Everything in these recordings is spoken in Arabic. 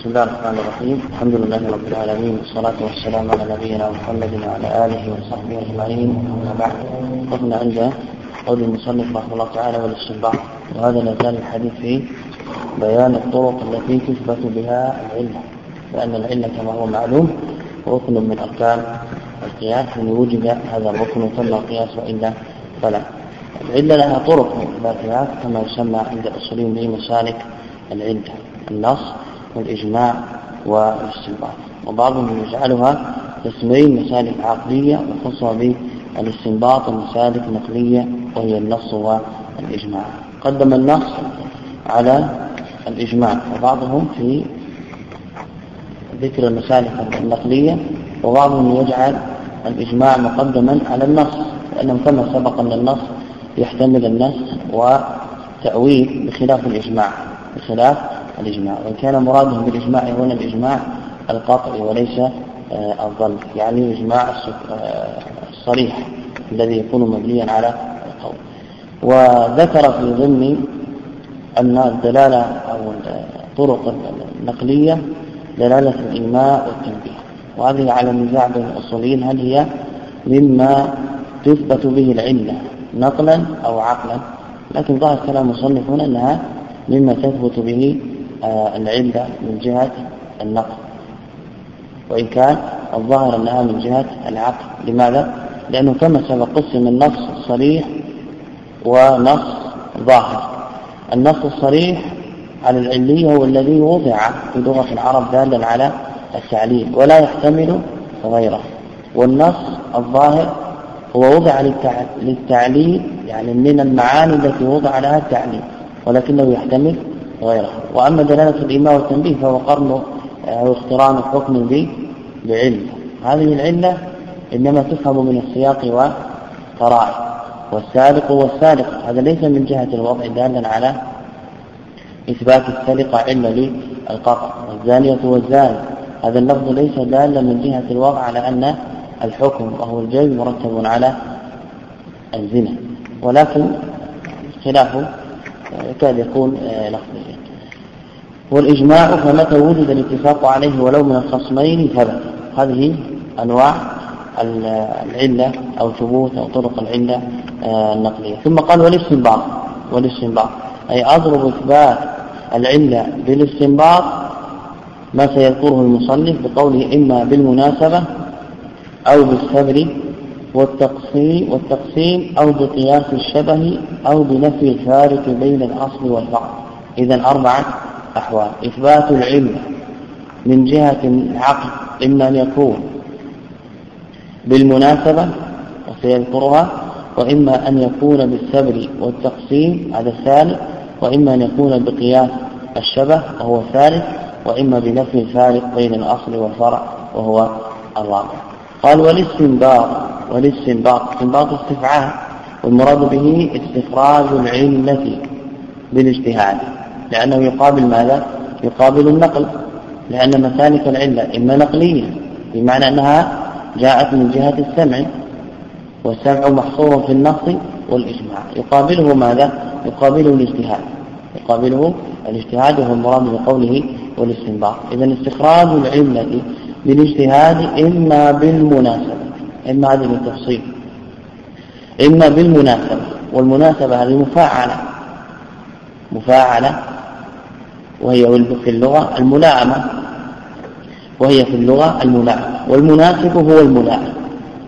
بسم الله الرحمن الرحيم. الحمد لله رب العالمين والصلاة والسلام على نبينا محمد وعلى آله وصحبه أجمعين. أما بعد وقفنا عند قول المصنف رحمه الله تعالى والاستنباط وهذا لا زال الحديث في بيان الطرق التي تثبت بها العلة لأن العلة كما هو معلوم ركن من أركان القياس إن وجد هذا الركن ثم القياس وإلا فلا. العلة لها طرق لا قياس كما يسمى عند الأصوليين بمسالك العلة النص والإجماع والاستنباط. وبعضهم يجعلها تسمين مسالك عقلية وخصوصا بالاستنباط ومسالك نقلية وهي النص والإجماع. قدم النص على الإجماع وبعضهم في ذكر المسالك النقلية وبعضهم يجعل الإجماع مقدما على النص لأنه كما سبق أن النص يحتمل النص وتأويل بخلاف الإجماع بخلاف الإجماع وإن كان مرادهم بالإجماع هنا الإجماع القطعي وليس آه، الظن يعني الإجماع آه، الصريح الذي يكون مبنيا على القول. وذكر في ضمن أن الدلالة أو الطرق النقلية دلالة الإيماء والتنبيه. وهذه على النزاع بين الأصوليين هل هي مما تثبت به العلة نقلا أو عقلا؟ لكن ظاهر كلام المصنف هنا أنها مما تثبت به العلة من جهة النقل وإن كان الظاهر أنها من جهة العقل. لماذا؟ لأنه كما سبق قسم النص الصريح ونص ظاهر. النص الصريح على العلية هو الذي وضع في لغة العرب دالا على التعليل ولا يحتمل غيره. والنص الظاهر هو وضع للتعليل يعني من المعاني التي وضع لها التعليل ولكنه يحتمل غيره. وأما دلالة الإيماء والتنبيه فهو قرن أو اقتران حكم بعلم هذه العلة إنما تفهم من السياق والقرائن. والسارق هو السارق هذا ليس من جهة الوضع دالا على إثبات السرقة علة للقطع. والزانية والزاني هذا اللفظ ليس دالا من جهة الوضع على أن الحكم وهو الجلد مرتب على الزنا. ولكن خلافه يكاد يكون آه، لفظيا. والإجماع فمتى وجد الاتفاق عليه ولو من الخصمين ثبت. هذه أنواع العلة أو ثبوت أو طرق العلة آه، النقلية. ثم قال والاستنباط. والاستنباط. أي أضرب إثبات العلة بالاستنباط ما سيذكره المصنف بقوله إما بالمناسبة أو بالصبر والتقسيم والتقسيم أو بقياس الشبه أو بنفي الفارق بين الأصل والفرع إذا أربعة أحوال. إثبات العلم من جهة العقل إما أن يكون بالمناسبة وسيذكرها وإما أن يكون بالسبر والتقسيم هذا الثالث وإما أن يكون بقياس الشبه وهو الثالث وإما بنفي الفارق بين الأصل والفرع وهو الرابع. قال والاستنباط والاستنباط استنباط استفعال والمراد به استخراج العلة بالاجتهاد لأنه يقابل ماذا؟ يقابل النقل لأن مسالك العلة إما نقلية بمعنى أنها جاءت من جهة السمع والسمع محصور في النص والإجماع يقابله ماذا؟ يقابله الاجتهاد يقابله الاجتهاد وهو المراد بقوله والاستنباط إذا استخراج العلة بالاجتهاد إما بالمناسبة. إما هذه بالتفصيل إما بالمناسبة. والمناسبة هذه مفاعلة. مفاعلة. وهي في اللغة الملائمة. وهي في اللغة الملائمة. والمناسب هو الملائم.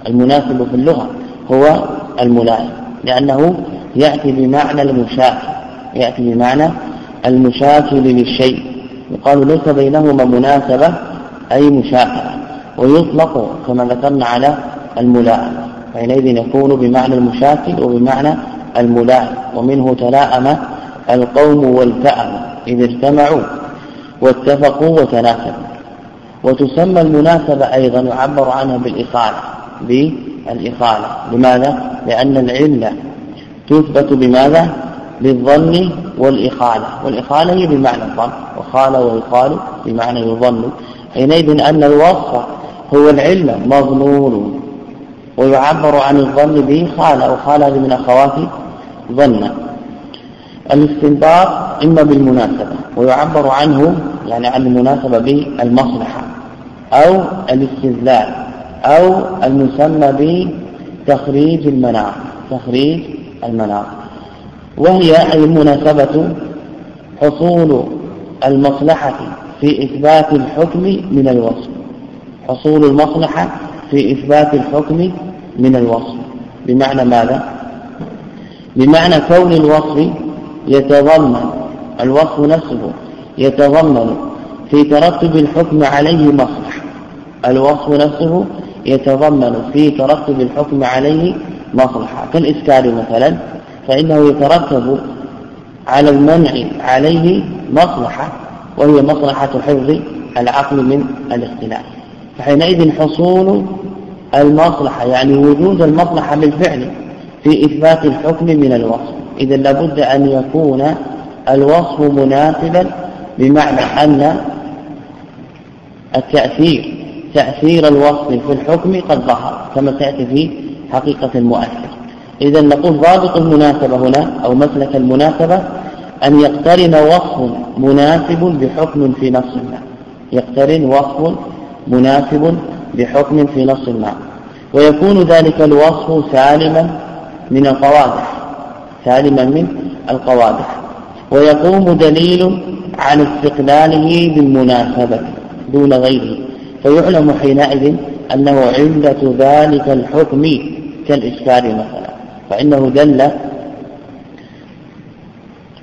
المناسب في اللغة هو الملائم. لأنه يأتي بمعنى المشاكل. يأتي بمعنى المشاكل للشيء. يقال ليس بينهما مناسبة أي مشاكلة ويطلق كما ذكرنا على الملائمة حينئذ يكون بمعنى المشاكل وبمعنى الملائم ومنه تلاءم القوم والتأم إذا اجتمعوا واتفقوا وتناسبوا وتسمى المناسبة أيضا يعبر عنها بالإخالة بالإخالة لماذا؟ لأن العلة تثبت بماذا؟ بالظن والإخالة والإخالة هي بمعنى الظن وخال ويقال بمعنى يظن حينئذ أن الوصف هو العلة مظنون ويعبر عن الظن به خال أو خال هذه من أخوات ظن. الاستنباط إما بالمناسبة ويعبر عنه يعني عن المناسبة بالمصلحة أو الاستذلال أو المسمى بتخريج المناط تخريج المناط. وهي المناسبة حصول المصلحة في إثبات الحكم من الوصف. حصول المصلحة في إثبات الحكم من الوصف. بمعنى ماذا؟ بمعنى كون الوصف يتضمن الوصف نفسه يتضمن في ترتب الحكم عليه مصلحة. الوصف نفسه يتضمن في ترتب الحكم عليه مصلحة. كالإسكار مثلا فإنه يترتب على المنع عليه مصلحة. وهي مصلحة حفظ العقل من الاختلاف. فحينئذ حصول المصلحة يعني وجود المصلحة بالفعل في إثبات الحكم من الوصف. إذا لابد أن يكون الوصف مناسبا بمعنى أن التأثير تأثير الوصف في الحكم قد ظهر كما سيأتي في حقيقة المؤثر إذا نقول ضابط المناسبة هنا أو مسلك المناسبة أن يقترن وصف مناسب بحكم في نص ما يقترن وصف مناسب بحكم في نص ما ويكون ذلك الوصف سالما من القوادح. سالما من القوادح. ويقوم دليل عن استقلاله بالمناسبة دون غيره. فيعلم حينئذ أنه علة ذلك الحكم كالإشكال مثلا. فإنه دل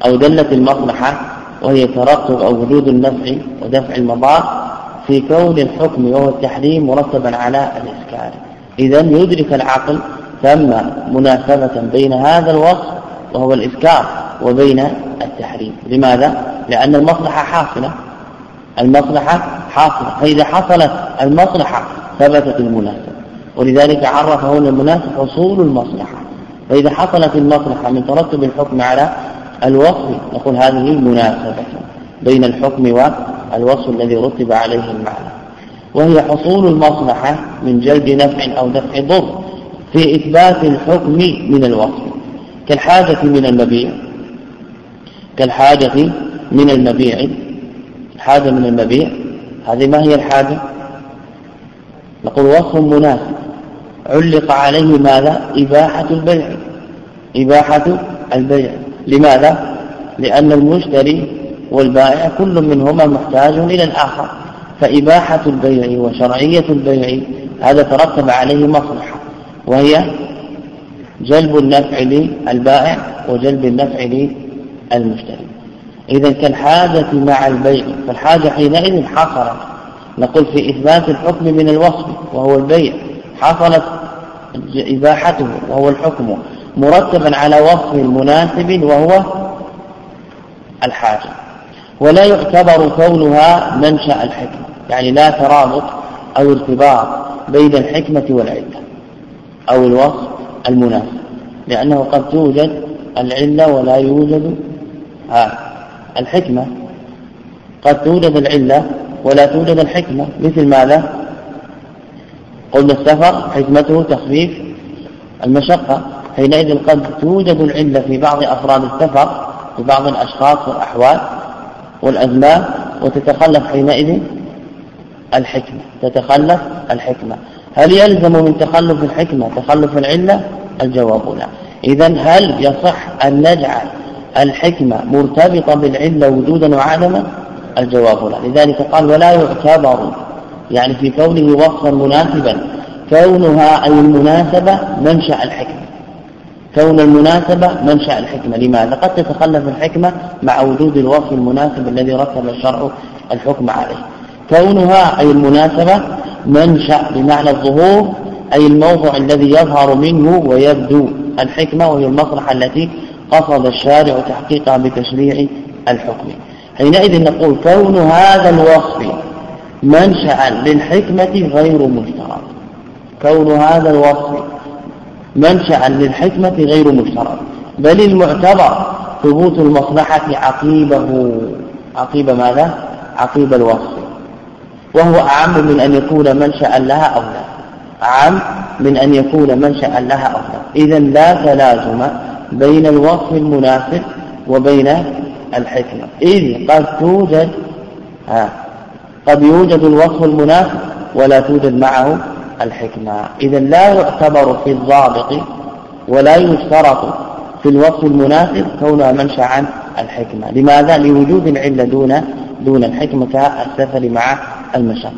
أو دلت المصلحة وهي ترتب أو وجود النفع ودفع المضار في كون الحكم وهو التحريم مرتبا على الإسكار إذا يدرك العقل ثم مناسبة بين هذا الوصف وهو الإسكار وبين التحريم. لماذا؟ لأن المصلحة حاصلة. المصلحة حاصلة. فإذا حصلت المصلحة ثبتت المناسبة. ولذلك عرف هنا المناسب حصول المصلحة. فإذا حصلت المصلحة من ترتب الحكم على الوصف نقول هذه مناسبة بين الحكم والوصف الذي رتب عليه المعنى. وهي حصول المصلحة من جلب نفع أو دفع ضر في إثبات الحكم من الوصف كالحاجة من المبيع كالحاجة من المبيع حاجة من المبيع هذه ما هي الحاجة؟ نقول وصف مناسب. علق عليه ماذا؟ إباحة البيع. إباحة البيع. لماذا؟ لأن المشتري والبائع كل منهما محتاج إلى الآخر فإباحة البيع وشرعية البيع هذا ترتب عليه مصلحة وهي جلب النفع للبائع وجلب النفع للمشتري. إذا كالحاجة مع البيع فالحاجة حينئذ حصلت. نقول في إثبات الحكم من الوصف وهو البيع حصلت إباحته وهو الحكم. مرتبا على وصف مناسب وهو الحاجة. ولا يعتبر كونها منشأ الحكمة يعني لا ترابط أو ارتباط بين الحكمة والعلة أو الوصف المناسب لأنه قد توجد العلة ولا يوجد ها الحكمة قد توجد العلة ولا توجد الحكمة. مثل ماذا؟ قلنا السفر حكمته تخفيف المشقة. حينئذ قد توجد العلة في بعض أفراد السفر في بعض الأشخاص والأحوال والأزمان وتتخلف حينئذ الحكمة تتخلف الحكمة. هل يلزم من تخلف الحكمة تخلف العلة؟ الجواب لا. إذا هل يصح أن نجعل الحكمة مرتبطة بالعلة وجودا وعدما؟ الجواب لا. لذلك قال ولا يعتبر يعني في كونه وصفا مناسبا كونها أي المناسبة منشأ الحكمة. كون المناسبة منشأ الحكمة. لماذا؟ قد تتخلف الحكمة مع وجود الوصف المناسب الذي رتب الشرع الحكم عليه. كونها أي المناسبة منشأ بمعنى الظهور أي الموضع الذي يظهر منه ويبدو الحكمة وهي المصلحة التي قصد الشارع تحقيقها بتشريع الحكم. حينئذ نقول كون هذا الوصف منشأ للحكمة غير مشترط كون هذا الوصف منشأ للحكمة غير مشترط بل المعتبر ثبوت المصلحة عقيبه. عقيب ماذا؟ عقيب الوصف. وهو أعم من أن يكون منشأ لها أو لا أعم من أن يكون منشأ لها أو لا إذا لا تلازم بين الوصف المناسب وبين الحكمة. إذ قد توجد ها قد يوجد الوصف المناسب ولا توجد معه الحكمة. إذا لا يعتبر في الضابط ولا يشترط في الوصف المناسب كونها منشأ عن الحكمة. لماذا؟ لوجود العلة دون دون الحكمة كالسفر مع المشقة.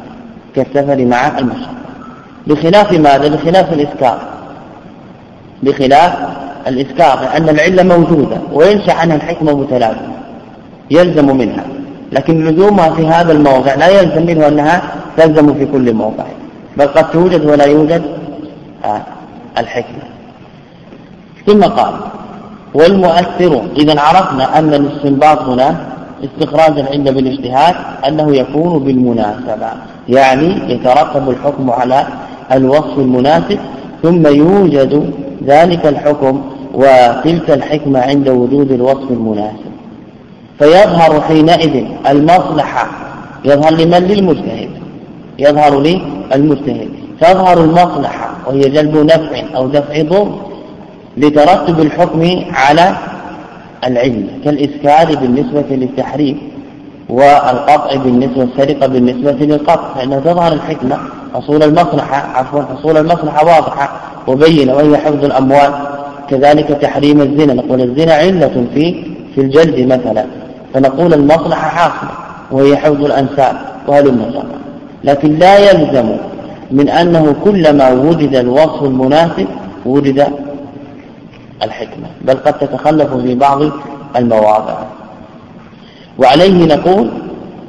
كالسفر مع المشقة. بخلاف ماذا؟ بخلاف الإسكار بخلاف الإسكار لأن العلة موجودة وينشأ عنها الحكمة متلازمة. يلزم منها. لكن لزومها في هذا الموضع لا يلزم منه أنها تلزم في كل موضع. بل قد توجد ولا يوجد آه، الحكمة. ثم قال والمؤثر إذا عرفنا أن الاستنباط هنا استخراج العلة بالاجتهاد أنه يكون بالمناسبة يعني يترتب الحكم على الوصف المناسب ثم يوجد ذلك الحكم وتلك الحكمة عند وجود الوصف المناسب. فيظهر حينئذ المصلحة يظهر لمن؟ للمجتهد. يظهر للمجتهد تظهر المصلحة وهي جلب نفع أو دفع ضر لترتب الحكم على العلم كالإسكار بالنسبة للتحريم والقطع بالنسبة السرقة بالنسبة للقطع فإنها تظهر الحكمة حصول المصلحة عفوا حصول المصلحة واضحة وبينة وهي حفظ الأموال كذلك تحريم الزنا. نقول الزنا علة في في الجلد مثلا. فنقول المصلحة حاصلة وهي حفظ الأنساب وهل لكن لا يلزم من أنه كلما وجد الوصف المناسب وجد الحكمة بل قد تتخلف في بعض المواضع. وعليه نقول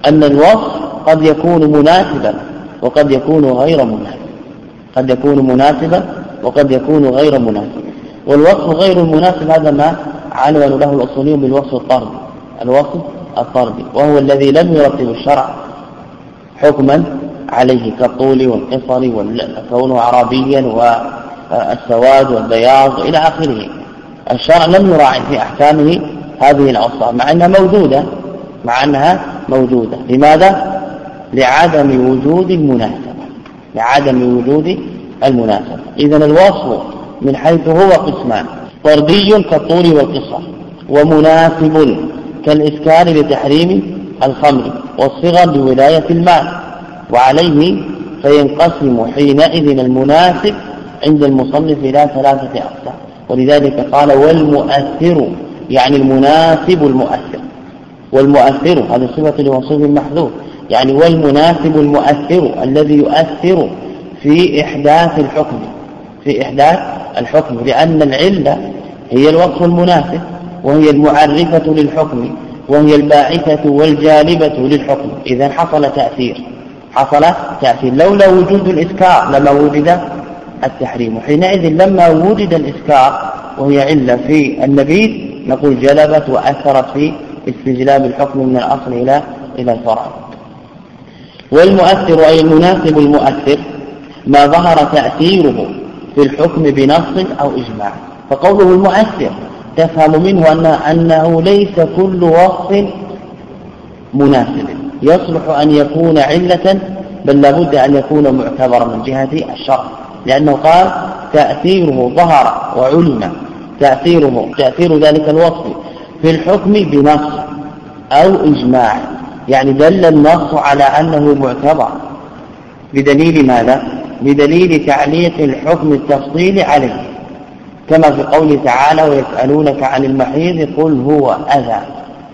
أن الوصف قد يكون مناسبا وقد يكون غير مناسب. قد يكون مناسبا وقد يكون غير مناسب. والوصف غير المناسب هذا ما عنون له الأصوليون بالوصف الطردي الوصف الطردي وهو الذي لم يرتب الشرع. حكما عليه كالطول والقصر وكونه عربيا والسواد والبياض إلى آخره. الشرع لم يراعي في أحكامه هذه الأوصاف مع أنها موجودة مع أنها موجودة. لماذا؟ لعدم وجود المناسبة. لعدم وجود المناسبة. إذا الوصف من حيث هو قسمان طردي كالطول والقصر ومناسب كالإسكان لتحريم الخمر والصغر لولاية المال وعليه فينقسم حينئذ المناسب عند المصنف إلى ثلاثة أقسام. ولذلك قال والمؤثر يعني المناسب المؤثر. والمؤثر هذه صفة لوصوف محذوف. يعني والمناسب المؤثر الذي يؤثر في إحداث الحكم في إحداث الحكم لأن العلة هي الوصف المناسب وهي المعرفة للحكم. وهي الباعثة والجالبة للحكم. إذا حصل تأثير. حصل تأثير. لولا وجود الإسكار لما وجد التحريم. وحينئذ لما وجد الإسكار وهي علة في النبيذ نقول جلبت وأثرت في استجلاب الحكم من الأصل إلى إلى الفرع والمؤثر أي المناسب المؤثر ما ظهر تأثيره في الحكم بنص أو إجماع. فقوله المؤثر تفهم منه أن أنه ليس كل وصف مناسب. يصلح أن يكون علة بل لابد أن يكون معتبرا من جهة الشرع. لأنه قال تأثيره ظهر وعلم. تأثيره تأثير ذلك الوصف في الحكم بنص أو إجماع. يعني دل النص على أنه معتبر. بدليل ماذا؟ بدليل تعليق الحكم التفصيلي عليه. كما في قوله تعالى ويسألونك عن المحيض قل هو أذى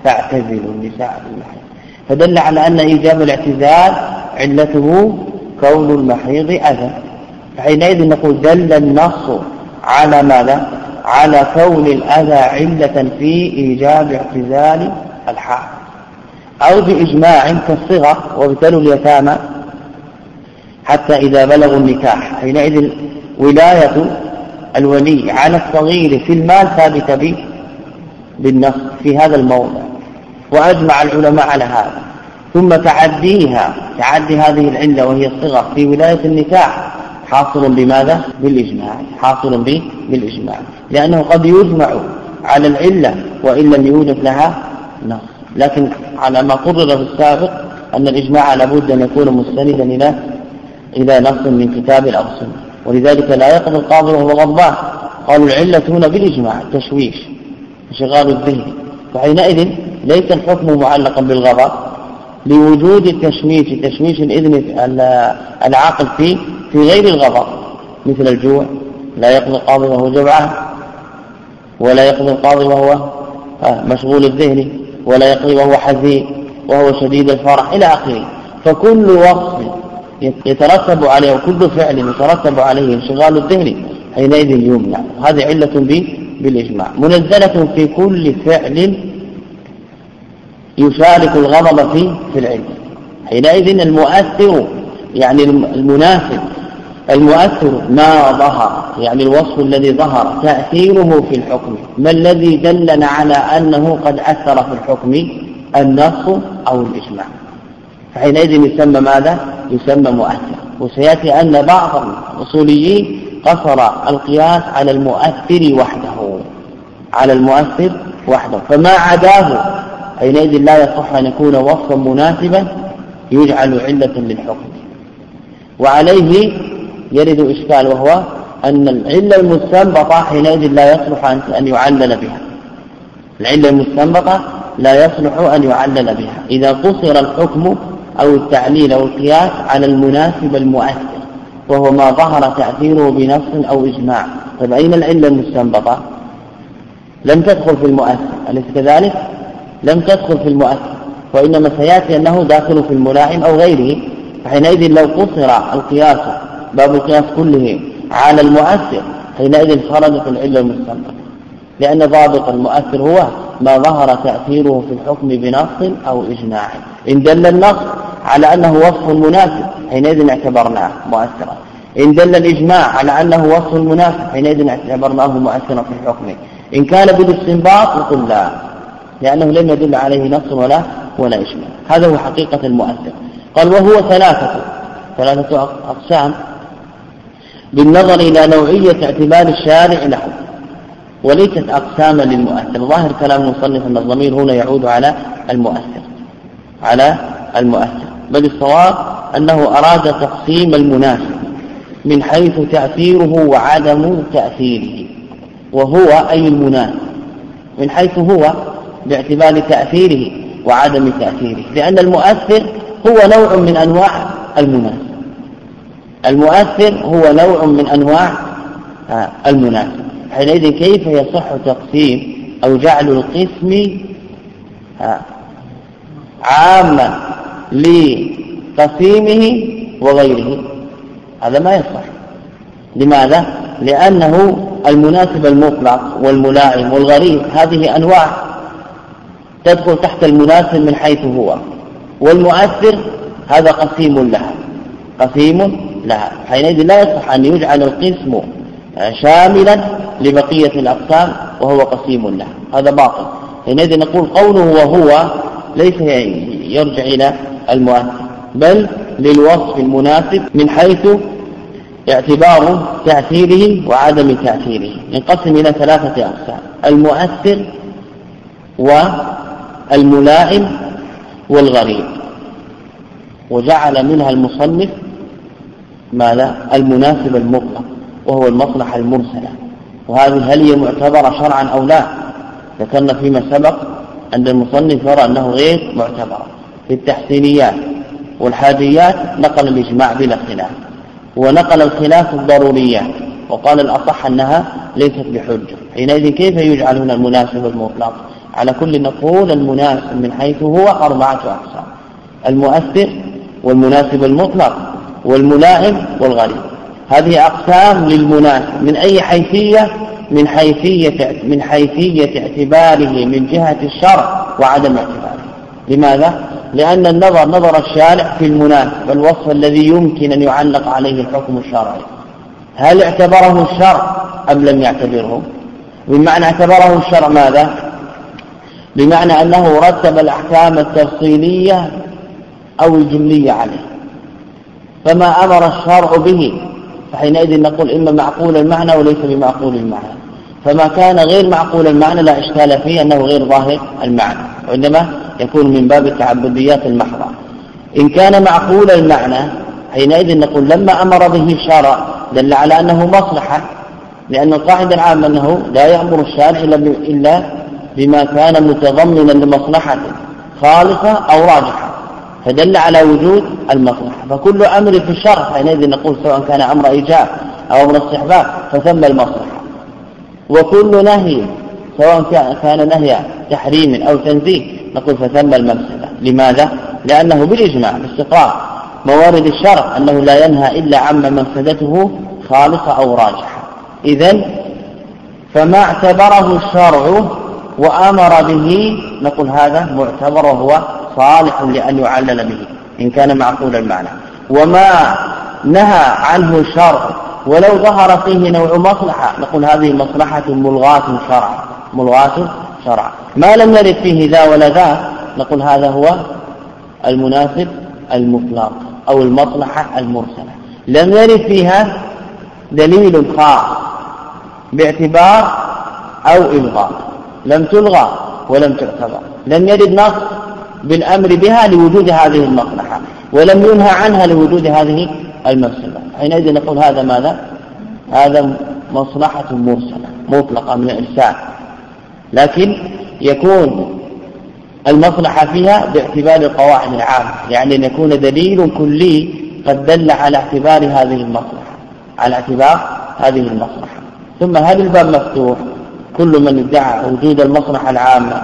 فاعتزلوا النساء في المحيض. فدل على أن إيجاب الاعتزال علته كون المحيض أذى. فحينئذ نقول دل النص على ماذا؟ على كون الأذى علة في إيجاب اعتزال الحال أو بإجماع كالصغر وابتلوا اليتامى حتى إذا بلغوا النكاح. حينئذ ولاية الولي على الصغير في المال ثابتة بالنص في هذا الموضع وأجمع العلماء على هذا. ثم تعديها تعدي هذه العلة وهي الصغر في ولاية النكاح حاصل بماذا؟ بالإجماع حاصل به بالإجماع. لأنه قد يجمع على العلة وإن لم يوجد لها نص. لكن على ما قرر في السابق أن الإجماع لابد أن يكون مستندا إلى إلى نص من كتاب أو ولذلك لا يقضي القاضي وهو غضبان. قالوا العلة هنا بالإجماع التشويش انشغال الذهن. فحينئذ ليس الحكم معلقا بالغضب لوجود تشميش تشميش الإذن العاقل في في غير الغضب. مثل الجوع لا يقضي القاضي وهو جوعان ولا يقضي القاضي وهو آه، مشغول الذهن ولا يقضي وهو حزين وهو شديد الفرح إلى آخره. فكل وصف يترتب عليه وكل فعل يترتب عليه انشغال الذهن حينئذ يمنع. هذه علة بالإجماع. منزلة في كل فعل يشارك الغضب في في العلم. حينئذ المؤثر يعني المناسب المؤثر ما ظهر يعني الوصف الذي ظهر تأثيره في الحكم. ما الذي دلنا على أنه قد أثر في الحكم؟ النص أو الإجماع. فحينئذ يسمى ماذا؟ يسمى مؤثر. وسيأتي أن بعض الأصوليين قصر القياس على المؤثر وحده. على المؤثر وحده. فما عداه حينئذ لا يصح أن يكون وصفا مناسبا يجعل علة للحكم. وعليه يرد إشكال وهو أن العلة المستنبطة حينئذ لا يصلح أن يعلل بها. العلة المستنبطة لا يصلح أن يعلل بها. إذا قصر الحكم أو التعليل أو القياس على المناسب المؤثر وهو ما ظهر تأثيره بنص أو إجماع. طيب أين العلة المستنبطة؟ لم تدخل في المؤثر. أليس كذلك؟ لم تدخل في المؤثر وإنما سيأتي أنه داخل في الملائم أو غيره. فحينئذ لو قصر القياس باب القياس كله على المؤثر حينئذ خرجت العلة المستنبطة. لأن ضابط المؤثر هو ما ظهر تأثيره في الحكم بنص أو إجماع. إن دل النص على أنه وصف مناسب حينئذ اعتبرناه مؤثرا. إن دل الإجماع على أنه وصف مناسب حينئذ اعتبرناه مؤثرا في الحكم إن كان بالاستنباط نقول لا لأنه لم يدل عليه نص ولا ولا إجماع. هذا هو حقيقة المؤثر. قال وهو ثلاثة ثلاثة أقسام بالنظر إلى نوعية اعتبار الشارع له وليست أقساما للمؤثر. ظاهر كلام المصنف أن الضمير هنا يعود على المؤثر على المؤثر. بل الصواب أنه أراد تقسيم المناسب من حيث تأثيره وعدم تأثيره وهو أي المناسب من حيث هو باعتبار تأثيره وعدم تأثيره لأن المؤثر هو نوع من أنواع المناسب المؤثر هو نوع من أنواع آه، المناسب حينئذ كيف يصح تقسيم أو جعل القسم آه، عاما لقسيمه وغيره. هذا ما يصح. لماذا؟ لأنه المناسب المطلق والملائم والغريب هذه أنواع تدخل تحت المناسب من حيث هو. والمؤثر هذا قسيم لها. قسيم لها. حينئذ لا يصح أن يجعل القسم شاملا لبقية الأقسام وهو قسيم له هذا باطل. حينئذ نقول قوله وهو ليس يرجع إلى المؤثر بل للوصف المناسب من حيث اعتبار تأثيره وعدم تأثيره ينقسم إلى ثلاثة أقسام المؤثر والملائم والغريب. وجعل منها المصنف ماذا؟ المناسب المطلق وهو المصلحة المرسلة. وهذه هل هي معتبرة شرعا أو لا؟ ذكرنا فيما سبق أن المصنف يرى أنه غير معتبرة في التحسينيات والحاجيات نقل الإجماع بلا خلاف ونقل الخلاف الضروريات وقال الأصح أنها ليست بحجة. حينئذ كيف يجعل هنا المناسب المطلق؟ على كل نقول المناسب من حيث هو أربعة أقسام المؤثر والمناسب المطلق والملائم والغريب. هذه أقسام للمناسب من أي حيثية؟ من حيثية من حيثية اعتباره من جهة الشرع وعدم اعتباره. لماذا؟ لأن النظر نظر الشارع في المناسب الوصف الذي يمكن أن يعلق عليه الحكم الشرعي. هل اعتبره الشرع أم لم يعتبره؟ بمعنى اعتبره الشرع ماذا؟ بمعنى أنه رتب الأحكام التفصيلية أو الجملية عليه. فما أمر الشرع به فحينئذ نقول إما معقول المعنى وليس بمعقول المعنى. فما كان غير معقول المعنى لا إشكال فيه أنه غير ظاهر المعنى. وإنما يكون من باب التعبديات المحضة. إن كان معقول المعنى حينئذ نقول لما أمر به الشرع دل على أنه مصلحة لأن القاعدة العامة أنه لا يأمر الشارع إلا بما كان متضمنا لمصلحة خالصة أو راجحة. فدل على وجود المصلحة. فكل أمر في الشرع حينئذ نقول سواء كان أمر إيجاب أو أمر استحباب فثم المصلحة. وكل نهي سواء كان نهي تحريم أو تنزيه نقول فثم المفسدة. لماذا؟ لأنه بالإجماع باستقرار. موارد الشرع أنه لا ينهى إلا عما مفسدته خالصة أو راجحة. إذا فما اعتبره الشرع وأمر به نقول هذا معتبر وهو صالح لأن يعلل به إن كان معقول المعنى. وما نهى عنه الشرع ولو ظهر فيه نوع مصلحة نقول هذه مصلحة ملغاة شرعا. ملغاة شرعا. ما لم يرد فيه ذا ولا ذا نقول هذا هو المناسب المطلق أو المصلحة المرسلة. لم يرد فيها دليل خاص باعتبار أو إلغاء. لم تلغى ولم تعتبر. لم يرد نص بالأمر بها لوجود هذه المصلحة ولم ينهى عنها لوجود هذه المفسدة. حينئذ نقول هذا ماذا؟ هذا مصلحة مرسلة مطلقة من الإرسال. لكن يكون المصلحة فيها باعتبار القواعد العامة يعني أن يكون دليل كلي قد دل على اعتبار هذه المصلحة على اعتبار هذه المصلحة. ثم هل الباب مفتوح؟ كل من ادعى وجود المصلحة العامة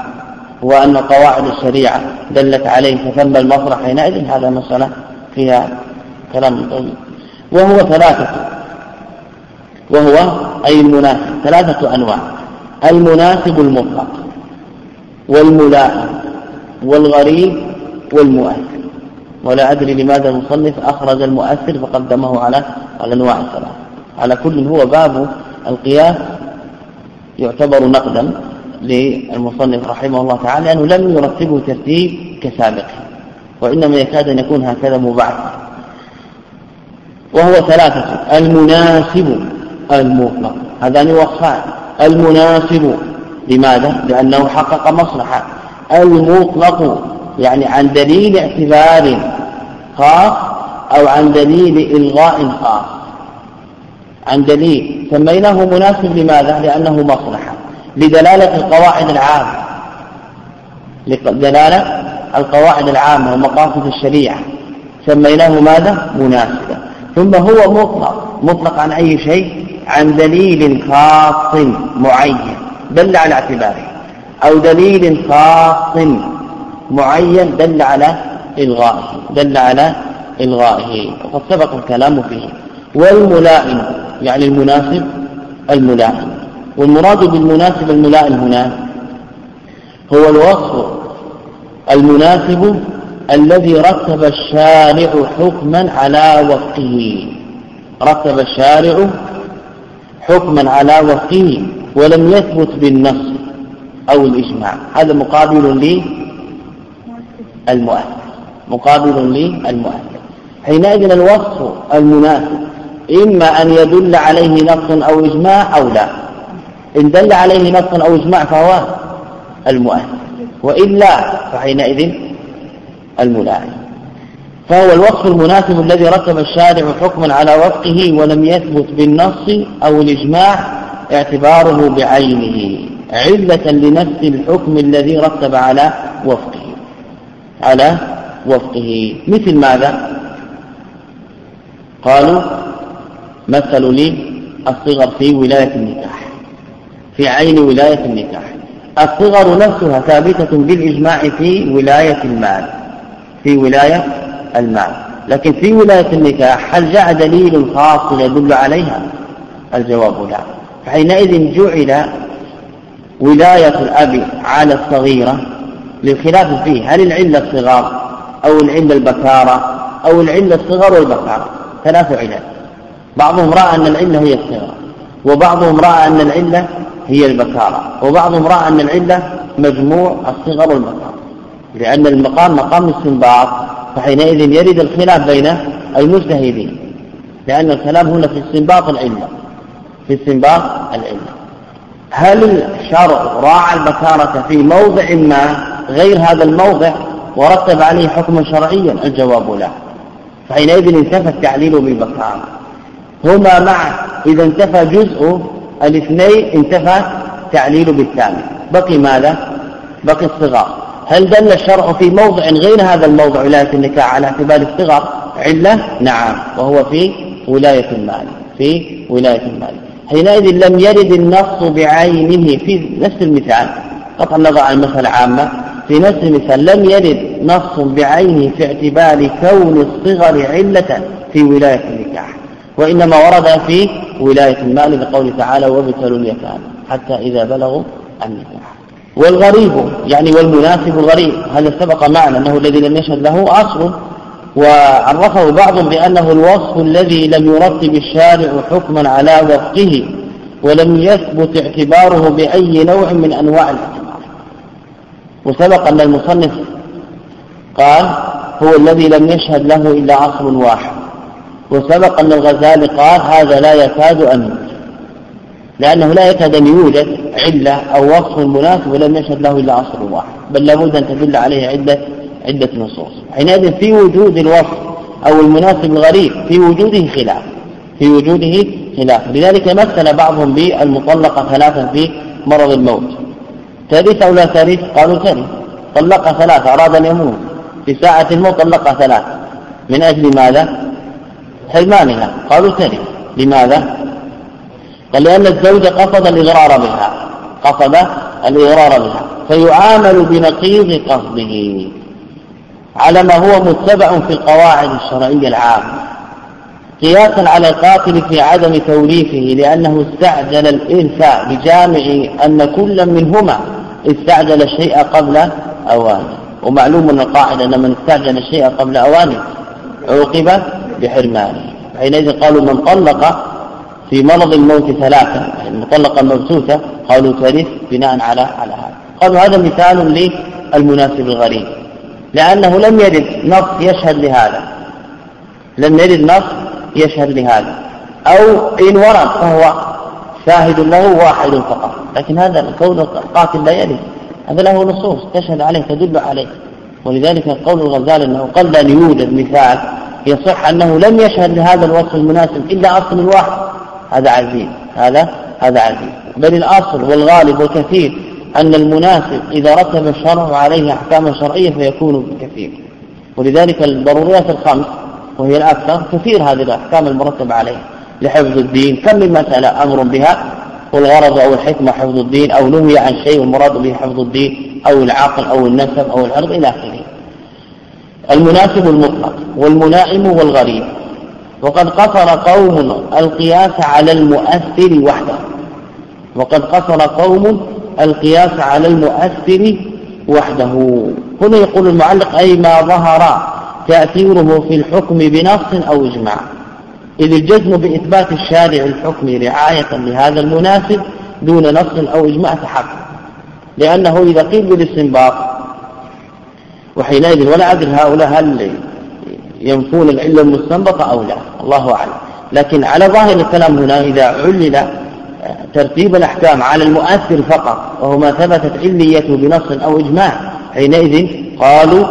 وأن قواعد الشريعة دلت عليه فثم المصلحة حينئذ هذا مسألة فيها كلام طويل. وهو ثلاثة وهو أي المناسب ثلاثة أنواع. المناسب المطلق والملائم والغريب والمؤثر. ولا أدري لماذا المصنف أخرج المؤثر فقدمه على الأنواع الثلاث على كل هو باب القياس يعتبر نقدا للمصنف رحمه الله تعالى لأنه لم يرتبه ترتيب كسابقه وإنما يكاد أن يكون هكذا مبعثا وهو ثلاثة المناسب المطلق. هذان وصفان. المناسب. لماذا؟ لأنه حقق مصلحة. المطلق يعني عن دليل اعتبار خاص أو عن دليل إلغاء خاص. عن دليل. سميناه مناسب لماذا؟ لأنه مصلحة. لدلالة القواعد العامة. لدلالة القواعد العامة ومقاصد الشريعة. سميناه ماذا؟ مناسبا ثم هو مطلق مطلق عن أي شيء؟ عن دليل خاص معين. دل على اعتباره. أو دليل خاص معين دل على إلغائه. دل على إلغائه. وقد سبق الكلام فيه. والملائم يعني المناسب الملائم. والمراد بالمناسب الملائم هنا هو الوصف المناسب الذي رتب الشارع حكما على وفقه. رتب الشارع حكما على وفقه ولم يثبت بالنص أو الإجماع. هذا مقابل لي المؤثر مقابل لي المؤثر حينئذ الوصف المناسب. إما أن يدل عليه نص أو إجماع أو لا. إن دل عليه نص أو إجماع فهو المؤثر. وإلا فحينئذ الملائم فهو الوصف المناسب الذي رتب الشارع حكما على وفقه ولم يثبت بالنص أو الإجماع اعتباره بعينه علة لنفس الحكم الذي رتب على وفقه. على وفقه. مثل ماذا؟ قالوا مثلوا لي الصغر في ولاية النكاح. في عين ولاية النكاح. الصغر نفسها ثابتة بالإجماع في ولاية المال. في ولاية المال. لكن في ولاية النكاح هل جاء دليل خاص يدل عليها؟ الجواب لا. فحينئذ جعل ولاية الأب على الصغيرة للخلاف فيه. هل العلة الصغار أو العلة البكارة أو العلة الصغر والبكارة؟ ثلاث علل. بعضهم رأى أن العلة هي الصغر وبعضهم رأى أن العلة هي البكارة وبعضهم رأى أن العلة مجموع الصغر والبكارة. لأن المقام مقام الاستنباط فحينئذ يرد الخلاف بين المجتهدين لأن الكلام هنا في استنباط العلة في استنباط العلة هل الشرع راعى البكارة في موضع ما غير هذا الموضع ورتب عليه حكما شرعيا؟ الجواب لا. فحينئذ انتفى التعليل بالبكارة هما معا إذا انتفى جزء الاثنين انتفى تعليل بالثاني. بقي ماذا؟ بقي الصغار. هل دل الشرع في موضع غير هذا الموضع ولاية النكاح على اعتبار الصغر؟ علة نعم. وهو في ولاية المال في ولاية المال. حينئذ لم يرد النص بعينه في نفس المثال. قطع النظر عن المسألة عامة. في نفس المثال لم يرد نص بعينه في اعتبار كون الصغر علة في ولاية النكاح. وإنما ورد في ولاية المال لقوله تعالى وابتلوا اليتامى حتى إذا بلغوا النكاح. والغريب يعني والمناسب الغريب. هذا سبق معنا أنه الذي لم يشهد له أصل وعرفه بعض بأنه الوصف الذي لم يرتب الشارع حكما على وفقه ولم يثبت اعتباره بأي نوع من أنواع الاعتبار. وسبق أن المصنف قال هو الذي لم يشهد له إلا عصر واحد. وسبق أن الغزالي قال هذا لا يكاد أن لأنه لا يكاد أن يوجد علة أو وصف مناسب ولم يشهد له إلا عصر واحد بل لابد أن تدل عليه عدة عدة نصوص. حينئذ في وجود الوصف أو المناسب الغريب في وجوده خلاف. في وجوده خلاف. لذلك مثل بعضهم بالمطلقة ثلاثا في مرض الموت. ترث أو لا ترث؟ قالوا ترث. طلق ثلاثة أراد أن يموت. في ساعة الموت طلق ثلاثة. من أجل ماذا؟ حرمانها. قالوا ترث. لماذا؟ لأن الزوج قصد الإغرار بها قصد الإغرار بها فيعامل بنقيض قصده على ما هو متبع في القواعد الشرعية العامة. قياسا على القاتل في عدم توريثه لأنه استعجل الإنثى بجامع أن كل منهما استعجل الشيء قبل أوانه. ومعلوم من القاعدة أن من استعجل الشيء قبل أوانه عوقب بحرمانه. حينئذ قالوا من طلق في مرض الموت ثلاثة يعني مطلقة مبسوطة قالوا ترث بناء على على هذا. قالوا هذا مثال للمناسب الغريب. لأنه لم يرد نص يشهد لهذا. لم يرد نص يشهد لهذا. أو إن ورد فهو شاهد له واحد فقط. لكن هذا كون القاتل لا يرد. هذا له نصوص تشهد عليه تدل عليه. ولذلك قول الغزالي أنه قل أن يوجد مثال يصح أنه لم يشهد لهذا الوصف المناسب إلا أصل واحد. هذا عزيز هذا هذا عزيز. بل الأصل والغالب والكثير أن المناسب إذا رتب الشرع عليه أحكاما شرعية فيكون كثير ولذلك الضروريات الخمس وهي الأكثر كثير هذه الأحكام المرتبة عليه. لحفظ الدين كم من مسألة أمر بها؟ والغرض أو الحكمة حفظ الدين أو نهي عن شيء والمراد به حفظ الدين أو العقل أو النسب أو العرض إلى آخره. المناسب المطلق والملائم والغريب. وقد قصر قوم القياس على المؤثر وحده. وقد قصر قوم القياس على المؤثر وحده. هنا يقول المعلق أي ما ظهر تأثيره في الحكم بنص أو إجماع. إذ الجزم بإثبات الشارع الحكم رعاية لهذا المناسب دون نص أو إجماع تحقق. لأنه إذا قيل بالاستنباط وحينئذ ولا أدري هؤلاء هل ينفون العلة المستنبطة أو لا الله أعلم. لكن على ظاهر الكلام هنا إذا علل ترتيب الأحكام على المؤثر فقط وهو ما ثبتت عليته بنص أو إجماع حينئذ قالوا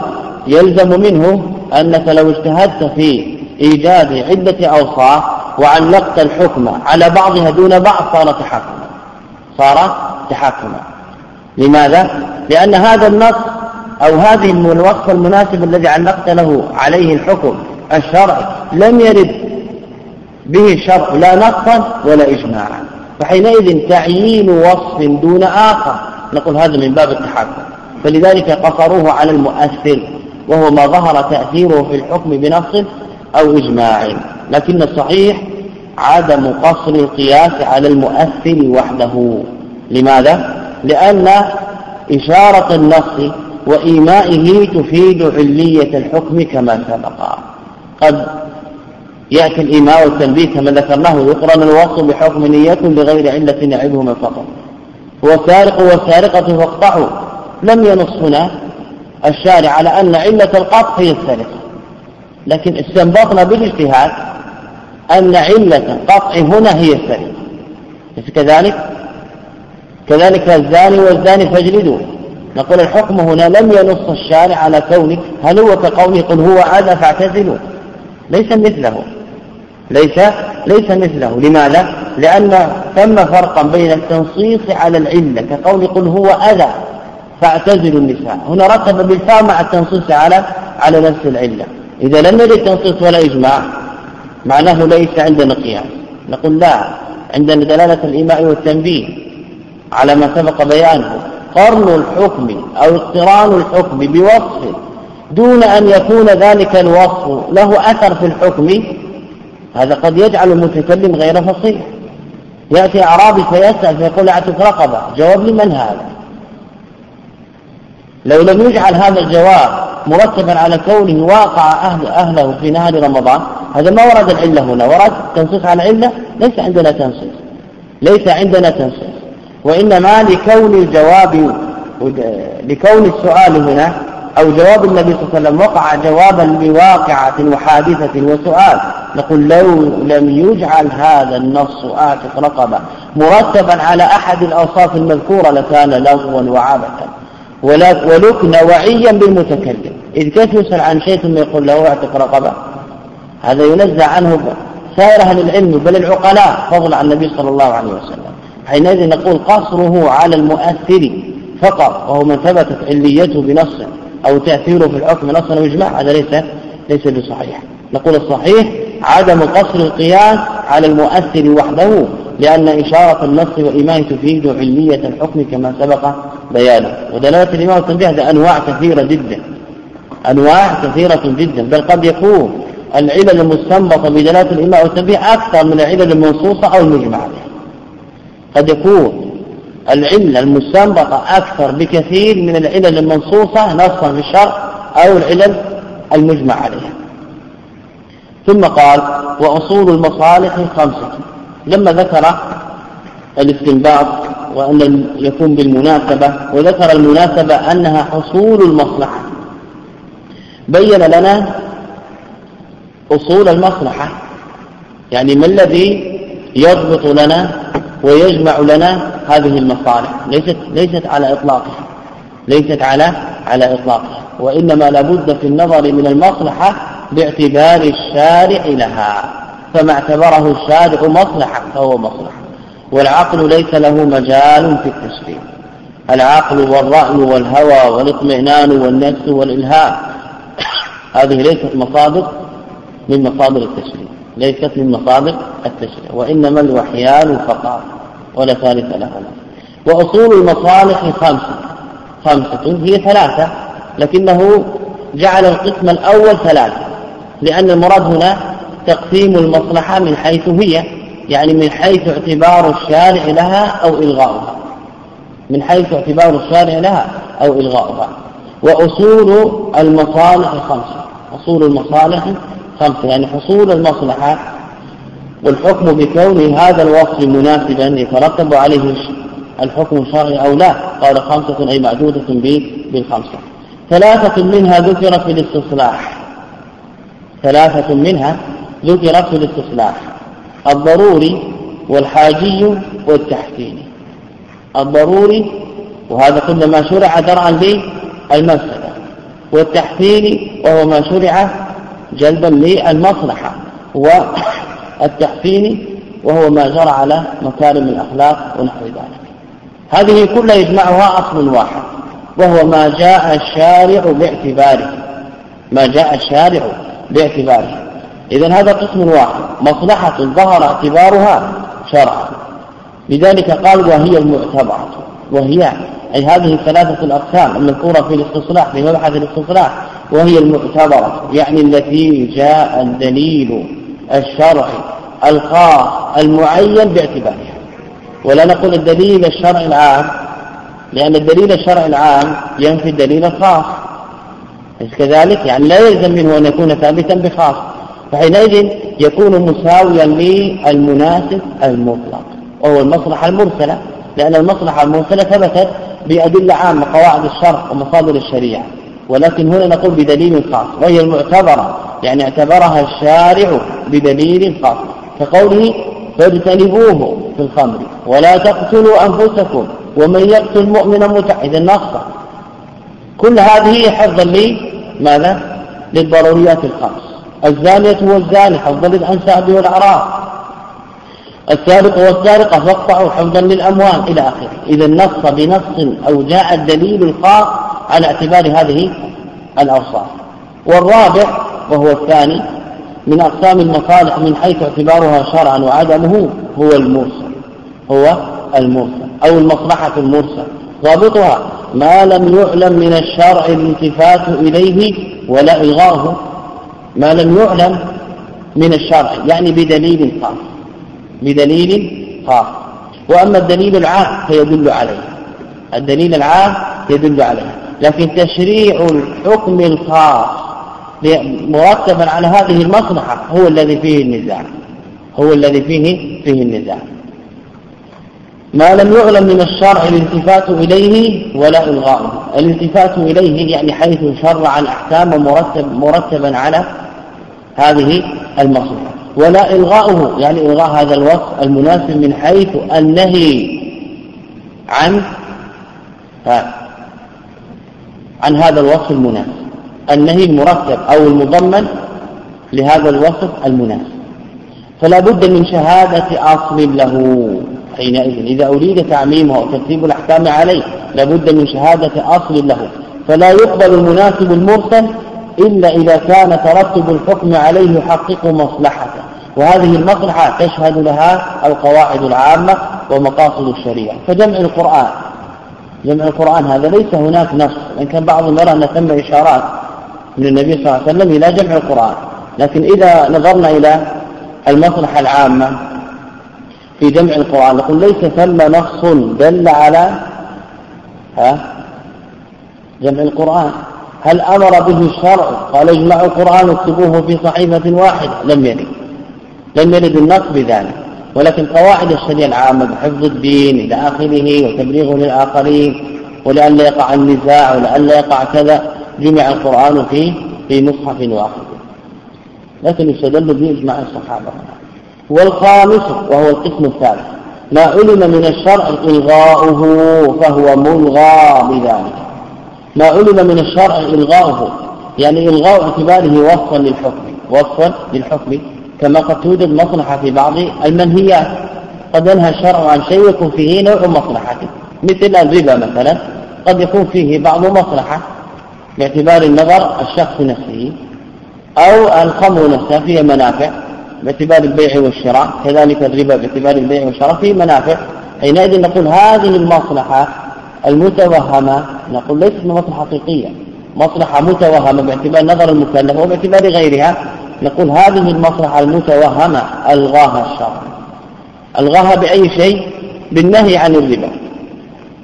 يلزم منه أنك لو اجتهدت في إيجاد عدة أوصاف وعلقت الحكم على بعضها دون بعض صار تحكما. صار تحكما. لماذا؟ لأن هذا النص أو هذه الوصف المناسب الذي علقت له عليه الحكم الشرعي لم يرد به الشرع لا نصا ولا إجماعا. فحينئذ تعيين وصف دون آخر. نقول هذا من باب التحكم. فلذلك قصروه على المؤثر وهو ما ظهر تأثيره في الحكم بنص أو إجماع. لكن الصحيح عدم قصر القياس على المؤثر وحده. لماذا؟ لأن إشارة النص وإيمائه تفيد علية الحكم كما سبق. قد يأتي الإيماء والتنبيه كما ذكرناه يقرن الوصف بحكم نية لغير علة يعيبهما فقط. والسارق والسارقة فاقطعوا. لم ينص هنا الشارع على أن علة القطع هي السرقة. لكن استنبطنا بالاجتهاد أن علة القطع هنا هي السرقة. كذلك؟ كذلك الزاني والزاني فاجلدوه. نقول الحكم هنا لم ينص الشارع على كونه هل هو كقوله قل هو أذى فاعتزلوا. ليس مثله. ليس ليس مثله. لماذا؟ لأن ثم فرقا بين التنصيص على العلة كقول قل هو أذى فاعتزلوا النساء. هنا رتب بالفاء مع التنصيص على على نفس العلة. إذا لم نجد تنصيص ولا إجماع معناه ليس عندنا قياس نقول لا عندنا دلالة الإيماء والتنبيه على ما سبق بيانه. قرن الحكم أو اقتران الحكم بوصف دون أن يكون ذلك الوصف له أثر في الحكم هذا قد يجعل المتكلم غير فصيح. يأتي أعرابي فيسأل فيقول أعتق رقبة جواب لمن هذا؟ لو لم يجعل هذا الجواب مرتبا على كونه واقع أهل أهله في نهار رمضان هذا ما ورد العلة هنا. ورد تنصيص على العلة ليس عندنا تنصيص. ليس عندنا تنصيص. وإنما لكون الجواب لكون السؤال هنا أو جواب النبي صلى الله عليه وسلم وقع جوابا لواقعة وحادثة وسؤال. نقول لو لم يجعل هذا النص آتق رقبة مرتبا على أحد الأوصاف المذكورة لكان لغوا وعبثا. ولكن وعيا بالمتكلم. إذ كيف يسأل عن شيء ثم يقول له اعتق رقبة؟ هذا ينزع عنه سائر أهل العلم بل العقلاء فضل عن النبي صلى الله عليه وسلم. حينئذ نقول قصره على المؤثر فقط وهو من ثبتت عليته بنص أو تأثيره في الحكم نصا وإجماع هذا ليس ليس بصحيح. نقول الصحيح عدم قصر القياس على المؤثر وحده لأن إشارة النص والإيمان تفيد علمية الحكم كما سبق بيانه. ودلالة الإيمان والتنبيه هذا أنواع كثيرة جدا. أنواع كثيرة جدا. بل قد يكون العلل المستنبطة بدلالة الإيمان والتنبيه أكثر من العلل المنصوصة أو المجمع عليها قد يكون العلة المستنبطة أكثر بكثير من العلل المنصوصة نصا في الشرع أو العلل المجمع عليها. ثم قال وأصول المصالح خمسة. لما ذكر الاستنباط وأن يكون بالمناسبة وذكر المناسبة أنها حصول المصلحة بين لنا أصول المصلحة. يعني ما الذي يضبط لنا ويجمع لنا هذه المصالح. ليست ليست على إطلاقها. ليست على على إطلاقها. وإنما لابد في النظر من المصلحة باعتبار الشارع لها. فما اعتبره الشارع مصلحة فهو مصلحة. والعقل ليس له مجال في التشريع. العقل والرأي والهوى والاطمئنان والنفس والإلهام. هذه ليست مصادر من مصادر التشريع. ليست من مصادر التشريع وإنما الوحيان فقط ولا ثالث لهما. وأصول المصالح خمسة. خمسة هي ثلاثة لكنه جعل القسم الأول ثلاثة لأن المراد هنا تقسيم المصلحة من حيث هي يعني من حيث اعتبار الشارع لها أو إلغاؤها. من حيث اعتبار الشارع لها أو إلغاؤها. وأصول المصالح خمسة. أصول المصالح خمسة يعني حصول المصلحة والحكم بكون هذا الوصف مناسبا يترتب عليه الحكم الشرعي أو لا. قال خمسة أي معدودة بالخمسة. ثلاثة منها ذكرت في الاستصلاح ثلاثة منها ذكرت في الاستصلاح الضروري والحاجي والتحسيني الضروري وهذا كل ما شرع درعا للمفسده والتحسيني وهو ما شرع جلبا للمصلحة والتحسيني وهو ما جرى على مكارم الأخلاق ونحو ذلك. هذه كلها يجمعها أصل واحد وهو ما جاء الشارع باعتباره. ما جاء الشارع باعتباره. إذا هذا قسم واحد مصلحة ظهر اعتبارها شرعا. لذلك قال وهي المعتبرة وهي أي هذه الثلاثة الأقسام المذكورة في الاستصلاح في مبحث الاستصلاح وهي المعتبرة يعني التي جاء الدليل الشرعي الخاص المعين باعتبارها. ولا نقول الدليل الشرعي العام لأن الدليل الشرعي العام ينفي الدليل الخاص. كذلك؟ يعني لا يلزم منه أن يكون ثابتا بخاص. فحينئذ يكون مساويا للمناسب المطلق وهو المصلحة المرسلة لأن المصلحة المرسلة ثبتت بأدلة عامة قواعد الشرع ومصادر الشريعة. ولكن هنا نقول بدليل خاص وهي المعتبرة يعني اعتبرها الشارع بدليل خاص. كقوله فاجتنبوه في الخمر ولا تقتلوا أنفسكم ومن يقتل مؤمنا متعدا نصا كل هذه حفظا لي ماذا؟ للضروريات الخمس. الزانية والزاني حفظا للأنساب والأعراض السارق والسارقة فاقطعوا حفظا للأموال إلى آخره. إذا نص بنص أو جاء الدليل الخاص على اعتبار هذه الأوصاف. والرابع وهو الثاني من أقسام المصالح من حيث اعتبارها شرعا وعدمه هو المرسل. هو المرسل أو المصلحة المرسل. ضابطها ما لم يعلم من الشرع الالتفات إليه ولا إلغاؤه. ما لم يعلم من الشرع يعني بدليل خاص. بدليل خاص وأما الدليل العام فيدل عليه. الدليل العام يدل عليه. لكن تشريع الحكم الخاص مرتبا على هذه المصلحة هو الذي فيه النزاع. هو الذي فيه فيه النزاع. ما لم يعلم من الشرع الالتفات إليه ولا إلغاؤه. الالتفات إليه يعني حيث شرع الأحكام مرتب مرتبا على هذه المصلحة. ولا إلغاؤه يعني إلغاء هذا الوصف المناسب من حيث النهي عن عن هذا الوصف المناسب. النهي المرتب أو المضمن لهذا الوصف المناسب. فلا بد من شهادة أصل له حينئذ. إذا أريد تعميمه وترتيب الأحكام عليه لابد من شهادة أصل له. فلا يقبل المناسب المرسل إلا إذا كان ترتب الحكم عليه يحقق مصلحته. وهذه المصلحة تشهد لها القواعد العامة ومقاصد الشريعة. فجمع القرآن. جمع القرآن هذا ليس هناك نص. لأن كان بعضهم يرى أن ثم إشارات من النبي صلى الله عليه وسلم إلى جمع القرآن. لكن إذا نظرنا إلى المصلحة العامة في جمع القرآن نقول ليس ثم نص دل على ها؟ جمع القرآن. هل أمر به الشرع؟ قال اجمعوا القرآن واكتبوه في صحيفة واحدة. لم يرد. لم يرد النص بذلك. ولكن قواعد الشريعة العامة بحفظ الدين إلى آخره وتبليغه للآخرين ولئلا يقع النزاع ولئلا يقع كذا جمع القرآن في في مصحف واحد. لكن يستدل به إجماع الصحابة. والخامس وهو القسم الثالث. ما علم من الشرع إلغاؤه فهو ملغى بذلك. ما علم من الشرع إلغاؤه. يعني إلغاء اعتباره وصفا للحكم. وصفا للحكم. كما قد توجد مصلحة في بعض المنهيات. قد ينهى الشرع عن شيء يكون فيه نوع مصلحة مثل الربا مثلا. قد يكون فيه بعض مصلحة باعتبار النظر الشخص نفسه. أو الخمر نفسها فيها منافع. باعتبار البيع والشراء. كذلك الربا باعتبار البيع والشراء فيه منافع. حينئذ نقول هذه المصلحة المتوهمة. نقول ليست مصلحة حقيقية. مصلحة متوهمة باعتبار نظر المكلف وباعتبار غيرها. نقول هذه المصلحة المتوهمة ألغاها الشرع. ألغاها بأي شيء؟ بالنهي عن الربا.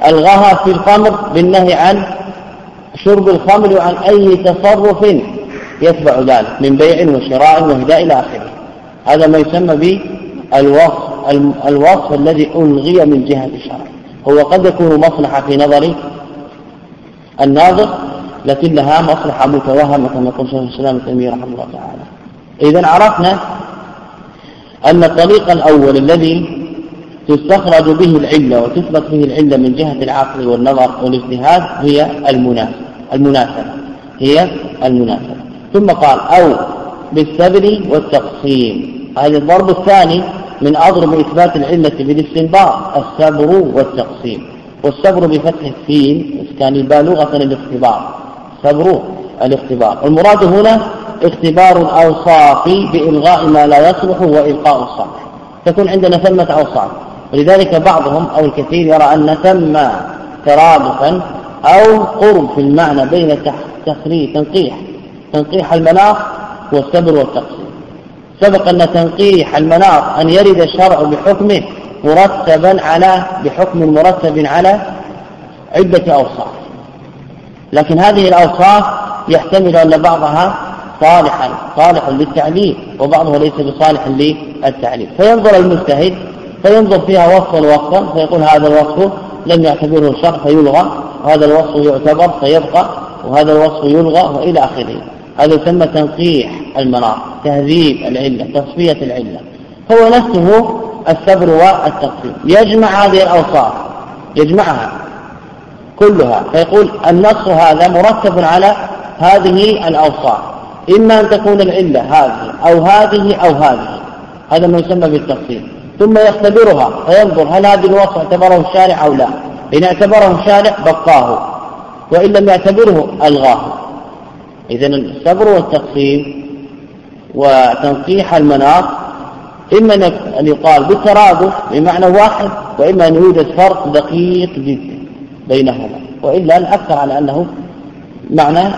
ألغاها في الخمر بالنهي عن شرب الخمر وعن أي تصرف يتبع ذلك من بيع وشراء وهداء إلى آخره. هذا ما يسمى بالوصف الوصف الذي ألغي من جهة الشرع. هو قد يكون مصلحة في نظر الناظر لكن لها مصلحة متوهمة كما يقول شيخ الإسلام ابن تيمية رحمه الله تعالى. إذا عرفنا أن الطريق الأول الذي تستخرج به العلة وتثبت به العلة من جهة العقل والنظر والاجتهاد هي المناسبة المناسبة هي المناسبة. ثم قال أو بالسبر والتقسيم. هذا الضرب الثاني من أضرب إثبات العلة بالاستنباط السبر والتقسيم. والسبر بفتح السين كان البالغة الاختبار صبر الاختبار. المراد هنا اختبار الأوصاف بإلغاء ما لا يصلح وإلقاء الصالح تكون عندنا ثمة أوصاف. ولذلك بعضهم أو الكثير يرى أن ثم ترادفا أو قرب في المعنى بين تخريج تنقيح. تنقيح المناط والصبر والتقسيم سبق أن تنقيح المناط أن يرد الشرع بحكمه مرتبا على بحكم مرتب على عدة أوصاف. لكن هذه الأوصاف يحتمل أن بعضها صالحا صالح للتعليل وبعضها ليس بصالح للتعليل فينظر المجتهد فينظر فيها وصفا وصفا فيقول هذا الوصف لم يعتبره الشرع فيلغى. وهذا الوصف يعتبر فيبقى. وهذا الوصف يلغى وإلى آخره. هذا يسمى تنقيح المناط تهذيب العلة تصفية العلة. هو نفسه الصبر والتقسيم يجمع هذه الأوصاف يجمعها كلها فيقول النص هذا مرتب على هذه الأوصاف. إما أن تكون العلة هذه أو هذه أو هذه هذا ما يسمى بالتقسيم ثم يختبرها فينظر هل هذه الوصف اعتبره الشارع أو لا. إن اعتبره الشارع بقاه وإن لم يعتبره ألغاه. إذا الصبر والتقسيم وتنقيح المناط إما أن يقال بالترادف بمعنى واحد وإما أن يوجد فرق دقيق جدا بينهما وإلا الأكثر على أنه معنى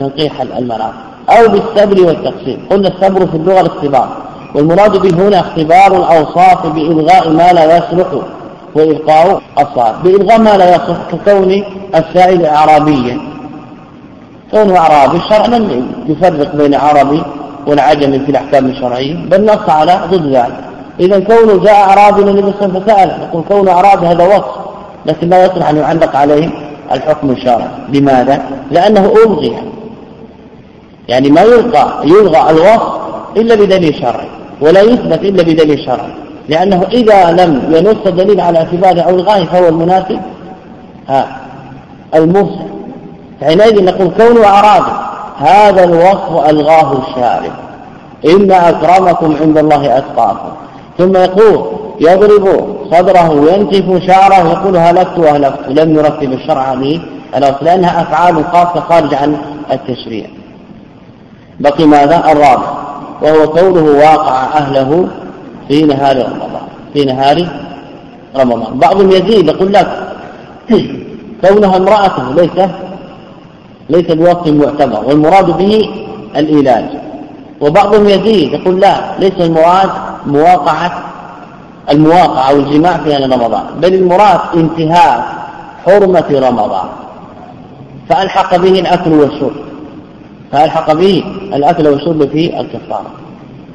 تنقيح المناط أو بالصبر والتقسيم. قلنا الصبر في اللغة الاختبار والمراد به هنا اختبار الأوصاف بإلغاء ما لا يصلح وإبقاء الصالح بإلغاء ما لا يصلح ككون السائل أعرابيا. كونه أعرابي الشرع لم يفرق بين عربي والعجم في الأحكام الشرعية. بل نص على ضد ذلك. إذا كونه جاء أعرابي للنبي صلى الله عليه وسلم فسأل كونه أعرابي هذا وصف. لكن لا يصلح أن يعلق عليه الحكم الشرعي. لماذا؟ لأنه ألغي. يعني ما يلقى يلغى الوصف إلا بدليل شرعي. ولا يثبت إلا بدليل شرعي. لأنه إذا لم ينص الدليل على اعتباره أو الغاية فهو المناسب. ها المرسل حينئذ نقول كونه أعرابي. هذا الوصف ألغاه الشارع. إن أكرمكم عند الله أتقاكم. ثم يقول يضرب صدره وينتف شعره يقول هلكت وأهلكت لم يرتب الشرع عليه لأنها أفعال خاصة خارج عن التشريع. بقي ماذا؟ الرابع. وهو كونه واقع أهله في نهار رمضان. في نهار رمضان. بعضهم يزيد يقول لك كونها امرأته ليس ليس بوقت معتبر والمراد به الإيلاج وبعضهم يزيد يقول لا ليس المراد مواقعة المواقعة أو الجماع في رمضان بل المراد انتهاء حرمة رمضان. فألحق به الأكل والشرب. فألحق به الأكل والشرب في الكفارة.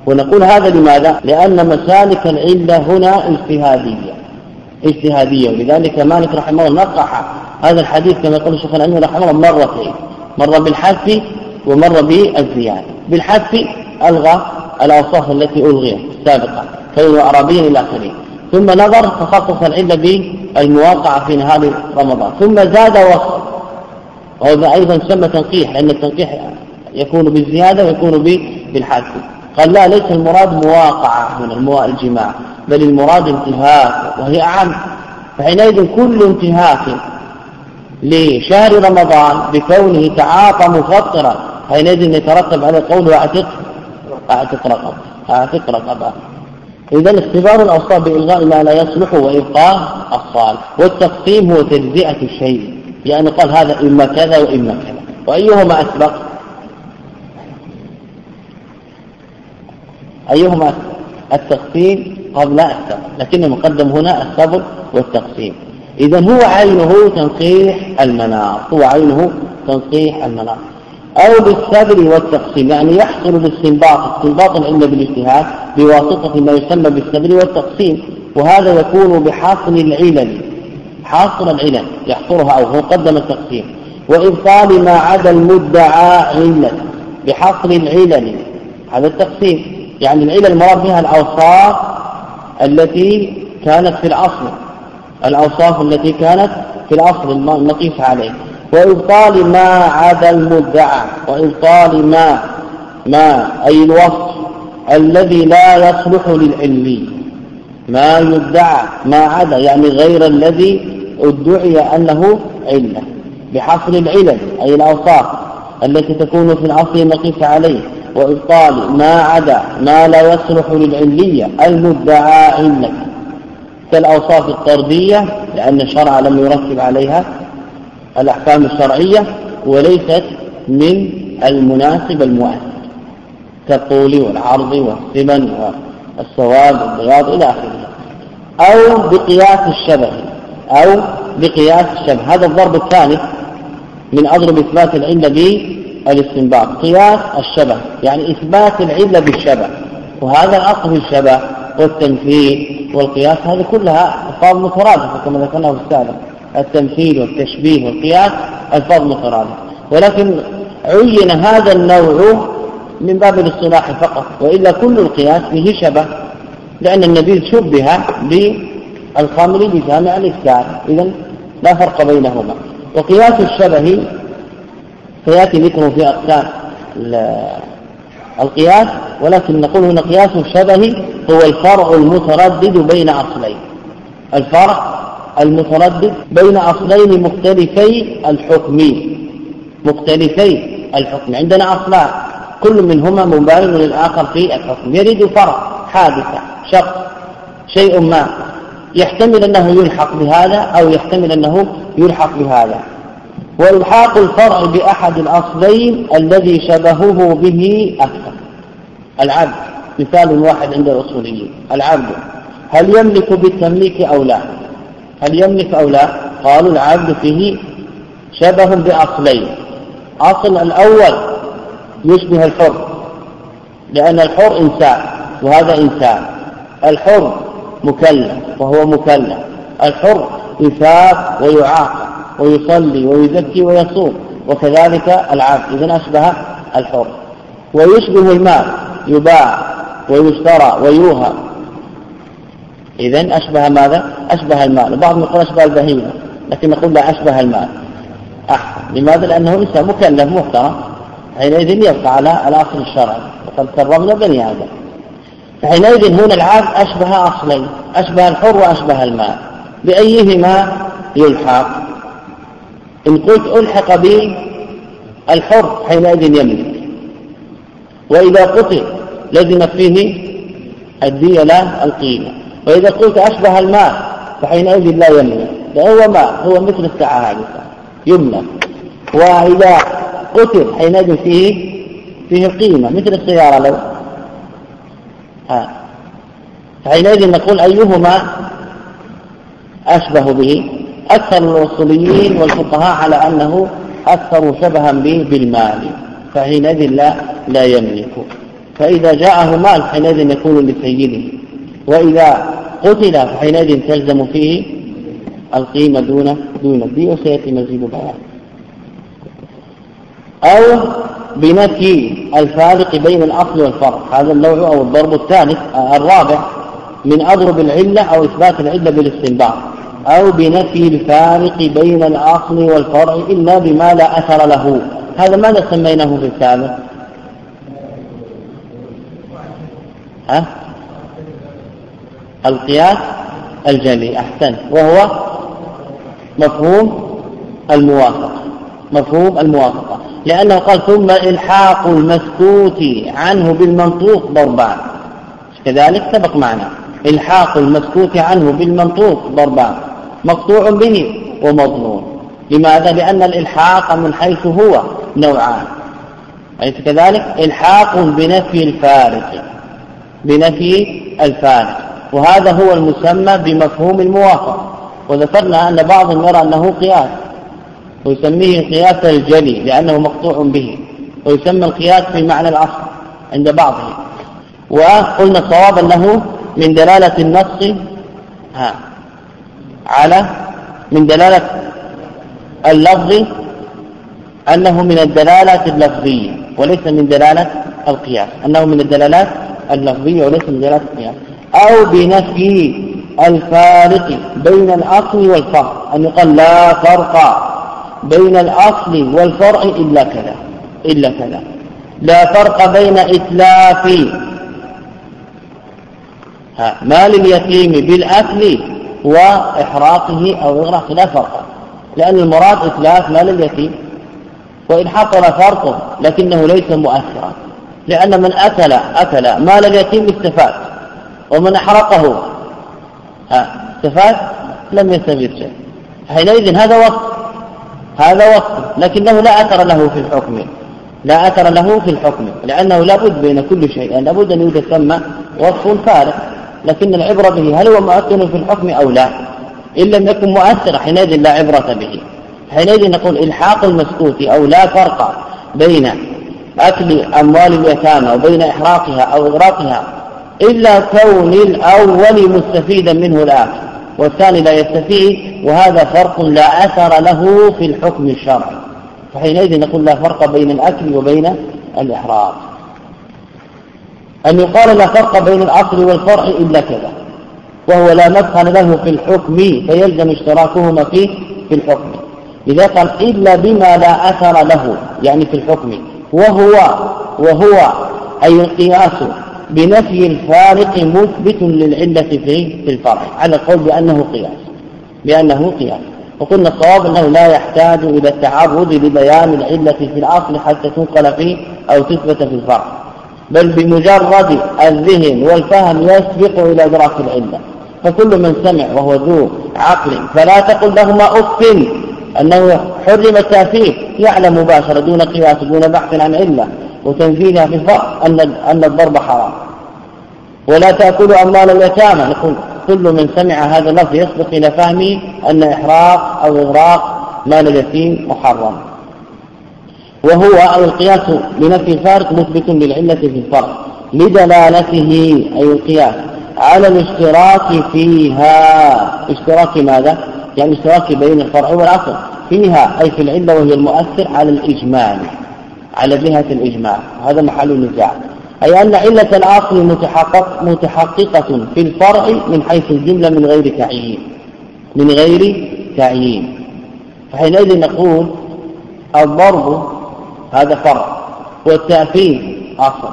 ونقول هذا لماذا؟ لأن مسالك العلة هنا اجتهادية. اجتهادية. ولذلك مالك رحمه الله نقح هذا الحديث كما يقول الشيخ الأمير رحمه الله مرتين مرة بالحذف ومرة بالزيادة. بالحذف ألغى الأوصاف التي ألغيت سابقا كون عربيا إلى آخره. ثم نظر تخصص العلة بالمواقعة في نهار رمضان. ثم زاد وصف. وهذا أيضا سمى تنقيح لأن التنقيح يكون بالزيادة ويكون بالحذف. قال لا ليس المراد مواقعة من الجماع بل المراد انتهاك وهي أعم. فحينئذ كل انتهاك لشهر رمضان بكونه تعاطى مفطرا. حينئذ يترتب على قوله أعتق أعتق رقبة. أعتق رقبة. اذا اختبار الأوصاف بإلغاء ما لا يصلح وإبقاء الصالح والتقسيم هو تجزئة الشيء. يعني قال هذا إما كذا وإما كذا. وأيهما أسبق؟ أيهما التقسيم قبل السبب لكن المقدم هنا الصبر والتقسيم. إذا هو عينه تنقيح المناط هو عينه تنقيح المناط أو بالصبر والتقسيم يعني يحصل بالاستنباط استنباطا إلا بالاجتهاد بواسطة ما يسمى بالصبر والتقسيم وهذا يكون بحاصل العلل حاصل العلل يحصرها أو هو قدم التقسيم. وإبطال ما عدا المدعى علة بحصر العلل هذا التقسيم. يعني العلل المراد بها الأوصاف التي كانت في الأصل الأوصاف التي كانت في الأصل المقيس عليه. وإبطال ما عدا المدعى وإبطال ما ما أي الوصف الذي لا يصلح للعلي ما يدعى ما عدا يعني غير الذي ادعي أنه علة بحصر العلل أي الأوصاف التي تكون في الأصل المقيس عليه. وإبطال ما عدا ما لا يصلح للعلية المدعى علة كالأوصاف الطردية لأن الشرع لم يرتب عليها الأحكام الشرعية وليست من المناسب المؤثر كالطول والعرض والثمن والسواد والبياض إلى آخره. أو بقياس الشبه أو بقياس الشبه. هذا الضرب الثاني من أضرب إثبات العلة بالاستنباط. قياس الشبه يعني إثبات العلة بالشبه. وهذا الأصل في الشبه. والتمثيل والقياس هذه كلها ألفاظ مترادفة كما ذكرنا في السابق التمثيل والتشبيه والقياس ألفاظ مترادفة. ولكن عين هذا النوع من باب الاصطلاح فقط وإلا كل القياس فيه شبه لأن النبي شبه بالخمر بجامع الإسكار إذا لا فرق بينهما. وقياس الشبه سيأتي ذكره في أقسام القياس ولكن نقول هنا قياس الشبه هو الفرع المتردد بين أصلين. الفرع المتردد بين أصلين مختلفي الحكم مختلفي الحكم. عندنا أصلان. كل منهما مبالغ للآخر في الحكم. يريد فرع حادثة شخص شيء ما. يحتمل أنه يلحق بهذا أو يحتمل أنه يلحق بهذا. والحاق الفرع بأحد الأصلين الذي شبهه به أكثر. العبد. مثال واحد عند الأصوليين العبد هل يملك بالتمليك أو لا؟ هل يملك أو لا؟ قالوا العبد فيه شبه بأصلين. أصل الأول يشبه الحر لأن الحر إنسان وهذا إنسان. الحر مكلف وهو مكلف. الحر يثاب ويعاقب ويصلي ويزكي ويصوم وكذلك العبد. إذا أشبه الحر. ويشبه المال يباع ويشترى ويوهب إذا أشبه ماذا؟ أشبه المال. وبعضهم يقول أشبه البهيمة لكن نقول لا أشبه المال. أحسن لماذا؟ لأنه إنسان مكلف محترم. حينئذ يبقى على الأصل الشرعي. وقد كرمنا بني آدم. فحينئذ هنا العبد أشبه أصلين. أشبه الحر وأشبه المال. بأيهما يلحق؟ إن قلت ألحق به الحر حينئذ يملك. وإذا قتل لزمت فيه الدية لا القيمة. وإذا قلت أشبه الماء فحينئذ لا يملك هو ماء هو مثل الساعة هذه يملك وإذا قتل حينئذ فيه فيه قيمة مثل السيارة لو. ها. فحينئذ نقول أيهما أشبه به؟ أكثر الوصوليين والفقهاء على أنه أكثر شبها به بالمال. فحينئذ لا لا يملك. فإذا جاءه مال حينئذ يكون لسيده وإذا قتل فحينئذ تلزم فيه القيمة دون دون الدي وسيأتي مزيد بيان. أو بنفي الفارق بين الأصل والفرق هذا النوع أو الضرب الثالث الرابع من أضرب العلة أو إثبات العلة بالاستنباط. أو بنفي الفارق بين الأصل والفرع إلا بما لا أثر له. هذا ماذا سميناه في السابق ها؟ القياس الجلي أحسن. وهو مفهوم الموافقة. مفهوم الموافقة. لأنه قال ثم إلحاق المسكوت عنه بالمنطوق ضربان. كذلك؟ سبق معنا. إلحاق المسكوت عنه بالمنطوق ضربان. مقطوع به ومظنون لماذا؟ لأن الإلحاق من حيث هو نوعان. أليس كذلك؟ إلحاق بنفي الفارق. بنفي الفارق وهذا هو المسمى بمفهوم الموافقة. وذكرنا أن بعضهم يرى أنه قياس ويسميه قياس الجلي لأنه مقطوع به ويسمى القياس في معنى الأصل عند بعضهم وقلنا الصواب أنه من دلالة النص ها على من دلالة اللفظ أنه من الدلالات اللفظية وليس من دلالة القياس أنه من الدلالات اللفظية وليس من دلالة القياس أو بنفي الفارق بين الأصل والفرع أن يقال لا فرق بين الأصل والفرع إلا كذا إلا كذا. لا فرق بين إتلاف مال اليتيم بالأكل وإحراقه أو إغراقه لا فرق. لأن المراد إتلاف مال اليتيم وإن حصل فرق لكنه ليس مؤثرا. لأن من أكل أكل. مال اليتيم استفاد ومن أحرقه. استفاد لم يستفيد شيء حينئذ هذا وصف هذا وصف لكنه لا أثر له في الحكم. لا أثر له في الحكم. لأنه لابد بين كل شيء. يعني لابد أن يوجد ثم وصف فارق لكن العبرة به هل هو مؤثر في الحكم أو لا؟ إن لم يكن مؤثرا حينئذ لا عبرة به. حينئذ نقول إلحاق المسكوت أو لا فرق بين أكل أموال اليتامى وبين إحراقها أو إغراقها إلا كون الأول مستفيدا منه الآخر والثاني لا يستفيد وهذا فرق لا أثر له في الحكم الشرعي. فحينئذ نقول لا فرق بين الأكل وبين الإحراق. أن يقال لا فرق بين الأصل والفرع إلا كذا وهو لا مدخل له في الحكم فيلزم اشتراكهما فيه في الحكم. إذا قال إلا بما لا أثر له يعني في الحكم وهو وهو أي القياس بنفي الفارق مثبت للعلة في في الفرع. على القول بأنه قياس. بأنه قياس. وقلنا الصواب أنه لا يحتاج إلى التعرض لبيان العلة في الأصل حتى تنقل فيه أو تثبت في الفرع. بل بمجرد الذهن والفهم يسبق إلى إدراك العلة. فكل من سمع وهو ذو عقل فلا تقل لهما أف أنه حرم التأثير يعلم مباشرة دون قياس دون بحث عن علة وتنفيذها في الفرع أن أن الضرب حرام. ولا تأكلوا أموال اليتامى. نقول كل من سمع هذا اللفظ يسبق إلى فهمه أن إحراق أو إغراق مال اليتيم محرم. وهو أو القياس بنفي الفارق مثبت للعلة في الفرق لدلالته أي القياس على الاشتراك فيها. اشتراك ماذا؟ يعني اشتراك بين الفرع والأصل فيها أي في العلة وهي المؤثر على الإجمال على جهة الإجمال. هذا محل النزاع أي أن علة الأصل متحقق متحققة في الفرع من حيث الجملة من غير تعيين. من غير تعيين. فحينئذ نقول الضرب هذا فرع. والتأثير أصل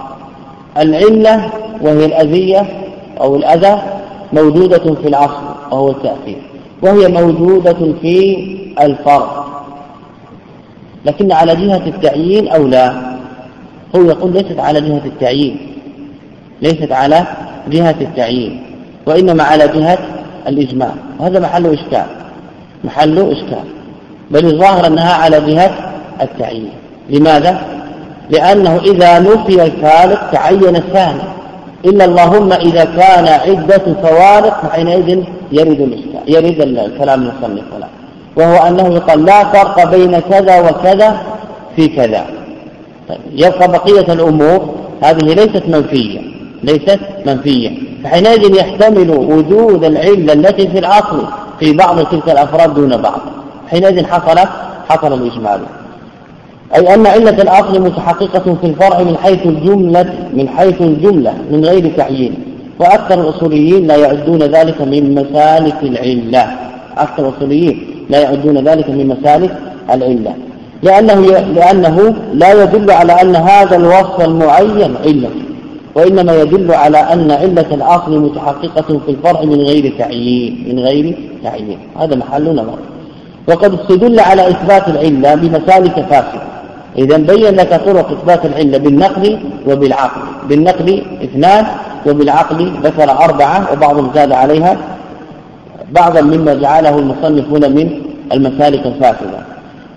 العلة وهي الأذية أو الأذى موجودة في الأصل وهو التأثير. وهي موجودة في الفرع لكن على جهة التعيين أو لا؟ هو يقول ليست على جهة التعيين. ليست على جهة التعيين. وإنما على جهة الإجماع. وهذا محل إشكال. محل إشكال. بل الظاهر أنها على جهة التعيين. لماذا؟ لأنه إذا نفي الفارق تعين الثاني. إلا اللهم إذا كان عدة فوارق فحينئذ يرد يرد الكلام المصنف ولا وهو أنه يقال لا فرق بين كذا وكذا في كذا. طيب يبقى بقية الأمور هذه ليست منفية. ليست منفية. فحينئذ يحتمل وجود العلة التي في الأصل في بعض تلك الأفراد دون بعض. حينئذ حصل حصل الإجمال. أي أن علة الأصل متحققة في الفرع من حيث الجملة من حيث الجملة من غير تعيين وأكثر الأصوليين لا يعدون ذلك من مسالك العلة. أكثر الأصوليين لا يعدون ذلك من مسالك العلة. لأنه لأنه لا يدل على أن هذا الوصف المعين علة. وإنما يدل على أن علة الأصل متحققة في الفرع من غير تعيين من غير تعيين. هذا محل نظر. وقد استدل على إثبات العلة بمسالك فاسدة. إذا بين لك طرق إثبات العلة بالنقل وبالعقل. بالنقل اثنان وبالعقل ذكر أربعة وبعضهم زاد عليها بعضا مما جعله المصنف هنا من المسالك الفاسدة.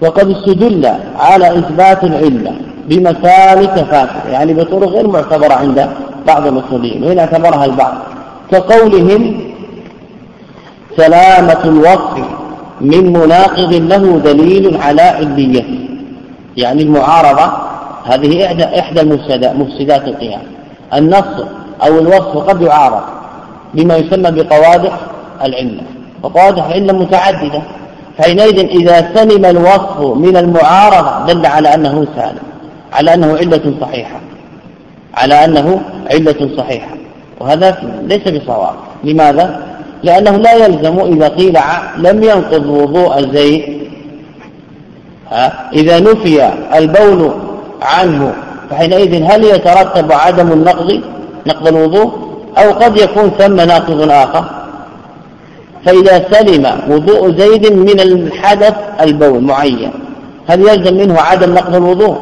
وقد استدل على إثبات العلة بمسالك فاسدة يعني بطرق غير معتبرة عند بعض المسلمين وإن اعتبرها البعض. كقولهم سلامة الوصف من مناقض له دليل على عليته يعني المعارضة هذه إحدى إحدى مفسدات القيام. النص أو الوصف قد يعارض بما يسمى بقوادح العلة. وقوادح العلة متعددة. حينئذ إذا سلم الوصف من المعارضة دل على أنه سالم على أنه علة صحيحة على أنه علة صحيحة. وهذا ليس بصواب. لماذا؟ لأنه لا يلزم إذا قيل لم ينقض وضوء زيد إذا نفي البول عنه فحينئذ هل يترتب عدم النقض؟ نقض الوضوء أو قد يكون ثم ناقض آخر. فإذا سلم وضوء زيد من الحدث البول معين هل يلزم منه عدم نقض الوضوء؟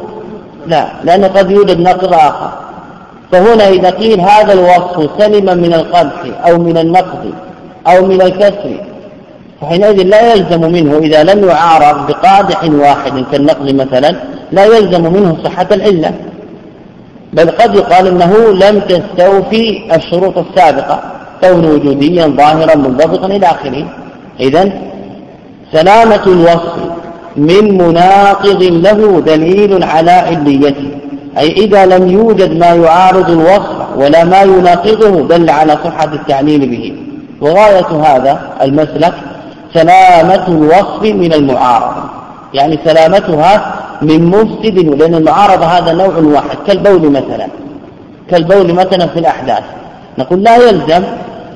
لا لأن قد يوجد نقض آخر. فهنا إذا قيل هذا الوصف سلم من القدح أو من النقض أو من الكسر فحينئذ لا يلزم منه إذا لم يعارض بقادح واحد كالنقل مثلا لا يلزم منه صحة العلة. بل قد يقال إنه لم تستوفي الشروط السابقة كون وجوديا ظاهرا منضبطا إلى آخره. اذا سلامة الوصف من مناقض له دليل على عليته. أي إذا لم يوجد ما يعارض الوصف ولا ما يناقضه دل على صحة التعليل به. وغاية هذا المسلك سلامة الوصف من المعارضة يعني سلامتها من مفسد لأن المعارضة هذا نوع واحد كالبول مثلا. كالبول مثلا في الأحداث. نقول لا يلزم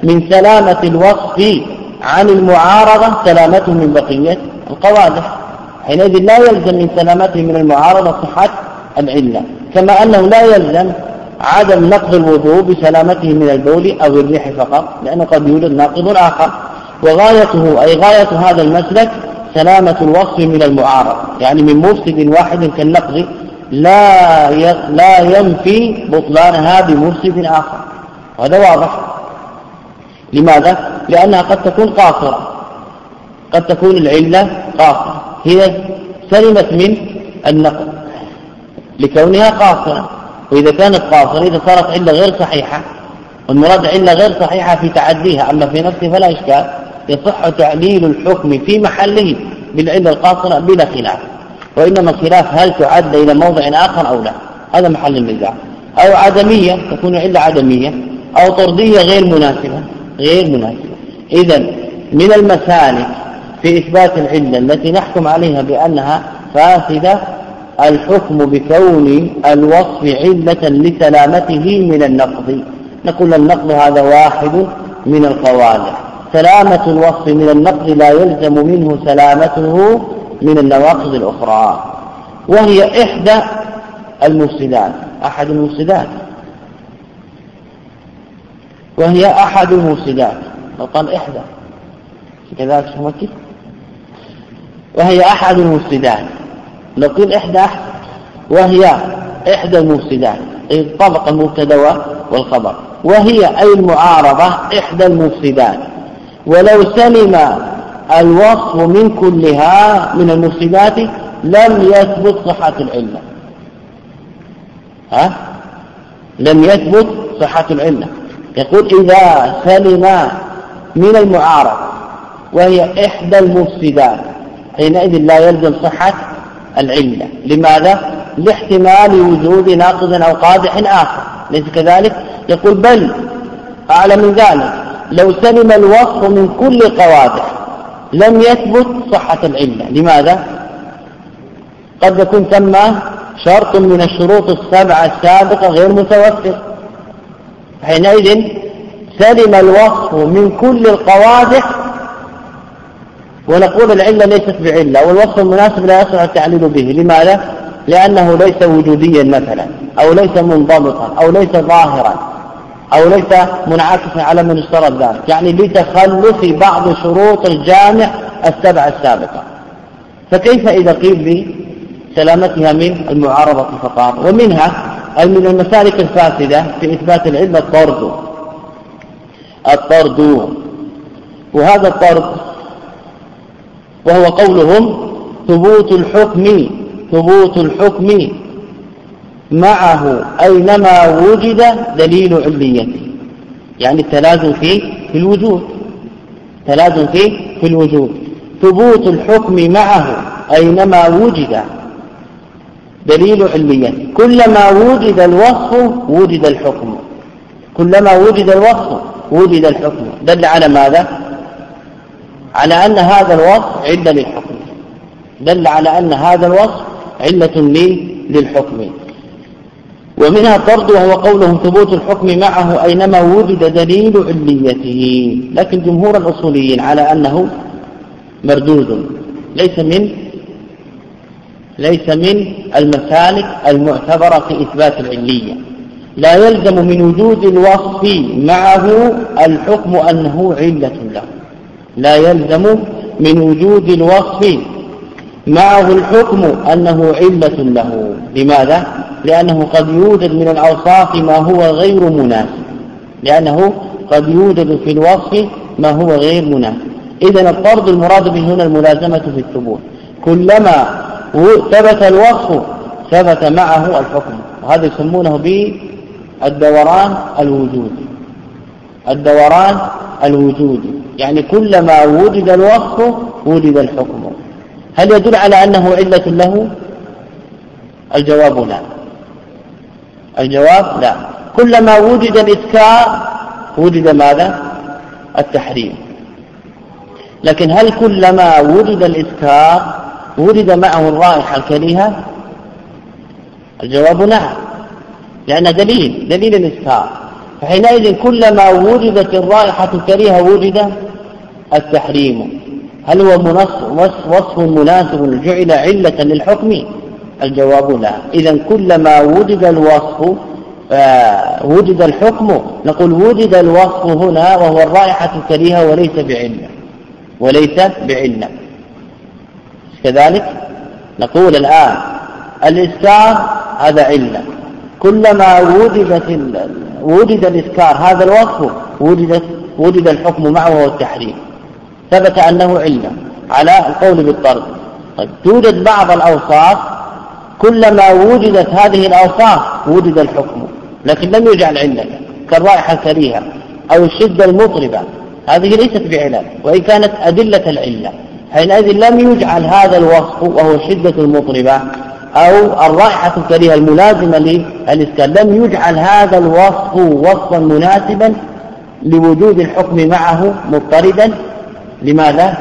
من سلامة الوصف عن المعارضة سلامته من بقية القوادح. حينئذ لا يلزم من سلامته من المعارضة صحة العلة. كما أنه لا يلزم عدم نقض الوضوء بسلامته من البول أو الريح فقط لأنه قد يوجد ناقض آخر وغايته أي غاية هذا المسلك سلامة الوصف من المعارض. يعني من مفسد واحد كالنقض لا لا ينفي بطلانها بمفسد آخر. وهذا واضح. لماذا؟ لأنها قد تكون قاصرة. قد تكون العلة قاصرة. هي سلمت من النقض لكونها قاصرة. وإذا كانت قاصرة إذا صارت علة غير صحيحة والمراد علة غير صحيحة في تعديها أما في نفسه فلا إشكال. يصح تعليل الحكم في محله بالعلة القاصرة بلا خلاف. وإنما الخلاف هل تعد إلى موضع آخر أو لا؟ هذا محل النزاع. أو عدمية تكون علة عدمية. أو طردية غير مناسبة. غير مناسبة. إذا من المسالك في إثبات العلة التي نحكم عليها بأنها فاسدة الحكم بكون الوصف علة لسلامته من النقض. نقول النقض هذا واحد من القوادح. سلامة الوصف من النقض لا يلزم منه سلامته من النواقض الأخرى. وهي إحدى المفسدات أحد المفسدات. وهي أحد المفسدات. لو قال إحدى كذلك مكي وهي أحد المفسدات. لو إحدى وهي إحدى المفسدات. أي طبق المبتدا والخبر وهي أي المعارضة إحدى المفسدات. ولو سلم الوصف من كلها من المفسدات لم يثبت صحة العلة. ها؟ لم يثبت صحة العلة. يقول إذا سلم من المعارض وهي إحدى المفسدات حينئذ لا يلزم صحة العلة. لماذا؟ لاحتمال وجود ناقض أو قادح آخر. ليس كذلك؟ يقول بل أعلى من ذلك. لو سلم الوصف من كل قوادح لم يثبت صحة العلة لماذا؟ قد يكون ثم شرط من الشروط السبعة السابقة غير متوفر حينئذ سلم الوصف من كل القوادح ونقول العلة ليست بعلة والوصف المناسب لا يصلح التعليل به لماذا؟ لأنه ليس وجوديا مثلا أو ليس منضبطا أو ليس ظاهرا أو ليس منعكسا على من اشترط ذلك. يعني لتخلف بعض شروط الجامع السبع السابقة. فكيف إذا قيل بسلامتها من المعارضة فقط؟ ومنها أي من المسالك الفاسدة في إثبات العلم الطرد. الطرد. وهذا الطرد وهو قولهم ثبوت الحكم ثبوت الحكم. معه أينما وجد دليل عليته. يعني التلازم في في الوجود. تلازم في في الوجود. ثبوت الحكم معه أينما وجد دليل عليته. كلما وجد الوصف وجد الحكم. كلما وجد الوصف وجد الحكم. دل على ماذا؟ على أن هذا الوصف علة للحكم. دل على أن هذا الوصف علة للحكم. ومنها طرد وهو قولهم ثبوت الحكم معه أينما وجد دليل عليته. لكن جمهور الأصوليين على أنه مردود. ليس من ليس من المسالك المعتبرة في إثبات العلية. لا يلزم من وجود الوصف معه الحكم أنه علة له. لا يلزم من وجود الوصف معه الحكم أنه علة له. لماذا؟ لأنه قد يوجد من الأوصاف ما هو غير مناسب لأنه قد يوجد في الوصف ما هو غير مناسب إذا الطرد المراد به هنا الملازمة في الثبوت. كلما ثبت الوصف ثبت معه الحكم. وهذا يسمونه بالدوران الوجودي الدوران الوجودي يعني كلما وجد الوصف وجد الحكم. هل يدل على أنه علة له؟ الجواب لا. الجواب لا. كلما وجد الإذكار وجد ماذا؟ التحريم. لكن هل كلما وجد الإذكار وجد معه الرائحة الكريهة؟ الجواب نعم لأن دليل دليل الإذكار. فحينئذ كلما وجدت الرائحة الكريهة وجد التحريم. هل هو وصف مناسب جعل علة للحكم؟ الجواب لا. إذا كلما وجد الوصف آه، وجد الحكم نقول وجد الوصف هنا وهو الرائحة الكريهة وليس بعلة وليس بعلة. كذلك نقول الآن الإسكار هذا علة. كلما وجدت وجد الإسكار هذا الوصف وجدت وجد الحكم معه وهو التحريم. ثبت أنه علة على القول بالطرد. طيب توجد بعض الأوصاف كلما وجدت هذه الأوصاف وجد الحكم لكن لم يجعل علة كالرائحة الكريهة أو الشدة المطربة. هذه ليست بعلل وإن كانت أدلة العلة. حينئذ لم يجعل هذا الوصف وهو الشدة المطربة أو الرائحة الكريهة الملازمة للإسكان. لم يجعل هذا الوصف وصفا مناسبا لوجود الحكم معه مضطردا لماذا؟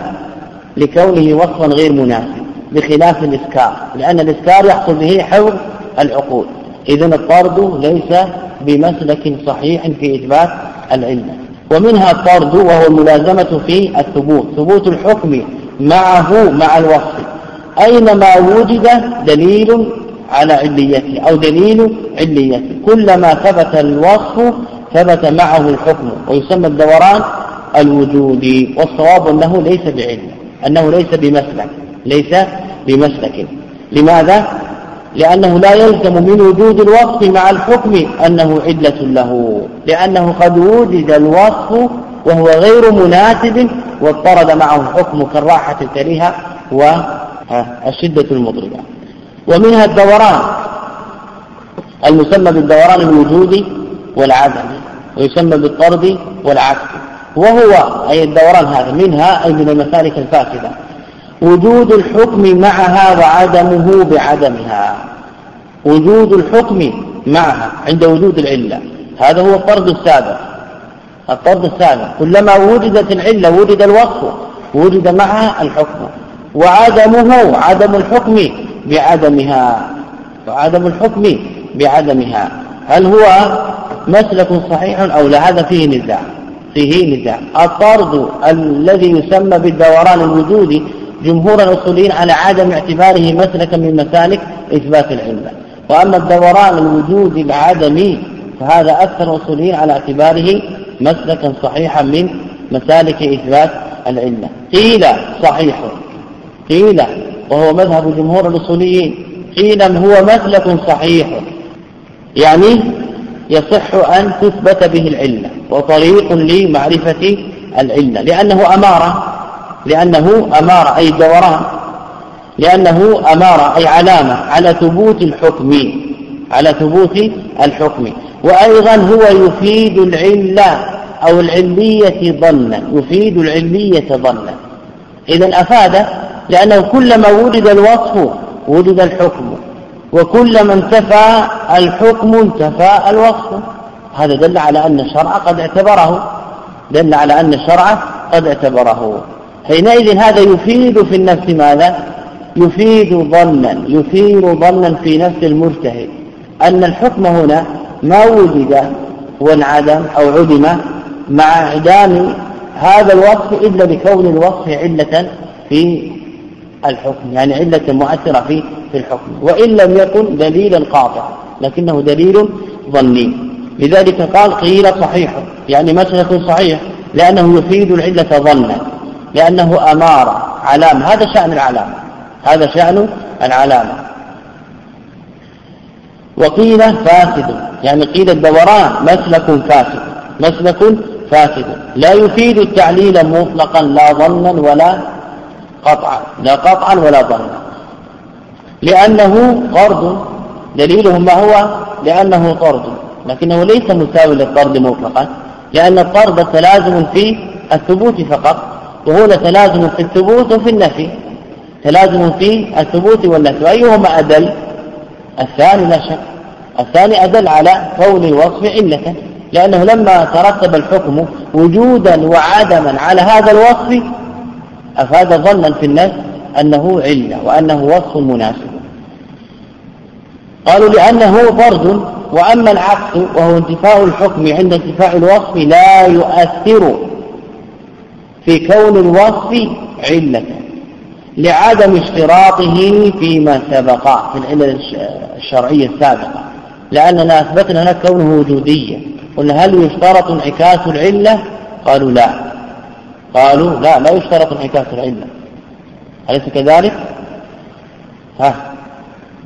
لكونه وصفا غير مناسب بخلاف الإسكار لأن الإسكار يحصل به حفظ العقول. إذا الطرد ليس بمسلك صحيح في إثبات العلة ومنها الطرد وهو الملازمة في الثبوت ثبوت الحكم معه مع الوصف. أينما وجد دليل على عليته أو دليل عليته كلما ثبت الوصف ثبت معه الحكم ويسمى الدوران الوجودي والصواب أنه ليس بعلم أنه ليس بمسلك ليس بمسلك. لماذا؟ لأنه لا يلزم من وجود الوصف مع الحكم أنه علة له لأنه قد وجد الوصف وهو غير مناسب واضطرد معه الحكم كالراحة الكريهة والشدة المضربة ومنها الدوران المسمى بالدوران الوجودي والعدمي ويسمى بالطرد والعكس وهو أي الدوران هذا منها أي من المسالك الفاسدة. وجود الحكم معها وعدمه بعدمها. وجود الحكم معها عند وجود العلة. هذا هو الطرد السابق. الطرد السابق. كلما وجدت العلة وجد الوصف وجد معها الحكم. وعدمه عدم الحكم بعدمها. وعدم الحكم بعدمها. هل هو مسلك صحيح أو لا؟ هذا فيه نزاع. فيه نزاع الطرد الذي يسمى بالدوران الوجودي جمهور الأصوليين على عدم اعتباره مسلكا من مسالك إثبات العلة وأما الدوران الوجودي العدمي فهذا أكثر الأصوليين على اعتباره مسلكا صحيحا من مسالك إثبات العلة قيل صحيح. قيل وهو مذهب جمهور الأصوليين. قيل هو مسلك صحيح. يعني يصح أن تثبت به العلة وطريق لمعرفة العلة. لأنه أمارة لأنه أمارة أي دوران لأنه أمارة أي علامة على ثبوت الحكم على ثبوت الحكم. وأيضا هو يفيد العلة أو العلية ظنا يفيد العلية ظنا. إذا أفاد لأنه كلما وجد الوصف وجد الحكم. وكلما انتفى الحكم انتفى الوصف هذا دل على أن الشرع قد اعتبره دل على أن الشرع قد اعتبره. حينئذ هذا يفيد في النفس ماذا؟ يفيد ظنا يثير ظنا في نفس المجتهد أن الحكم هنا ما وجد وانعدم أو عدم مع إعدام هذا الوصف إلا بكون الوصف علة في الحكم يعني علة مؤثرة في في الحكم. وإن لم يكن دليلا قاطعا لكنه دليل ظني. لذلك قال قيل صحيح يعني مسلك صحيح؟ لأنه يفيد العلة ظنا لأنه أمارة علامة هذا شأن العلامة هذا شأن العلامة وقيل فاسد يعني قيل الدوران مسلك فاسد مسلك فاسد. لا يفيد التعليل مطلقا لا ظنا ولا قطعا لا قطعا ولا ظنا لأنه طرد. دليله ما هو؟ لأنه طرد. لكنه ليس مساوي للطرد مطلقا لأن الطرد تلازم في الثبوت فقط وهنا تلازم في الثبوت وفي النفي. تلازم في الثبوت والنفي. أيهما أدل؟ الثاني لا شك. الثاني أدل على كون الوصف علة لأنه لما ترتب الحكم وجودا وعدما على هذا الوصف أفاد ظنا في النفس أنه علة وأنه وصف مناسب. قالوا لأنه فرد وأما العكس وهو انتفاء الحكم عند انتفاء الوصف لا يؤثر في كون الوصف علة لعدم اشتراطه فيما سبق في العلة الشرعية السابقة. لأننا أثبتنا هناك كونه وجودية. قلنا هل يشترط انعكاس العلة؟ قالوا لا. قالوا لا لا يشترط انعكاس العلة. أليس كذلك؟ ها.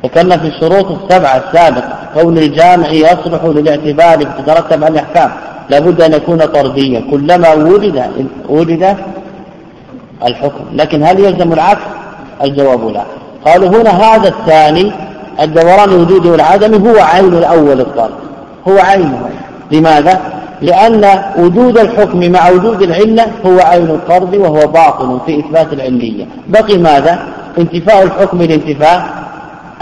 ذكرنا في الشروط السبعة السابقة كون الجامع يصلح للاعتبار تترتب على الأحكام. لابد أن يكون طرديا. كلما وجد وجد الحكم. لكن هل يلزم العكس؟ الجواب لا. قالوا هنا هذا الثاني الدوران الوجودي والعدم هو عين الأول الطرد. هو عينه. لماذا؟ لأن وجود الحكم مع وجود العلة هو عين الطرد وهو باطل في إثبات العلية بقي ماذا؟ انتفاء الحكم لانتفاء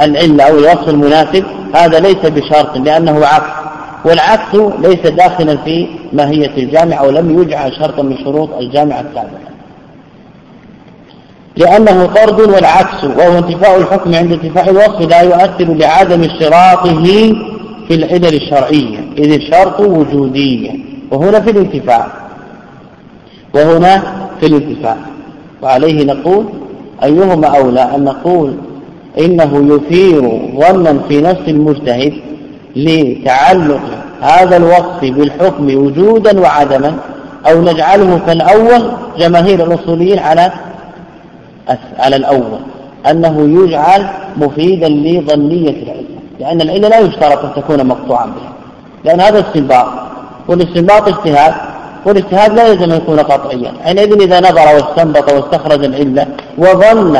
العلة أو الوصف المناسب. هذا ليس بشرط لأنه عكس. والعكس ليس داخلا في ماهية الجامع أو لم يجعل شرطا من شروط الجامع السابقة لأنه طرد والعكس وهو انتفاء الحكم عند انتفاء الوصف لا يؤثر لعدم اشتراطه في العلل الشرعية. إذ الشرط وجودية. وهنا في الانتفاع. وهنا في الانتفاع. وعليه نقول أيهما أولى؟ أن نقول إنه يثير ظنا في نفس المجتهد لتعلق هذا الوصف بالحكم وجودا وعدما أو نجعله كالأول جماهير الأصوليين على على الأول. أنه يجعل مفيدا لظنية العلة. لأن العلة لا يشترط أن تكون مقطوعا بها. لأن هذا استنباط. والاستنباط اجتهاد. والاجتهاد لا يلزم أن يكون قطعيا. حينئذ إذا نظر واستنبط واستخرج العلة وظن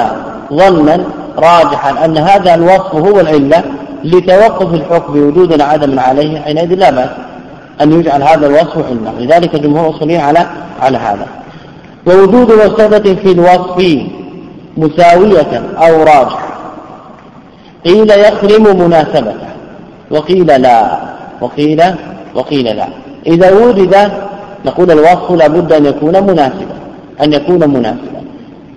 ظنا راجحا أن هذا الوصف هو العلة لتوقف الحكم وجودا عدما عليه حينئذ لا بأس أن يجعل هذا الوصف علة. لذلك جمهور الأصوليين على على هذا. ووجود وسادة في الوصف مساوية أو راجحة. قيل يحرم مناسبته وقيل لا. وقيل وقيل لا. إذا وجد نقول الوصف لابد أن يكون مناسبا أن يكون مناسبا.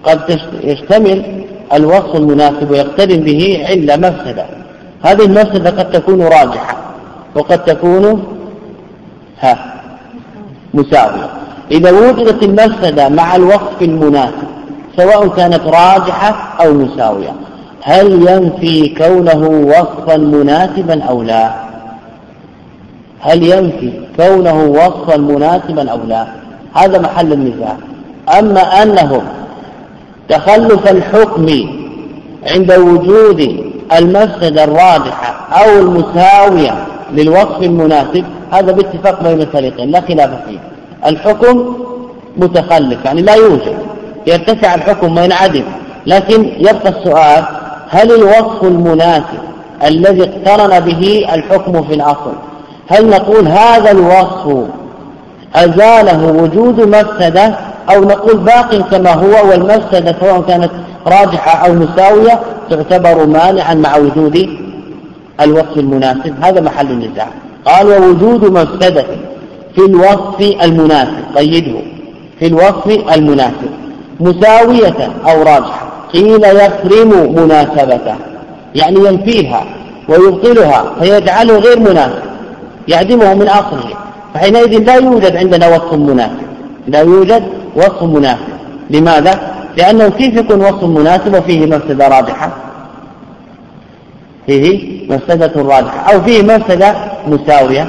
قد يشتمل الوصف المناسب ويقترن به علة مفسدة. هذه المفسدة قد تكون راجحة وقد تكون ها مساوية. إذا وجدت المفسدة مع الوصف المناسب سواء كانت راجحة أو مساوية هل ينفي كونه وصفا مناسبا أو لا؟ هل ينفي كونه وصفا مناسبا أو لا؟ هذا محل النزاع. أما أنه تخلف الحكم عند وجود المفسدة الراجحة أو المساوية للوصف المناسب هذا باتفاق بين الفريقين لا خلاف فيه. الحكم متخلف يعني لا يوجد. يرتفع الحكم وينعدم لكن يبقى السؤال هل الوصف المناسب الذي اقترن به الحكم في الأصل هل نقول هذا الوصف أزاله وجود مفسدة أو نقول باق كما هو والمفسدة سواء كانت راجحة أو مساوية تعتبر مانعا مع وجود الوصف المناسب؟ هذا محل النزاع. قال ووجود مفسدة في الوصف المناسب. قيده في الوصف المناسب. مساوية أو راجحة. قيل يحرم مناسبته. يعني ينفيها ويبطلها فيجعله غير مناسب. يعدمه من أصله فحينئذ لا يوجد عندنا وصف مناسب. لا يوجد وصف مناسب. لماذا؟ لأنه كيف يكون وصف مناسب وفيه مفسدة راجحة فيه مفسدة راجحة أو فيه مفسدة مساوية.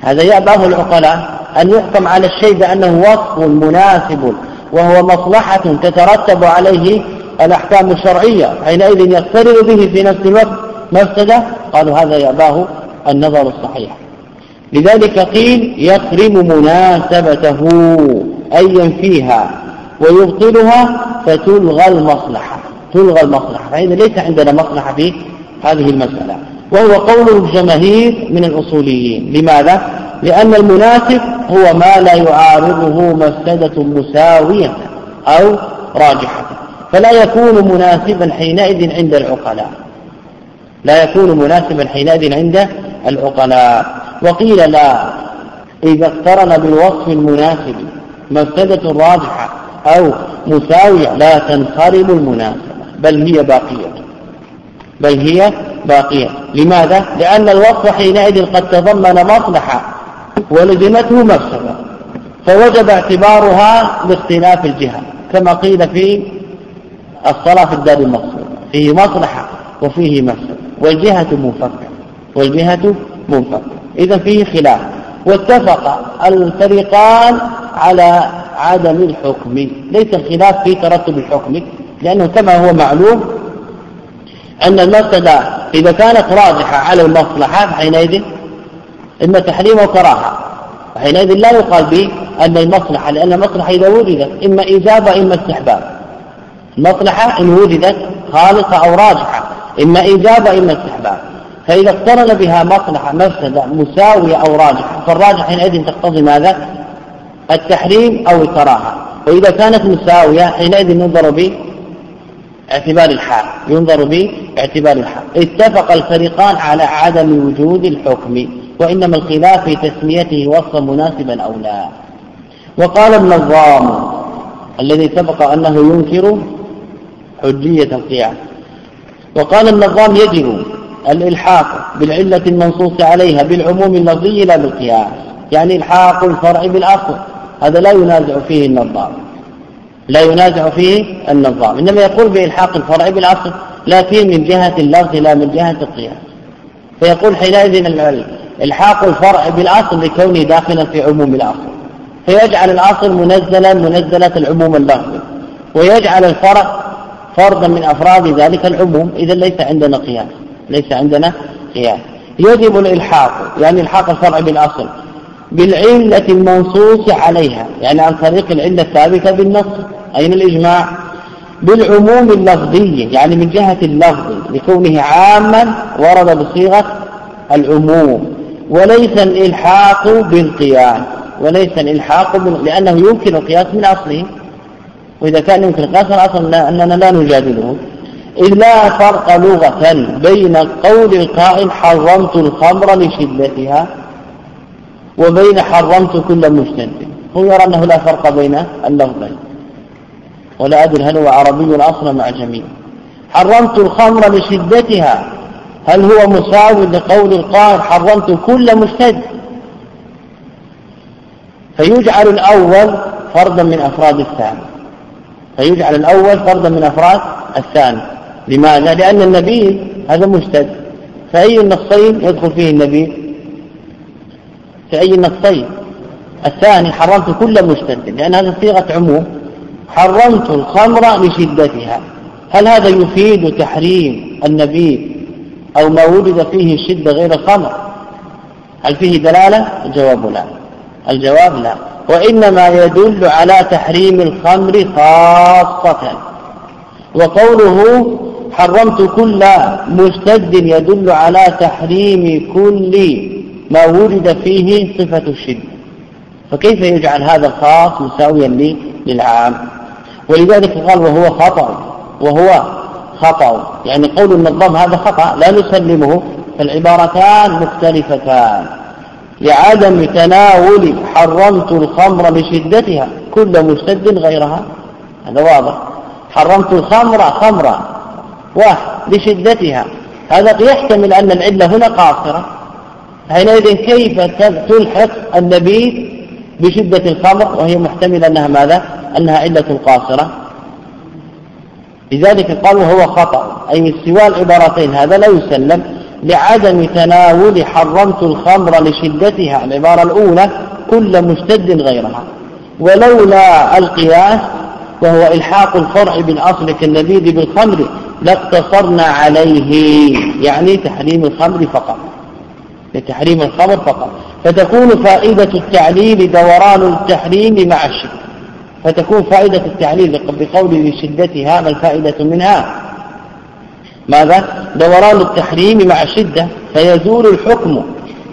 هذا يأباه العقلاء أن يحكم على الشيء بأنه وصف مناسب وهو مصلحة تترتب عليه الأحكام الشرعية. حينئذ يقترن به في نفس الوقت مفسدة. قالوا هذا يأباه النظر الصحيح. لذلك قيل يخرم مناسبته أي ينفيها ويبطلها فتلغى المصلحة تلغى المصلحة فإذا ليس عندنا مصلحة في هذه المسألة. وهو قول الجماهير من الأصوليين. لماذا؟ لأن المناسب هو ما لا يعارضه مفسدة مساوية أو راجحة. فلا يكون مناسبا حينئذ عند العقلاء. لا يكون مناسبا حينئذ عند العقلاء. وقيل لا إذا اقترن بالوصف المناسب مفسدة راجحة أو مساوية لا تنخرم المناسبة بل هي باقية. بل هي باقية. لماذا؟ لأن الوصف حينئذ قد تضمن مصلحة ولزمته مفسدة فوجب اعتبارها لاختلاف الجهة كما قيل في الصلاة في الدار المقصود. فيه مصلحة وفيه مفسدة والجهة منفكة والجهة منفك إذا فيه خلاف. واتفق الفريقان على عدم الحكم. ليس الخلاف في ترتب الحكم لأنه كما هو معلوم أن المفسدة إذا كانت راجحة على المصلحة فحينئذ إما تحريم وكراهة وحينئذ لا يقال به أن المصلحة لأن المصلحة إذا وجدت إما إجابة إما استحباب. المصلحة إن وجدت خالصة أو راجحة إما إجابة إما استحباب. فإذا اقترن بها مصلحة مفسدة مساوية أو راجحة فالراجح حينئذ تقتضي ماذا؟ التحريم أو الكراهة. وإذا كانت مساوية حينئذ ينظر باعتبار الحال ينظر باعتبار الحال. اتفق الفريقان على عدم وجود الحكم وإنما الخلاف في تسميته وصفا مناسبا أو لا. وقال النظام الذي سبق أنه ينكر حجية القياس وقال النظام يجب الإلحاق بالعلة المنصوص عليها بالعموم اللفظي لا بالقياس. يعني إلحاق الفرع بالأصل. هذا لا ينازع فيه النظام لا ينازع فيه النظام إنما يقول بإلحاق الفرع بالأصل لكن من جهة اللفظ لا من جهة القياس. فيقول حينئذ إلحاق الفرع بالأصل لكونه داخلا في عموم الأصل. فيجعل الأصل منزلا منزلة العموم اللفظي. ويجعل الفرع فردا من أفراد ذلك العموم. إذا ليس عندنا قياس. ليس عندنا قياس يجب الإلحاق يعني إلحاق الفرع بالأصل بالعلة المنصوص عليها يعني عن طريق العلة الثابتة بالنص. أين الإجماع؟ بالعموم اللفظي يعني من جهة اللفظ لكونه عاما ورد بصيغة العموم. وليس الإلحاق بالقياس وليس الإلحاق بال... لأنه يمكن القياس من أصله. وإذا كان يمكن القياس من أصله أننا لا نجادله. إذ لا فرق لغة بين قول القائل حرمت الخمر لشدتها وبين حرمت كل مجتنب هو يرى أنه لا فرق بين اللفظين. ولا أدري هل هو عربي أصلا مع جميع. حرمت الخمر لشدتها. هل هو مساو لقول القائل حرمت كل مجتد فيجعل الأول فردا من أفراد الثاني. فيجعل الأول فردا من أفراد الثاني. لماذا؟ لأن النبي هذا مجتد فأي النصين يدخل فيه النبي؟ في أي النصين الثاني حرمت كل مشتد لأن هذا صيغة عموم. حرمت الخمر لشدتها. هل هذا يفيد تحريم النبي؟ أو ما وجد فيه الشدة غير الخمر؟ هل فيه دلالة؟ الجواب لا. الجواب لا. وإنما يدل على تحريم الخمر خاصة. وقوله حرمت كل مشتد يدل على تحريم كل ما وجد فيه صفة الشدة فكيف يجعل هذا الخاص مساويا للعام؟ ولذلك قال وهو خطأ وهو خطأ. يعني قول النظام هذا خطأ لا نسلمه فالعبارتان مختلفتان. لعدم تناول حرمت الخمر لشدتها كل مشتد غيرها. هذا واضح. حرمت الخمر خمرا. واحد لشدتها. هذا يحتمل أن العلة هنا قاصرة. حينئذ كيف تلحق النبي بشدة الخمر؟ وهي محتملة أنها ماذا؟ أنها علة قاصرة. لذلك قالوا هو خطأ. أي سوى العبارتين هذا لا يسلم. لعدم تناول حرمت الخمر لشدتها العبارة الأولى كل مشتد غيرها. ولولا القياس وهو إلحاق الفرع بالأصل كالنبيذ بالخمر لاقتصرنا عليه. يعني تحريم الخمر فقط. لتحريم الخمر فقط. فتكون فائدة التعليل دوران التحريم مع الشدة فتكون فائدة التعليل بقول لشدتها ما الفائدة منها. ماذا؟ دوران التحريم مع الشدة فيزول الحكم.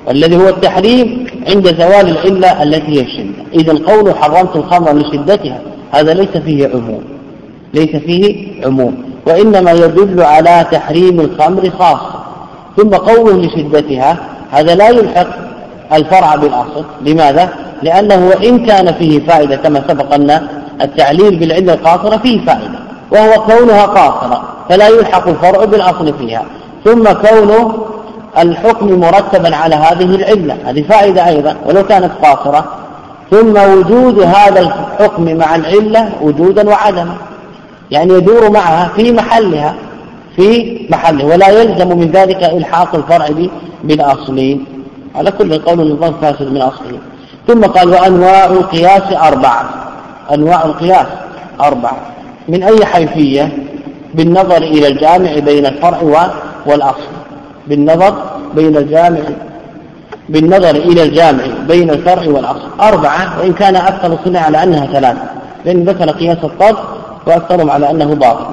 والذي هو التحريم عند زوال العلة التي هي الشدة. إذا قول حرمت الخمر لشدتها. هذا ليس فيه عموم. ليس فيه عموم. وإنما يدل على تحريم الخمر خاصة. ثم قوله لشدتها هذا لا يلحق الفرع بالأصل. لماذا؟ لأنه وإن كان فيه فائدة كما سبق أن التعليل بالعلة القاصرة فيه فائدة. وهو كونها قاصرة فلا يلحق الفرع بالأصل فيها. ثم كون الحكم مرتبا على هذه العلة. هذه فائدة أيضا ولو كانت قاصرة ثم وجود هذا الحكم مع العلة وجودا وعدما. يعني يدور معها في محلها في محله ولا يلزم من ذلك إلحاق الفرع بالأصل على كل قول النظام فاسد من أصله. ثم قال وأنواع القياس أربعة. أنواع القياس أربعة. من أي حيثية؟ بالنظر إلى الجامع بين الفرع والأصل. بالنظر بين الجامع بالنظر إلى الجامع بين الفرع والأصل أربعة وإن كان أكثر الصنع على أنها ثلاثة. لأن ذكر قياس الطرد وأكثرهم على أنه باطل.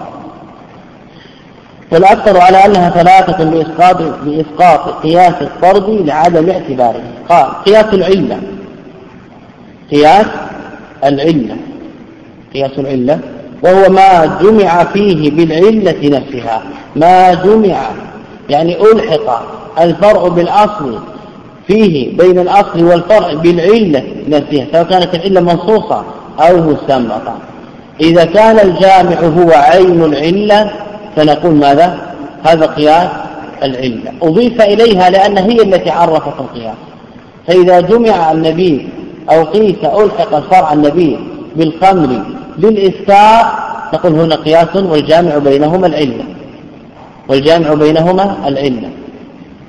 والأكثر على أنها ثلاثة بإسقاط, بإسقاط قياس الطرد لعدم اعتباره. قال قياس العلة. قياس العلة. قياس العلة. وهو ما جمع فيه بالعلة نفسها. ما جمع يعني ألحق الفرع بالأصل فيه بين الأصل والفرع بالعلة نفسها سواء كانت العلة منصوصة أو مستنبطة إذا كان الجامع هو عين العلة فنقول ماذا؟ هذا قياس العلة. أضيف إليها لأن هي التي عرفت القياس. فإذا جمع النبي أو قيس ألحق الفرع النبي بالخمر للإسكار نقول هنا قياس والجامع بينهما العلة. والجامع بينهما العلة.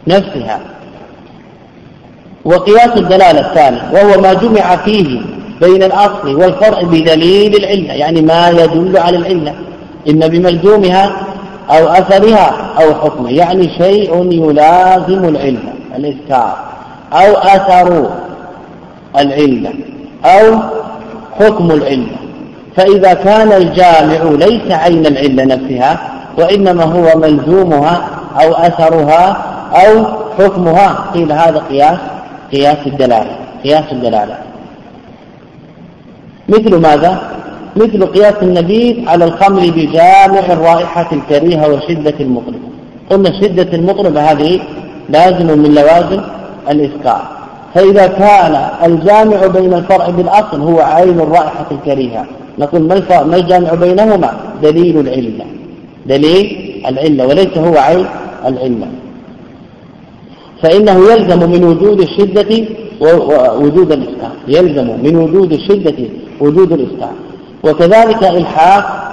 نفسها. وقياس الدلالة الثاني وهو ما جمع فيه بين الأصل والفرع بدليل العلة يعني ما يدل على العلة إما بملزومها أو أثرها أو حكمه يعني شيء يلازم العلة الإذكار أو أثر العلة أو حكم العلة. فإذا كان الجامع ليس عين العلة نفسها وإنما هو ملزومها أو أثرها أو حكمها قيل هذا قياس قياس الدلالة قياس الدلالة. مثل ماذا؟ مثل قياس النبيذ على الخمر بجامع الرائحة الكريهة وشدة المطرب. قلنا شدة المطرب هذه لازم من لوازم الإسكار فإذا كان الجامع بين الفرع بالأصل هو عين الرائحة الكريهة نقول ما الجامع بينهما؟ دليل العلة. دليل العلة وليس هو عين العلة. فإنه يلزم من وجود الشدة ووجود الإسكار يلزم من وجود الشدة وجود الإسكار وكذلك إلحاق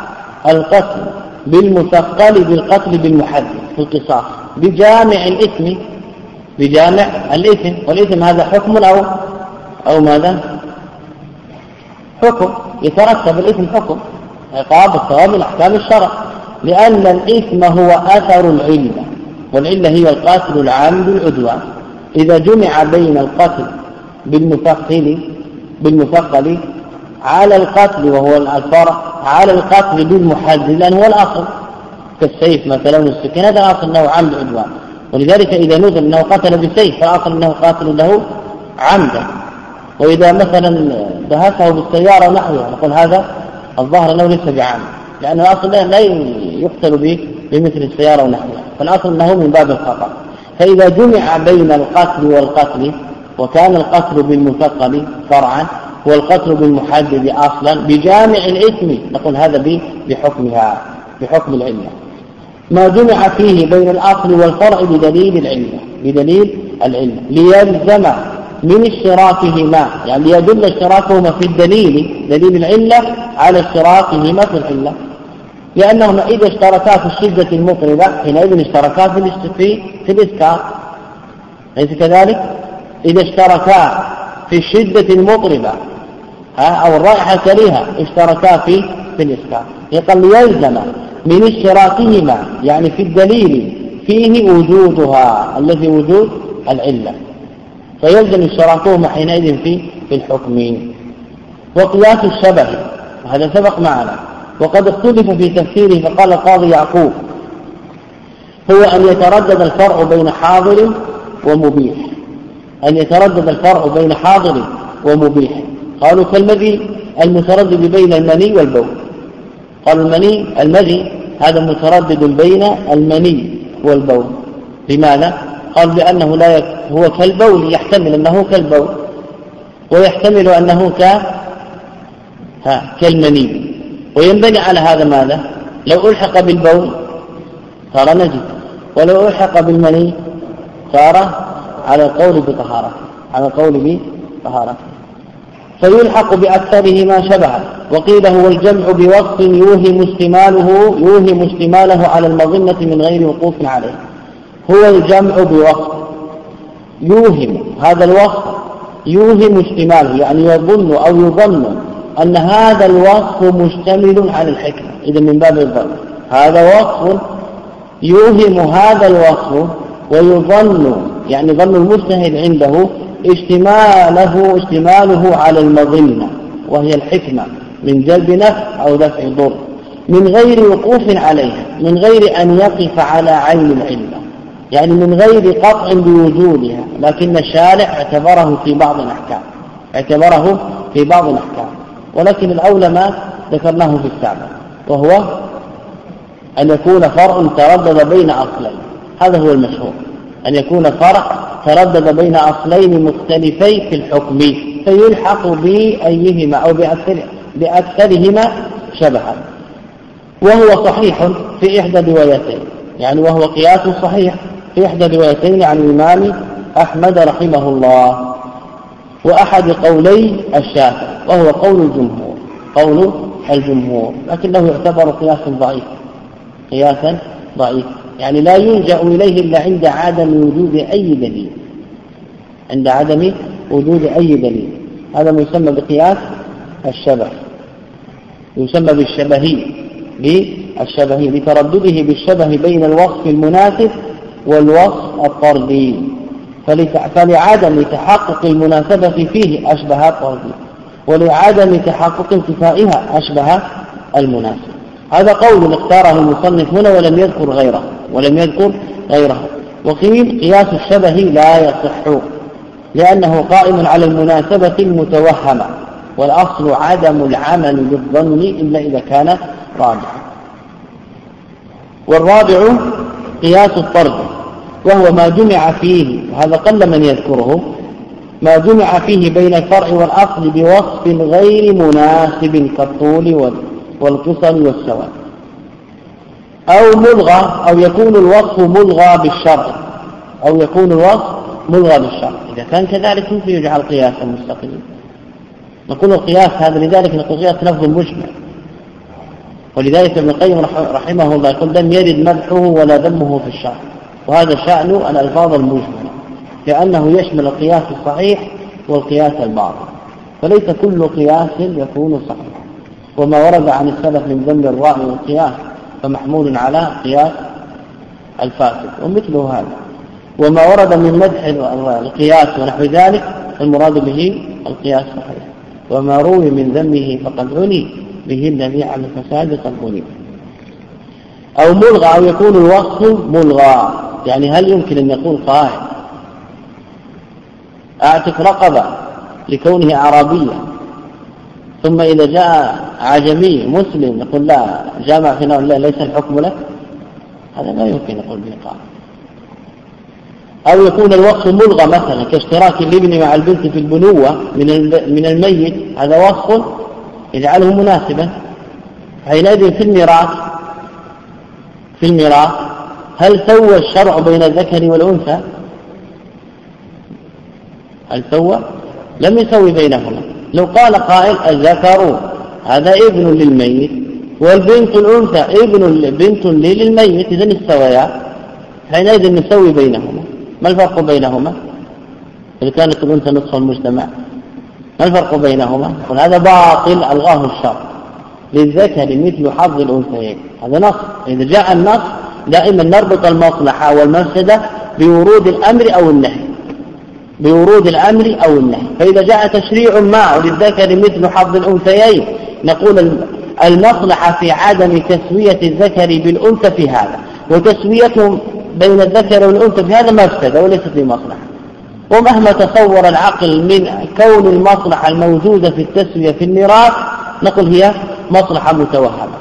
القتل بالمثقل بالقتل بالمحدد في القصاص بجامع الإثم بجامع الإثم. والإثم هذا حكم أو أو ماذا؟ حكم. يترتب الإثم حكم عقاب الثواب من أحكام الشرع. لأن الإثم هو أثر العلة. والعلة هي القاتل العام بالعدوان. إذا جمع بين القتل بالمثقل بالمثقل على القتل وهو الفرع على القتل بالمحدد لأنه هو الأصل كالسيف مثلا والسكين هذا الأصل أنه عمد عدوان ولذلك إذا نزل أنه قتل بالسيف فالأصل أنه قاتل له عمدا. وإذا مثلا دهسه بالسيارة نحوها نقول هذا الظاهر أنه ليس بعام لأن الأصل لا يقتل به بمثل السيارة ونحوها. فالأصل أنه من باب الخطأ. فإذا جمع بين القتل والقتل وكان القتل بالمثقل فرعا والقتل بالمحدد أصلا بجامع الإثم نقول هذا بحكمها بحكم العلة. ما جمع فيه بين الأصل والفرع بدليل العلة بدليل العلة. ليلزم من اشتراكهما يعني ليدل اشتراكهما في الدليل دليل العلة على اشتراكهما في العلة. لأنهما إذا اشتركا في الشدة المطربة حينئذ اشتركا في في في أليس كذلك؟ إذا اشتركا في الشدة المطربة أو الرائحة الكريهة اشتركا في في الإسكار يقال يلزم من اشتراكهما يعني في الدليل فيه وجودها الذي وجود العلة. فيلزم اشتراكهما حينئذ في في الحكم. وقياس الشبه وهذا سبق معنا. وقد اختلف في تفسيره فقال القاضي يعقوب هو أن يتردد الفرع بين حاضر ومبيح. أن يتردد الفرع بين حاضر ومبيح. قالوا كالمذي المتردد بين المني والبول. قالوا المني المذي هذا متردد بين المني والبول. لماذا؟ قال لأنه لا يك... هو كالبول يحتمل أنه كالبول ويحتمل أنه ك ها كالمني. وينبني على هذا ماذا؟ لو ألحق بالبول صار نجد. ولو ألحق بالمني صار على القول بطهارة. على القول بطهارة. فيلحق بأكثره ما شبه. وقيل هو الجمع بوصف يوهم استماله يوهم استماله على المظنة من غير وقوف عليه. هو الجمع بوصف. يوهم. هذا الوصف يوهم اشتماله يعني يظن أو يظن. أن هذا الوصف مشتمل على الحكمة. إذا من باب الظن. هذا وصف يوهم هذا الوصف ويظن يعني ظن المجتهد عنده اشتماله اشتماله على المظنة وهي الحكمة من جلب نفع أو دفع ضر من غير وقوف عليها من غير أن يقف على عين العلة يعني من غير قطع بوجودها لكن الشارع اعتبره في بعض الأحكام اعتبره في بعض الأحكام. ولكن الأولى ما ذكرناه في السابق وهو أن يكون فرع تردد بين أصلين هذا هو المشهور أن يكون فرع تردد بين أصلين مختلفين في الحكم فيلحق بأيهما أو بأكثر بأكثرهما شبها. وهو صحيح في إحدى روايتين يعني وهو قياس صحيح في إحدى روايتين عن الإمام أحمد رحمه الله وأحد قولي الشافعي. وهو قول الجمهور قول الجمهور لكنه يعتبر قياسا ضعيفا قياسا ضعيفا. يعني لا يلجأ إليه إلا عند عدم وجود أي دليل. عند عدم وجود أي دليل. هذا ما يسمى بقياس الشبه. يسمى بالشبهي بالشبهي لتردده بالشبه بين الوصف المناسب والوصف الطردي. فلعدم تحقق المناسبة فيه أشبه الطردي. ولعدم تحقق انتفائها أشبه المناسب هذا قول اختاره المصنف هنا ولم يذكر غيره ولم يذكر غيره. وقيل قياس الشبه لا يصح لأنه قائم على المناسبة المتوهمة والأصل عدم العمل بالظن إلا إذا كان راجعا والرابع قياس الطرد وهو ما جمع فيه وهذا قل من يذكره ما جمع فيه بين الفرع والأصل بوصف غير مناسب كالطول والقصر والسواد. أو ملغى أو يكون الوصف ملغى بالشرع. أو يكون الوصف ملغى بالشرع. إذا كان كذلك ممكن يجعل قياسا مستقلا نقول القياس هذا لذلك نقول قياس لفظ مجمع ولذلك ابن القيم رحمه الله يقول لم يرد مدحه ولا ذمه في الشرع. وهذا شأن الألفاظ المجملة لأنه يشمل القياس الصحيح والقياس الباطل فليس كل قياس يكون صحيحا وما ورد عن السلف من ذم الراء والقياس فمحمول على قياس الفاسد ومثله هذا. وما ورد من مدح القياس ونحو ذلك المراد به القياس الصحيح. وما روي من ذمه فقد عني به الذي على الفساد قد عني. أو ملغى أو يكون الوصف ملغى. يعني هل يمكن أن يقول قائل؟ أعتق رقبة لكونه أعرابيا. ثم إذا جاء عجمي مسلم يقول لا جامع في نوع لا ليس الحكم لك. هذا لا يمكن يقول به قائل أو يكون الوصف ملغى مثلا كاشتراك الابن مع البنت في البنوة من من الميت. هذا وصف يجعله مناسبا. حينئذ في الميراث في الميراث هل سوى الشرع بين الذكر والأنثى؟ هل سوى لم يسوي بينهما لو قال قائل الذكر هذا ابن للميت والبنت الأنثى ابن بنت للميت إذن استويا. حينئذ نسوي بينهما. ما الفرق بينهما؟ إذا كانت الأنثى نصف المجتمع ما الفرق بينهما؟ يقول هذا باطل ألغاه الشر. للذكر مثل حظ الأنثيين. هذا نص. إذا جاء النص دائما نربط المصلحة والمفسدة بورود الأمر أو النهي. بورود الأمر أو النهي. فإذا جاء تشريع ما للذكر مثل حظ الأنثيين نقول المصلحة في عدم تسوية الذكر بالأنثى في هذا. وتسويتهم بين الذكر والأنثى في هذا مفسدة وليست بمصلحة. ومهما تصور العقل من كون المصلحة الموجودة في التسوية في الميراث نقول هي مصلحة متوهمة.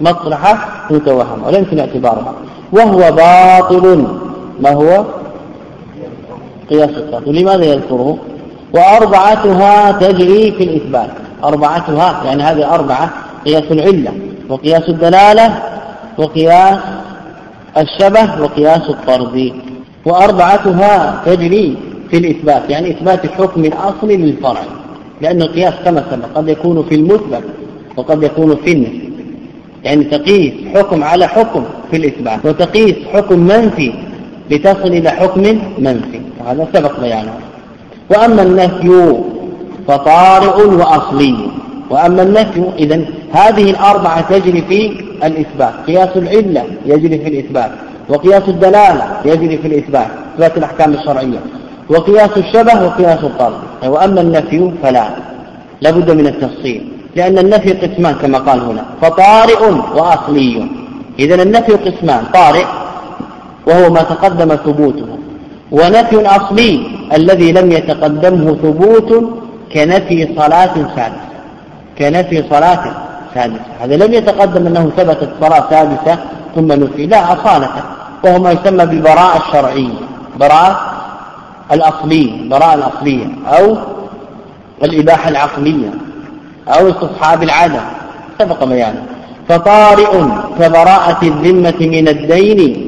مصلحة متوهمة. ولا يمكن اعتبارها. وهو باطل. ما هو؟ قياس الطرد لماذا يذكره؟ وأربعتها تجري في الإثبات. أربعتها يعني هذه أربعة قياس العلة وقياس الدلالة وقياس الشبه وقياس الطرد. وأربعتها تجري في الإثبات يعني إثبات الحكم الأصلي للفرع. لأن القياس كما سبق قد يكون في المثبت وقد يكون في النفي. يعني تقيس حكم على حكم في الإثبات وتقيس حكم منفي لتصل إلى حكم منفي. وهذا سبق بيانه. وأما النفي فطارئ وأصلي. وأما النفي إذا هذه الأربعة تجري في الإثبات. قياس العلة يجري في الإثبات. وقياس الدلالة يجري في الإثبات. إثبات الأحكام الشرعية. وقياس الشبه وقياس الطرد وأما النفي فلا. لابد من التفصيل. لأن النفي قسمان كما قال هنا. فطارئ وأصلي. إذا النفي قسمان. طارئ. وهو ما تقدم ثبوته. ونفي أصلي الذي لم يتقدمه ثبوت كنفي صلاة سادسة كنفي صلاة سادسة هذا لم يتقدم أنه ثبتت صلاة سادسة ثم نفي. لا أصالة. وهو ما يسمى بالبراءة الشرعية. براءة الأصلية براءة الأصلية. أو الإباحة العقلية. أو استصحاب العادة سبق بيانه. فطارئ كبراءة الذمة من الدين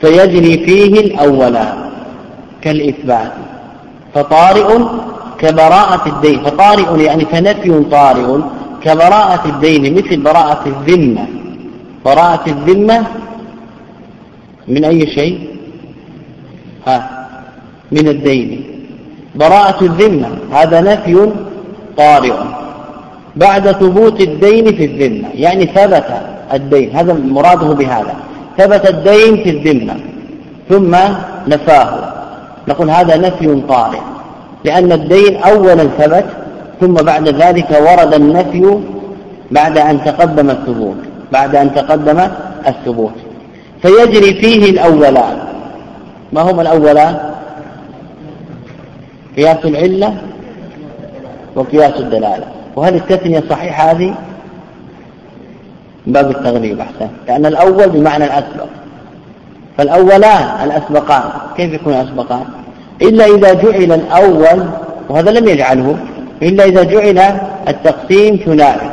فيجري فيه الأولى كالإثبات فطارئ كبراءة الدين فطارئ يعني فنفي طارئ كبراءة الدين مثل براءة الذمة. براءة الذمة من أي شيء؟ ها من الدين. براءة الذمة هذا نفي طارئ. بعد ثبوت الدين في الذمة يعني ثبت الدين هذا مراده بهذا. ثبت الدين في الذمة ثم نفاه. نقول هذا نفي طارئ لأن الدين أولا ثبت ثم بعد ذلك ورد النفي بعد أن تقدم الثبوت بعد أن تقدم الثبوت. فيجري فيه الأولان. ما هما الأولان؟ قياس العلة وقياس الدلالة. وهل التثنية صحيحة هذه؟ باب التغليب أحسن. لأن الأول بمعنى الأسبق. فالأولان الأسبقان. كيف يكون الأسبقان؟ إلا إذا جعل الأول وهذا لم يجعله إلا إذا جعل التقسيم ثنائي.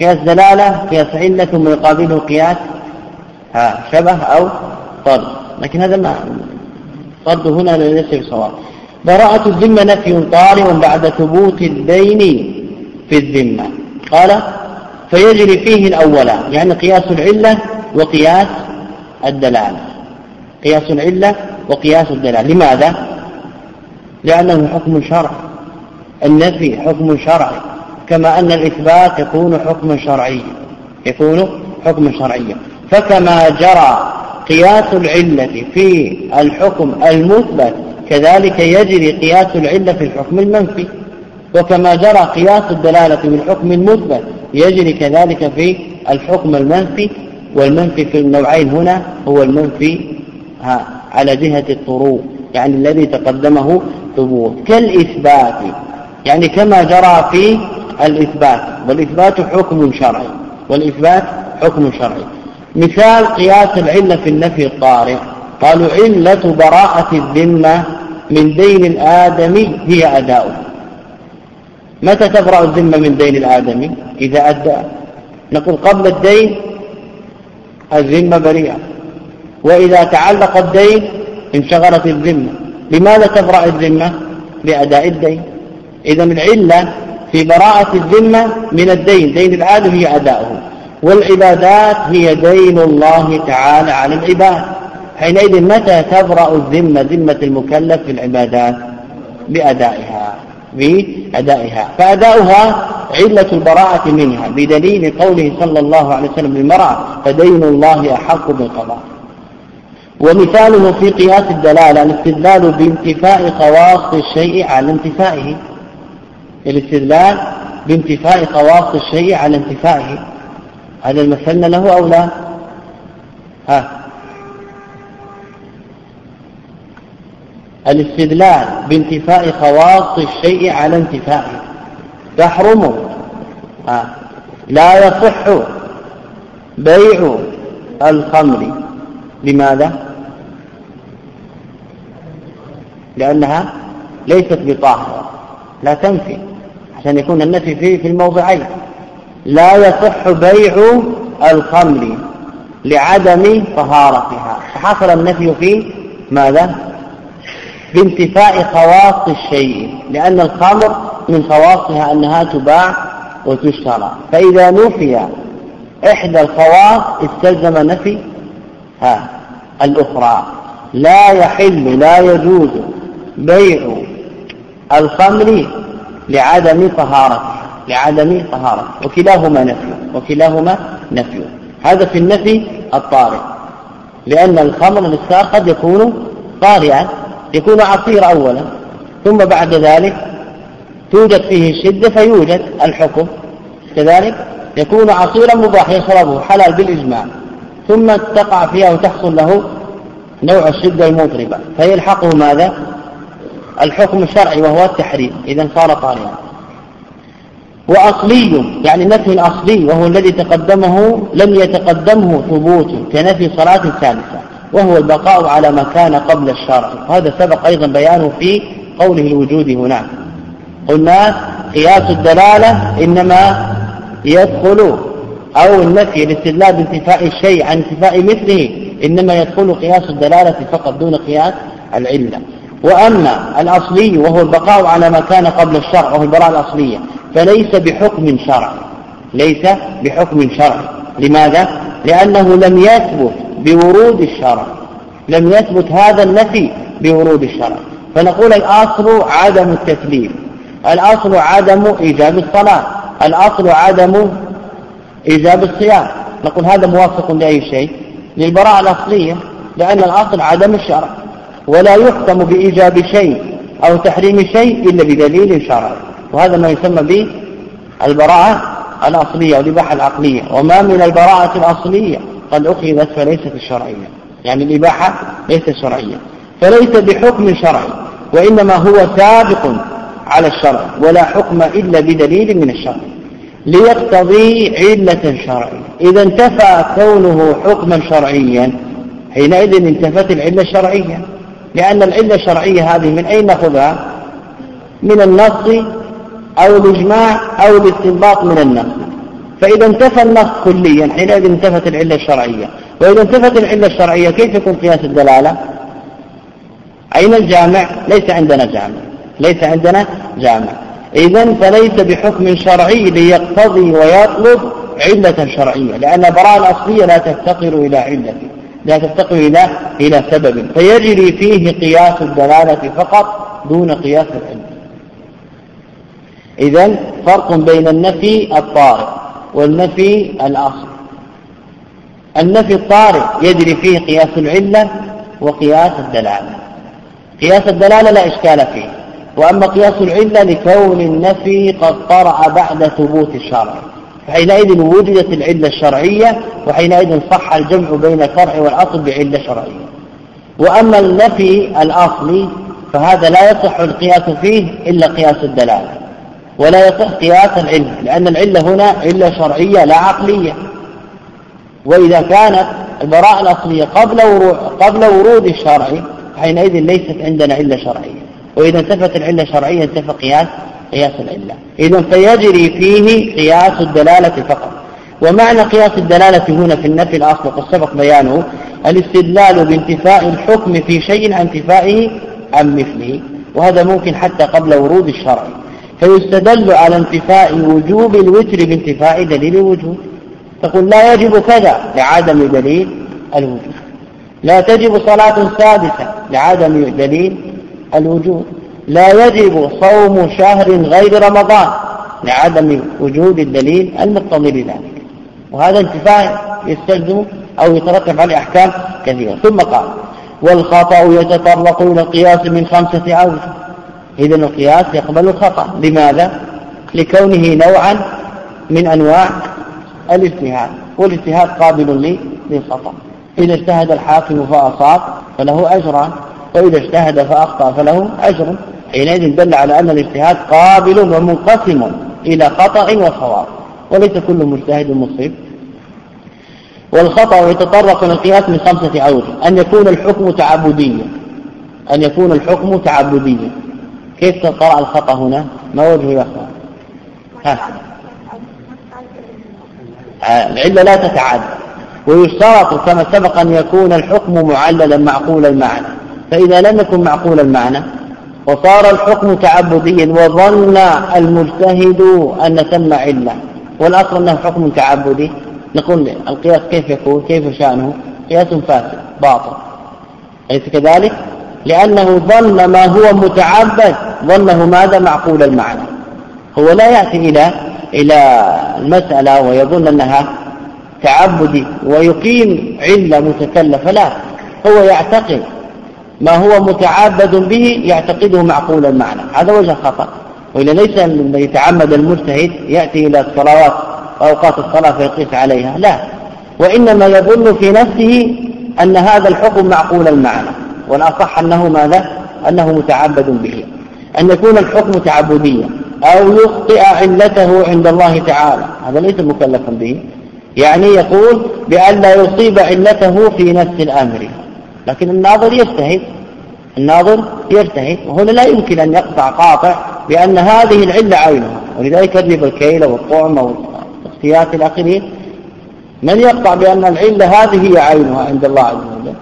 قياس دلالة قياس علة ثم يقابله قياس ها شبه أو طرد. لكن هذا ما طرد هنا ليس بصواب براءة الذمة نفي طارئ بعد ثبوت الدين في الذمة. قال فيجري فيه الأولان يعني قياس العلة وقياس الدلالة. قياس العلة وقياس الدلالة. لماذا؟ لأنه حكم شرعي. النفي حكم شرعي. كما أن الإثبات يكون حكما شرعيا يكون حكما شرعيا. فكما جرى قياس العلة في الحكم المثبت كذلك يجري قياس العلة في الحكم المنفي. وكما جرى قياس الدلالة في الحكم المثبت يجري كذلك في الحكم المنفي والمنفي في النوعين هنا هو المنفي على جهة الطروق يعني الذي تقدمه ثبوت. كالإثبات يعني كما جرى في الإثبات والإثبات حكم شرعي والإثبات حكم شرعي. مثال قياس العلة في النفي الطارئ. قالوا علة براءة الذمة من دين الآدمي هي أداؤه. متى تبرأ الذمة من دين الآدمي إذا أدى. نقول قبل الدين الذمة بريئة. وإذا تعلق الدين انشغلت الذمة. لماذا تبرأ الذمة؟ بأداء الدين. إذا العلة في براءة الذمة من الدين. دين العالم هي أداؤه. والعبادات هي دين الله تعالى على العباد. حينئذ متى تبرأ الذمة؟ ذمة المكلف في العبادات بأدائها. بأدائها. فأداؤها علة البراءة منها بدليل قوله صلى الله عليه وسلم للمرأة فدين الله أحق بالقضاء. ومثاله في قياس الدلالة الاستدلال بانتفاء خواص الشيء على انتفائه. الاستدلال بانتفاء خواص الشيء على انتفائه. هذا المثلنا له أو لا؟ ها. الاستدلال بانتفاء خواص الشيء على انتفائه تحرم ها لا يصح بيع الخمر. لماذا؟ لأنها ليست بطاهرة. لا تنفي. عشان يكون النفي فيه في الموضعين. لا يصح بيع الخمر لعدم طهارتها. فحصل النفي فيه ماذا؟ بانتفاء خواص الشيء لأن الخمر من خواصها أنها تباع وتشترى. فإذا نفي إحدى الخواص استلزم نفي ها الأخرى. لا يحل لا يجوز بيع الخمر لعدم طهارته لعدم طهارته. وكلاهما نفي وكلاهما نفي. هذا في النفي الطارئ لأن الخمر الإسكار قد يكون طارئا. يكون عصير أولا ثم بعد ذلك توجد فيه الشدة فيوجد الحكم. كذلك يكون عصيرا مباح يشربه حلال بالإجماع ثم تقع فيها وتحصل له نوع الشدة المضربة فيلحقه ماذا؟ الحكم الشرعي وهو التحريم. إذا صار طارئا وأصلي يعني نفي الأصلي وهو الذي تقدمه لم يتقدمه ثبوت كنفي صلاة ثالثة وهو البقاء على ما كان قبل الشرع. وهذا سبق أيضا بيانه في قوله الوجود هناك قلنا قياس الدلالة إنما يدخل أو النفي الاستدلال بانتفاء الشيء عن انتفاء مثله إنما يدخل قياس الدلالة فقط دون قياس العلة. وأما الأصلي وهو البقاء على ما كان قبل الشرع وهو البراءة الأصلية فليس بحكم شرعي. ليس بحكم شرعي. لماذا؟ لأنه لم يثبت بورود الشرع. لم يثبت هذا النفي بورود الشرع. فنقول الأصل عدم التكليف الأصل عدم إيجاب الصلاة. الأصل عدم إيجاب الصيام. نقول هذا موافق لأي شيء؟ للبراءة الأصلية. لأن الأصل عدم الشرع. ولا يحكم بإيجاب شيء أو تحريم شيء إلا بدليل شرعي. وهذا ما يسمى به البراءة الأصلية والإباحة العقلية. وما من البراءة الأصلية قد أخذت فليست الشرعية. يعني الإباحة ليست شرعية. فليس بحكم شرعي وإنما هو سابق على الشرع ولا حكم إلا بدليل من الشرع. ليقتضي علة شرعية. إذا انتفى كونه حكما شرعيا حينئذ انتفت العلة الشرعية. لأن العلة الشرعية هذه من أين نأخذها من النص أو الإجماع أو الاستنباط من النص فإذا انتفى النص كليا حينئذ انتفت العلة الشرعية. وإذا انتفت العلة الشرعية كيف يكون قياس الدلالة؟ أين الجامع؟ ليس عندنا جامع. ليس عندنا جامع. إذا فليس بحكم شرعي ليقتضي ويطلب علة شرعية لأن البراءة الأصلية لا تفتقر إلى علة لا تفتقر إلى إلى سبب. فيجري فيه قياس الدلالة فقط دون قياس العلة. إذا فرق بين النفي الطارئ والنفي الأصل النفي الطارئ يجري فيه قياس العلة وقياس الدلالة. قياس الدلالة لا إشكال فيه. وأما قياس العلة لكون النفي قد طرأ بعد ثبوت الشرع. فحينئذ وجدت العلة الشرعية وحينئذ صح الجمع بين الفرع والأصل بعلة شرعية. وأما النفي الأصلي فهذا لا يصح القياس فيه إلا قياس الدلالة. ولا يصح قياس العلة لأن العلة هنا علة شرعية لا عقلية. وإذا كانت البراءة الأصلية قبل ورود, قبل ورود الشرع حينئذ ليست عندنا علة شرعية. وإذا انتفت العلة الشرعية انتفى قياس قياس العلة. إذا فيجري فيه قياس الدلالة فقط. ومعنى قياس الدلالة هنا في النفي الأصل وقد سبق بيانه الاستدلال بانتفاء الحكم في شيء عن انتفائه عن مثله. وهذا ممكن حتى قبل ورود الشرع. فيستدل على انتفاء وجوب الوتر بانتفاء دليل الوجوب. تقول لا يجب كذا لعدم دليل الوجوب. لا تجب صلاة سادسة لعدم دليل الوجوب. لا يجب صوم شهر غير رمضان لعدم وجود الدليل المقتضي لذلك. وهذا انتفاع يستلزم أو يترتب عليه أحكام كثيرة. ثم قال والخطأ يتطرق إلى القياس من خمسة أوجه إذا القياس يقبل الخطأ. لماذا؟ لكونه نوعا من أنواع الاجتهاد والاجتهاد قابل للخطأ. إذا اجتهد الحاكم فأصاب فله أجران وإذا اجتهد فأخطأ فله أجر. حينئذ دل على أن الاجتهاد قابل ومنقسم إلى خطأ وصواب وليس كل مجتهد مصيب. والخطأ يتطرق إلى القياس من خمسة أوجه أن يكون الحكم تعبديا. أن يكون الحكم تعبديا. كيف تقرأ الخطأ هنا؟ ما وجهه يا أخوان ها العلة لا تتعدى ويشترط كما سبق أن يكون الحكم معللا معقول المعنى. فإذا لم يكن معقول المعنى وصار الحكم تعبديا وظن المجتهد أن ثم علة. والأصل أنه حكم تعبدي. نقول القياس كيف يكون؟ كيف شأنه؟ قياس فاسد باطل. أليس كذلك؟ لأنه ظن ما هو متعبد ظنه ماذا؟ معقول المعنى. هو لا يأتي إلى إلى المسألة ويظن أنها تعبدي ويقيم علة متكلفة لا. هو يعتقد ما هو متعبد به يعتقده معقول المعنى. هذا وجه خطأ. وإلا ليس يتعمد المجتهد يأتي إلى الصلوات أوقات الصلاة فيقيس عليها لا. وإنما يظن في نفسه أن هذا الحكم معقول المعنى. والأصح أنه ماذا؟ أنه متعبد به. أن يكون الحكم تعبديا أو يخطئ علته عند الله تعالى. هذا ليس مكلفا به. يعني يقول بأن لا يصيب علته في نفس الأمر. لكن الناظر يجتهد. الناظر يجتهد. وهنا لا يمكن أن يقطع قاطع بأن هذه العلة عينها ولذلك يجب الكيل والطعم والاختيات الآخرين من يقطع بأن العلة هذه هي عينها عند الله عز وجل؟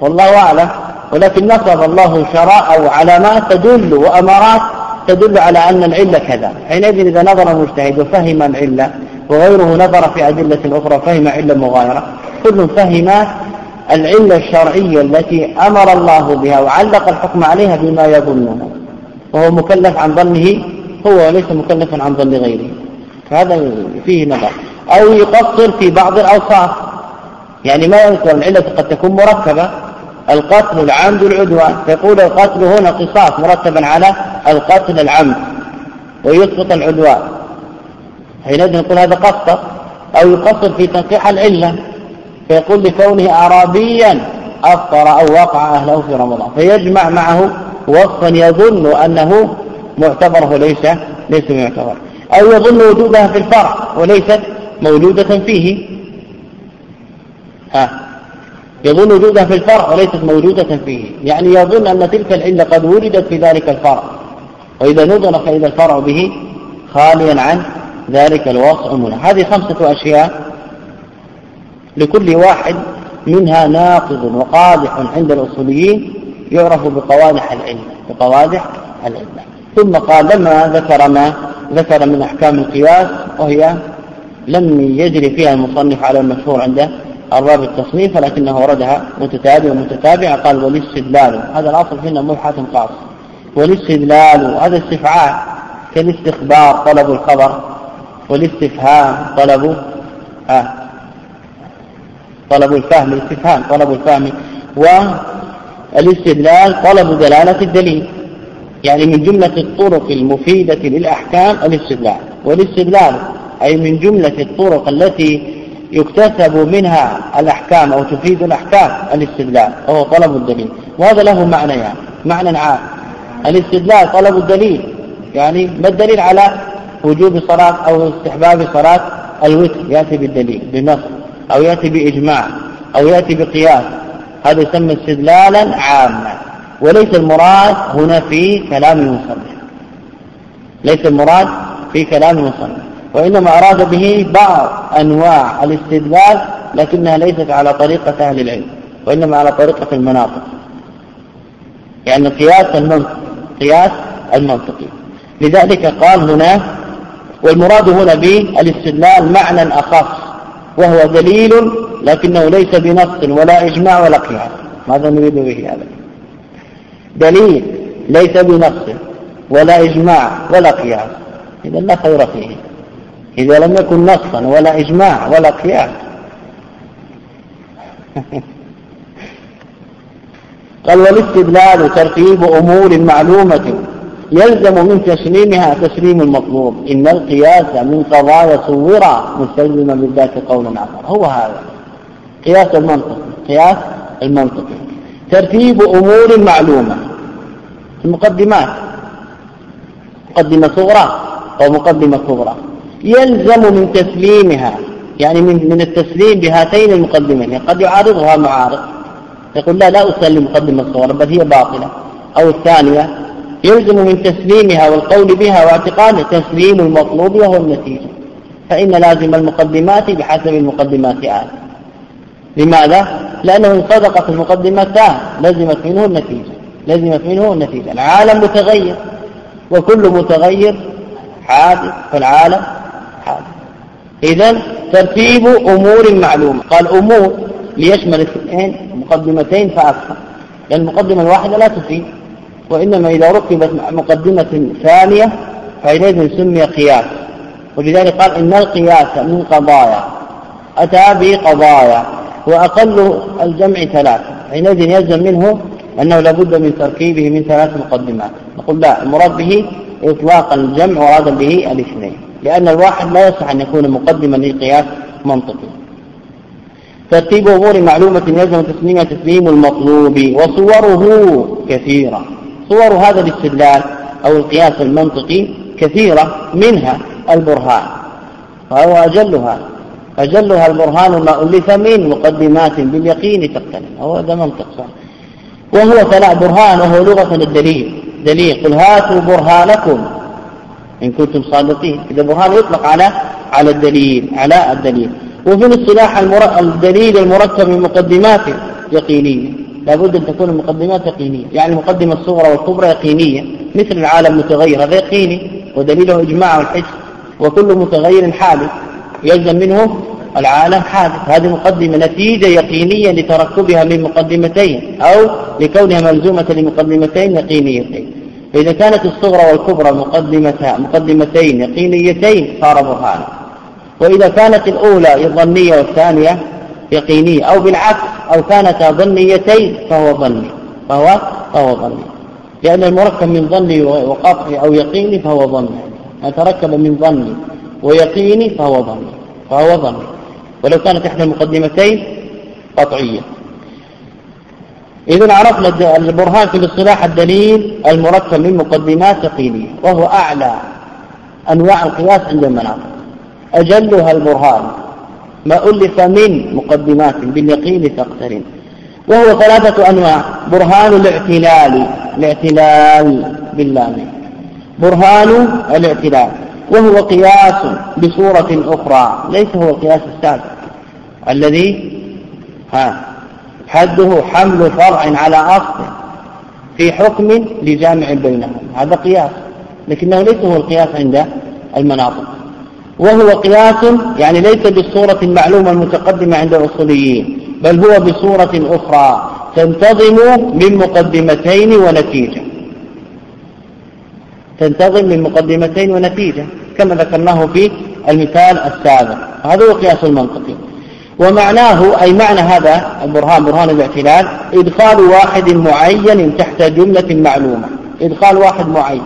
والله أعلم. ولكن نصب الله شراء أو علامات تدل وأمارات تدل على أن العلة كذا. حينئذ إذا نظر المجتهد وفهم العلة وغيره نظر في أدلة أخرى فهم علة مغايرة. كل فهم العلة الشرعية التي أمر الله بها وعلق الحكم عليها بما يظنه وهو مكلف عن ظنه هو وليس مكلفا عن ظن غيره. فهذا فيه نظر. أو يقصر في بعض الأوصاف. يعني ما يذكر العلة قد تكون مركبة. القتل العمد العدوان فيقول القتل هنا قصاص مرتبا على القتل العمد ويسقط العدوان. حينئذ نقول هذا قصر أو يقصر في تنقيح العلة. فيقول لكونه أعرابيا أفطر أو وقع أهله في رمضان. فيجمع معه وصفا يظن أنه معتبره ليس ليس معتبر أو يظن وجودها في الفرع وليست موجودة فيه. ها. يظن وجودها في الفرع وليست موجودة فيه. يعني يظن أن تلك العلة قد وجدت في ذلك الفرع. وإذا نظر فإذا الفرع به خاليا عن ذلك الوصف عموما هذه خمسة أشياء لكل واحد منها ناقض وقادح عند الأصوليين يعرف بقوادح العلم بقوادح العلم ثم قال لما ذكر ما ذكر من أحكام القياس وهي لم يجري فيها المصنف على المشهور عنده أرباب التصنيف ولكنه وردها متتابع ومتتابع قال والاستدلال هذا الأصل فينا ملحة قاص والاستدلال هذا استفعال كالاستخبار طلب الخبر. والاستفهام طلب آه طلب الفهم الاستفهام طلب الفهم. والاستدلال طلب دلالة الدليل. يعني من جملة الطرق المفيدة للأحكام الاستدلال. والاستدلال أي من جملة الطرق التي يكتسب منها الأحكام أو تفيد الأحكام الاستدلال وهو طلب الدليل. وهذا له معنى يعني معنى عام. الاستدلال طلب الدليل يعني ما الدليل على وجوب صلاة أو استحباب صلاة الوتر؟ يأتي بالدليل بنص أو يأتي بإجماع أو يأتي بقياس. هذا يسمى استدلالا عاما. وليس المراد هنا في كلام المصنف. ليس المراد في كلام المصنف. وإنما أراد به بعض أنواع الاستدلال لكنها ليست على طريقة أهل العلم وإنما على طريقة المناطق. يعني قياس المنطق قياس المنطقي لذلك قال هنا والمراد هنا بالاستدلال معنى أخص وهو دليل لكنه ليس بنص ولا إجماع ولا قياس. ماذا نريد به هذا؟ دليل ليس بنص ولا إجماع ولا قياس. إذا لا خير فيه. إذا لم يكن نصا ولا إجماع ولا قياس قال والاستدلال ترتيب أمور معلومة يلزم من تسليمها تسليم المطلوب. إن القياس من قضايا صورا مستلزما بالذات قول آخر. هو هذا. قياس المنطق. قياس المنطق. ترتيب أمور معلومة. المقدمات. مقدمة صغرى ومقدمة كبرى. يلزم من تسليمها يعني من من التسليم بهاتين المقدمين يعني قد يعارضها معارض يقول لا لا أسلم مقدمة صغرى بل هي باطلة. أو الثانية يلزم من تسليمها والقول بها واعتقاد تسليم المطلوب وهو النتيجة فإن لازم المقدمات بحسب المقدمات آل لماذا؟ لأنه إن صدقت المقدمتان لزمت منه النتيجة لزمت منه النتيجة. العالم متغير وكل متغير حادث فالعالم حادث إذا ترتيب أمور معلومة. قال أمور ليشمل اثنين مقدمتين فأكثر. لأن المقدمة الواحدة لا تفيد وإنما إذا ركبت مقدمة ثانية فحينئذ سمي قياس. ولذلك قال إن القياس من قضايا أتى بقضايا وأقل الجمع ثلاثة. حينئذ يلزم منه أنه لابد من تركيبه من ثلاث مقدمات. نقول لا المراد به إطلاق الجمع ورادا به الاثنين. لأن الواحد لا يصح أن يكون مقدما للقياس منطقي. ترتيب أمور معلومة يلزم تسليم تسليم المطلوب وصوره كثيرة. صور هذا الاستدلال أو القياس المنطقي كثيرة منها البرهان وهو أجلها. أجلها البرهان ما ألف من مقدمات باليقين تقتنع. هو هذا منطق صح. وهو فلا برهان وهو لغة الدليل دليل قل هاتوا برهانكم. إن كنتم صادقين. إذا برهان يطلق على على الدليل على الدليل. وفي الاصطلاح الدليل المركب من مقدمات يقينية. لابد أن تكون المقدمات يقينية. يعني المقدمة الصغرى والكبرى يقينية. مثل العالم متغير هذا يقيني. ودليله إجماع والحس وكل متغير حادث. يلزم منه العالم حادث. هذه مقدمة نتيجة يقينية لتركبها من مقدمتين أو لكونها ملزومة لمقدمتين يقينيتين. فإذا كانت الصغرى والكبرى مقدمتين يقينيتين صار برهانا وإذا كانت الأولى ظنية والثانية يقينية أو بالعكس أو كانتا ظنيتين فهو ظني. فهو فهو ظني. لأن المركب من ظني وقطعي أو يقيني فهو ظني. ما تركب من ظني ويقيني فهو ظني. فهو ظني. ولو كانت إحدى المقدمتين قطعية. إذا عرفنا البرهان في الاصطلاح الدليل المركب من مقدمات يقينية وهو أعلى أنواع القياس عند المناطق. أجلها البرهان ما ألف من مقدمات باليقين تقترن وهو ثلاثة أنواع برهان الاعتلال الاعتلال بالله برهان الاعتلال وهو قياس بصورة أخرى ليس هو القياس السابق. الذي ها. حده حمل فرع على أصل في حكم لجامع بينهم. هذا قياس لكنه ليس هو القياس عند المناطق. وهو قياس يعني ليس بالصورة المعلومة المتقدمة عند الأصوليين بل هو بصورة أخرى تنتظم من مقدمتين ونتيجة. تنتظم من مقدمتين ونتيجة كما ذكرناه في المثال السابق. هذا هو قياس المنطقي. ومعناه أي معنى هذا البرهان برهان الاعتلال؟ إدخال واحد معين تحت جملة معلومة. إدخال واحد معين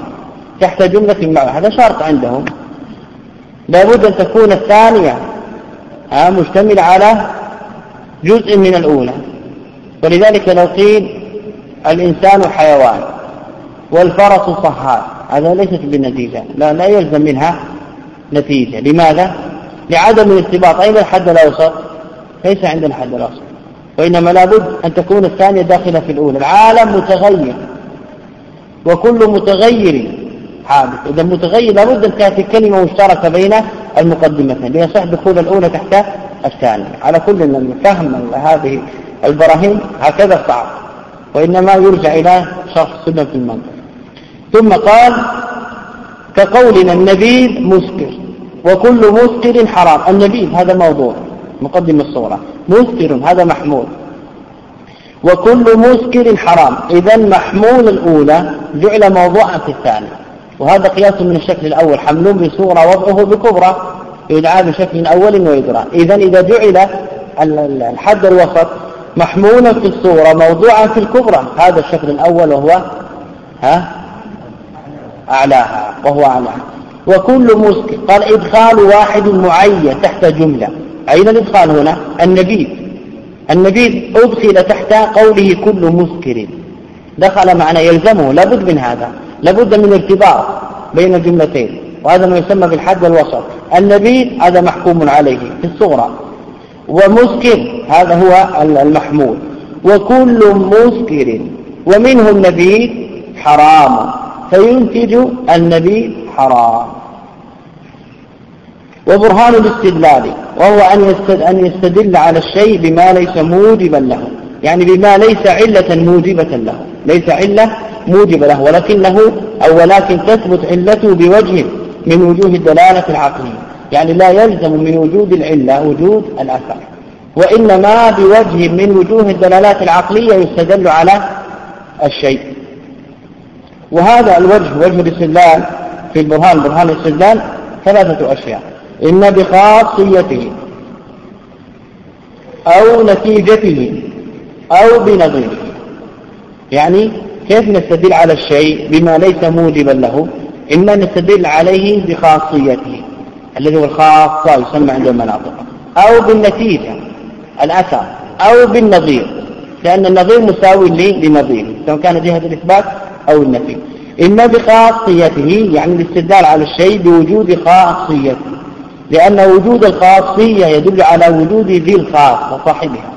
تحت جملة معلومة. هذا شرط عندهم. لابد أن تكون الثانية مشتملة على جزء من الأولى. ولذلك لو قيل الإنسان حيوان والفرس صهاد هذا ليست بالنتيجة. لا لا يلزم منها نتيجة. لماذا؟ لعدم الارتباط. أين الحد الأوسط؟ ليس عندنا حد الأوسط وإنما لابد أن تكون الثانية داخلة في الأولى. العالم متغير. وكل متغير حادث إذا متغير لابد أن تأتي كلمة مشتركة بين المقدمتين. ليصح دخول الأولى تحت الثانية. على كل من فهم هذه البراهين هكذا صعب وإنما يرجع إلى شرح سنة المنطق. ثم قال كقولنا النبيذ مسكر. وكل مسكر حرام. النبيذ هذا موضوع. مقدم الصورة. مسكر هذا محمول. وكل مسكر حرام. إذا محمول الأولى جعل موضوعا في الثانية وهذا قياس من الشكل الأول. حمل بصورة وضعه بكبرى. يدعى بشكل أول ويدرى إذا إذا جعل الحد الوسط محمولا في الصورة موضوعا في الكبرى. هذا الشكل الأول وهو ها؟ أعلاها وهو أعلاها وكل مسكر قال إدخال واحد معين تحت جملة. أين الإدخال هنا؟ النبيذ. النبيذ أدخل تحت قوله كل مسكر. دخل معنى يلزمه. لابد من هذا. لابد من ارتباط بين الجملتين. وهذا ما يسمى بالحد والوسط النبيذ هذا محكوم عليه في الصغرى. ومسكر هذا هو المحمول. وكل مسكر. ومنه النبيذ حرام. فينتج النبيذ حرام. وبرهان الاستدلال وهو أن يستدل على الشيء بما ليس موجبا له. يعني بما ليس علة موجبة له. ليس علة موجبة له. ولكنه أو ولكن تثبت علته بوجه من وجوه الدلالة العقلية. يعني لا يلزم من وجود العلة وجود الأثر. وإنما بوجه من وجوه الدلالات العقلية يستدل على الشيء. وهذا الوجه وجه الاستدلال في البرهان برهان الاستدلال ثلاثة أشياء. إما بخاصيته أو نتيجته أو بنظيره. يعني كيف نستدل على الشيء بما ليس موجبا له؟ إما نستدل عليه بخاصيته الذي هو الخاصة يسمى عند المناطق. أو بالنتيجة الأثر أو بالنظير. لأن النظير مساوي لنظيره سواء كان جهة الإثبات أو النفي. إما بخاصيته يعني الاستدلال على الشيء بوجود خاصيته. لأن وجود الخاصية يدل على وجود ذي الخاص وصاحبها.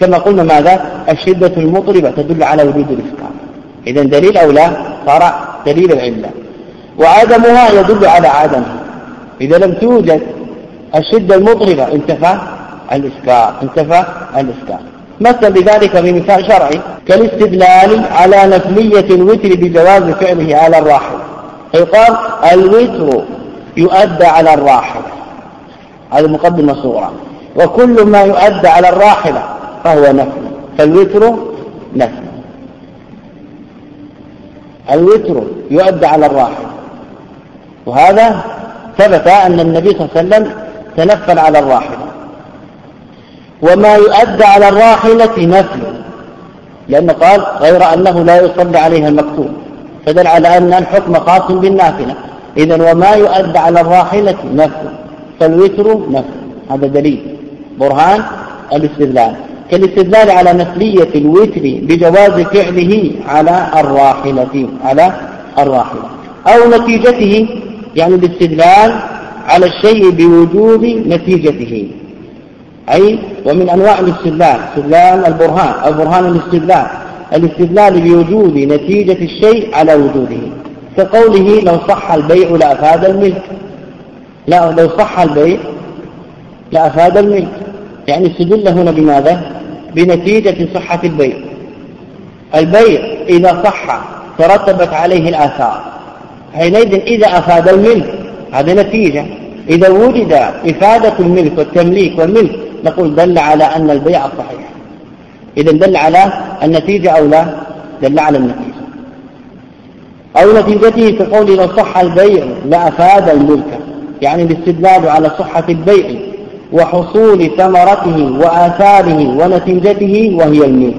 كما قلنا ماذا؟ الشدة المطربة تدل على وجود الإسكان إذا دليل أو لا؟ صار دليل العلة. وعدمها يدل على عدمها. إذا لم توجد الشدة المطربة انتفى الإسكار انتفى الإسكار مثل بذلك بمثال شرعي كالاستدلال على نفلية الوتر بجواز فعله على الراحل. فيقال الوتر يؤدى على الراحلة. هذه مقدمة صورة وكل ما يؤدى على الراحلة فهو نفل. فالوتر نفل. الوتر يؤدى على الراحلة. وهذا ثبت أن النبي صلى الله عليه وسلم تنفل على الراحلة. وما يؤدى على الراحلة نفل. لأنه قال غير أنه لا يصلي عليها المكتوب. فدل على أن الحكم خاص بالنافلة. إذا وما يؤدى على الراحلة نفل فالوتر نفل هذا دليل. برهان الاستدلال. كالاستدلال على نفلية الوتر بجواز فعله على الراحلة على الراحلة. أو نتيجته يعني الاستدلال على الشيء بوجود نتيجته. أي ومن أنواع الاستدلال. استدلال البرهان أو برهان الاستدلال. الاستدلال بوجود نتيجة الشيء على وجوده. كقوله لو صح البيع لأفاد الملك. لا لو صح البيع لأفاد الملك. يعني استدل هنا بماذا؟ بنتيجة صحة البيع. البيع إذا صح ترتبت عليه الآثار. حينئذ إذا أفاد الملك هذا نتيجة. إذا وجد إفادة الملك والتمليك والملك نقول دل على أن البيع صحيح. إذا دل على النتيجة أو لا؟ دل على النتيجة. أو نتيجته كقول لو صح البيع لأفاد الملك يعني الاستدلال على صحة البيع وحصول ثمرته وآثاره ونتيجته وهي الملك.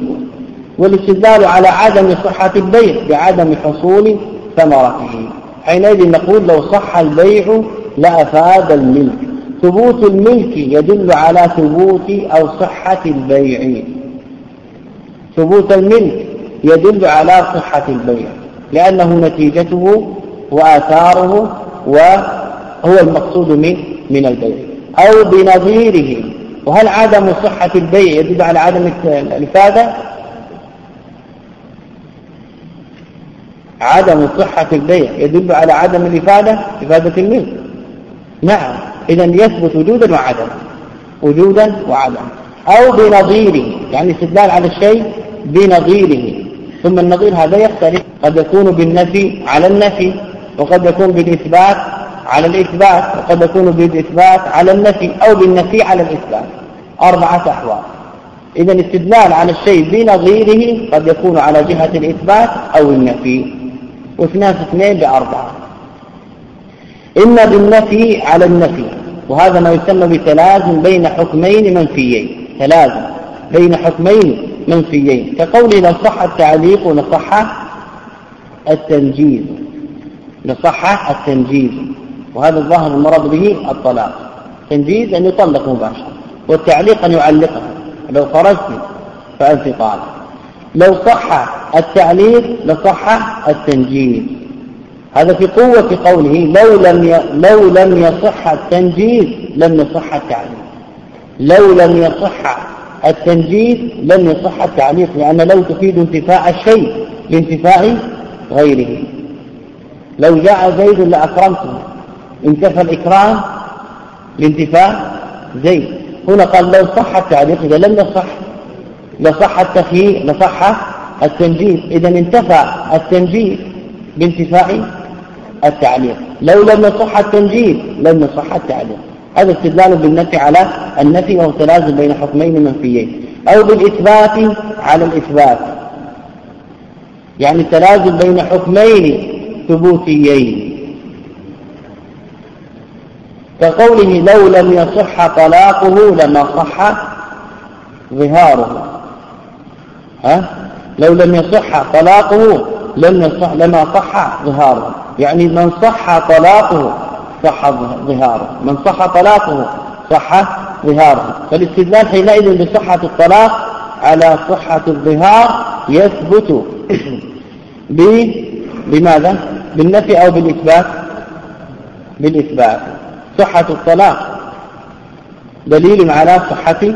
والاستدلال على عدم صحة البيع بعدم حصول ثمرته. حينئذ نقول لو صح البيع لأفاد الملك. ثبوت الملك يدل على ثبوت أو صحة البيع. ثبوت الملك يدل على صحة البيع. لأنه نتيجته وآثاره وهو المقصود من من البيع. أو بنظيره. وهل عدم صحة البيع يدل على عدم الإفادة؟ عدم صحة البيع يدل على عدم الإفادة؟ إفادة الملك نعم. إذا يثبت وجودا وعدما وجودا وعدما أو بنظيره. يعني استدلال على الشيء بنظيره. ثم النظير هذا يختلف. قد يكون بالنفي على النفي وقد يكون بالإثبات على الإثبات وقد يكون بالإثبات على النفي أو بالنفي على الإثبات. أربعة أحوال. إذا الاستدلال على الشيء بنظيره قد يكون على جهة الإثبات أو النفي. واثنان اثنين بأربعة. إما بالنفي على النفي وهذا ما يسمى بتلازم بين حكمين منفيين. تلازم بين حكمين منفيين. كقول لو صح التعليق لصح التنجيز. لصح التنجيز. وهذا الظاهر المراد به الطلاق. تنجيز أن يطلق مباشرة والتعليق أن يعلقه. لو خرجت فأنت طالق. لو صح التعليق لصح التنجيز. هذا في قوة قوله لو لم ي... لو لم يصح التنجيز لم يصح التعليق. لو لم يصح التنجيز لم يصح التعليق لأن لو تفيد انتفاء الشيء لانتفاء غيره. لو جاء زيد لأكرمته انتفى الإكرام لانتفاء زيد. هنا قال لو صح التعليق إذا لم يصح لصح التخيير لصح التنجيز إذا انتفى التنجيز بانتفاء التعليق. لو لم يصح التنجيز لم يصح التعليق. هذا استدلال بالنفي على النفي وهو تلازم بين حكمين منفيين أو بالإثبات على الإثبات. يعني تلازم بين حكمين ثبوتيين. كقوله لو لم يصح طلاقه لما صح ظهاره. ها؟ لو لم يصح طلاقه لم يصح لما صح ظهاره. يعني من صح طلاقه صح ظهاره. من صح طلاقه صح ظهاره. فالاستدلال حينئذ بصحة الطلاق على صحة الظهار يثبت بماذا؟ بالنفي أو بالإثبات. بالإثبات. صحة الطلاق دليل على صحة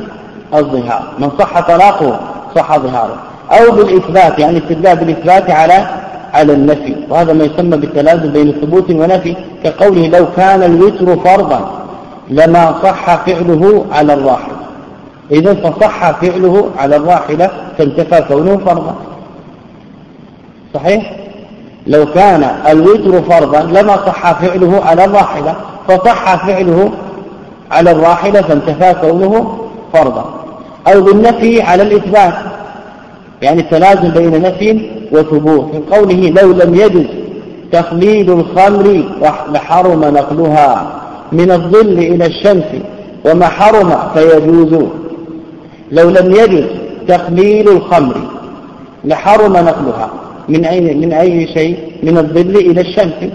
الظهار. من صح طلاقه صح ظهاره. أو بالإثبات يعني استدلال بالإثبات على على النفي. وهذا ما يسمى بالتلازم بين ثبوت ونفي كقوله لو كان الوتر فرضا لما صح فعله على الراحل. إذا فصح فعله على الراحلة فانتفى كونه فرضا. صحيح؟ لو كان الوتر فرضا لما صح فعله على الراحلة فصح فعله على الراحلة فانتفى كونه فرضا. أو بالنفي على الإثبات يعني التلازم بين نفي وثبوت. من قوله لو لم يجز تخليد الخمر لحرم نقلها من الظل إلى الشمس وما حرم فيجوز. لو لم يجز تخليل الخمر لحرم نقلها من أي, من أي شيء؟ من الظل إلى الشمس.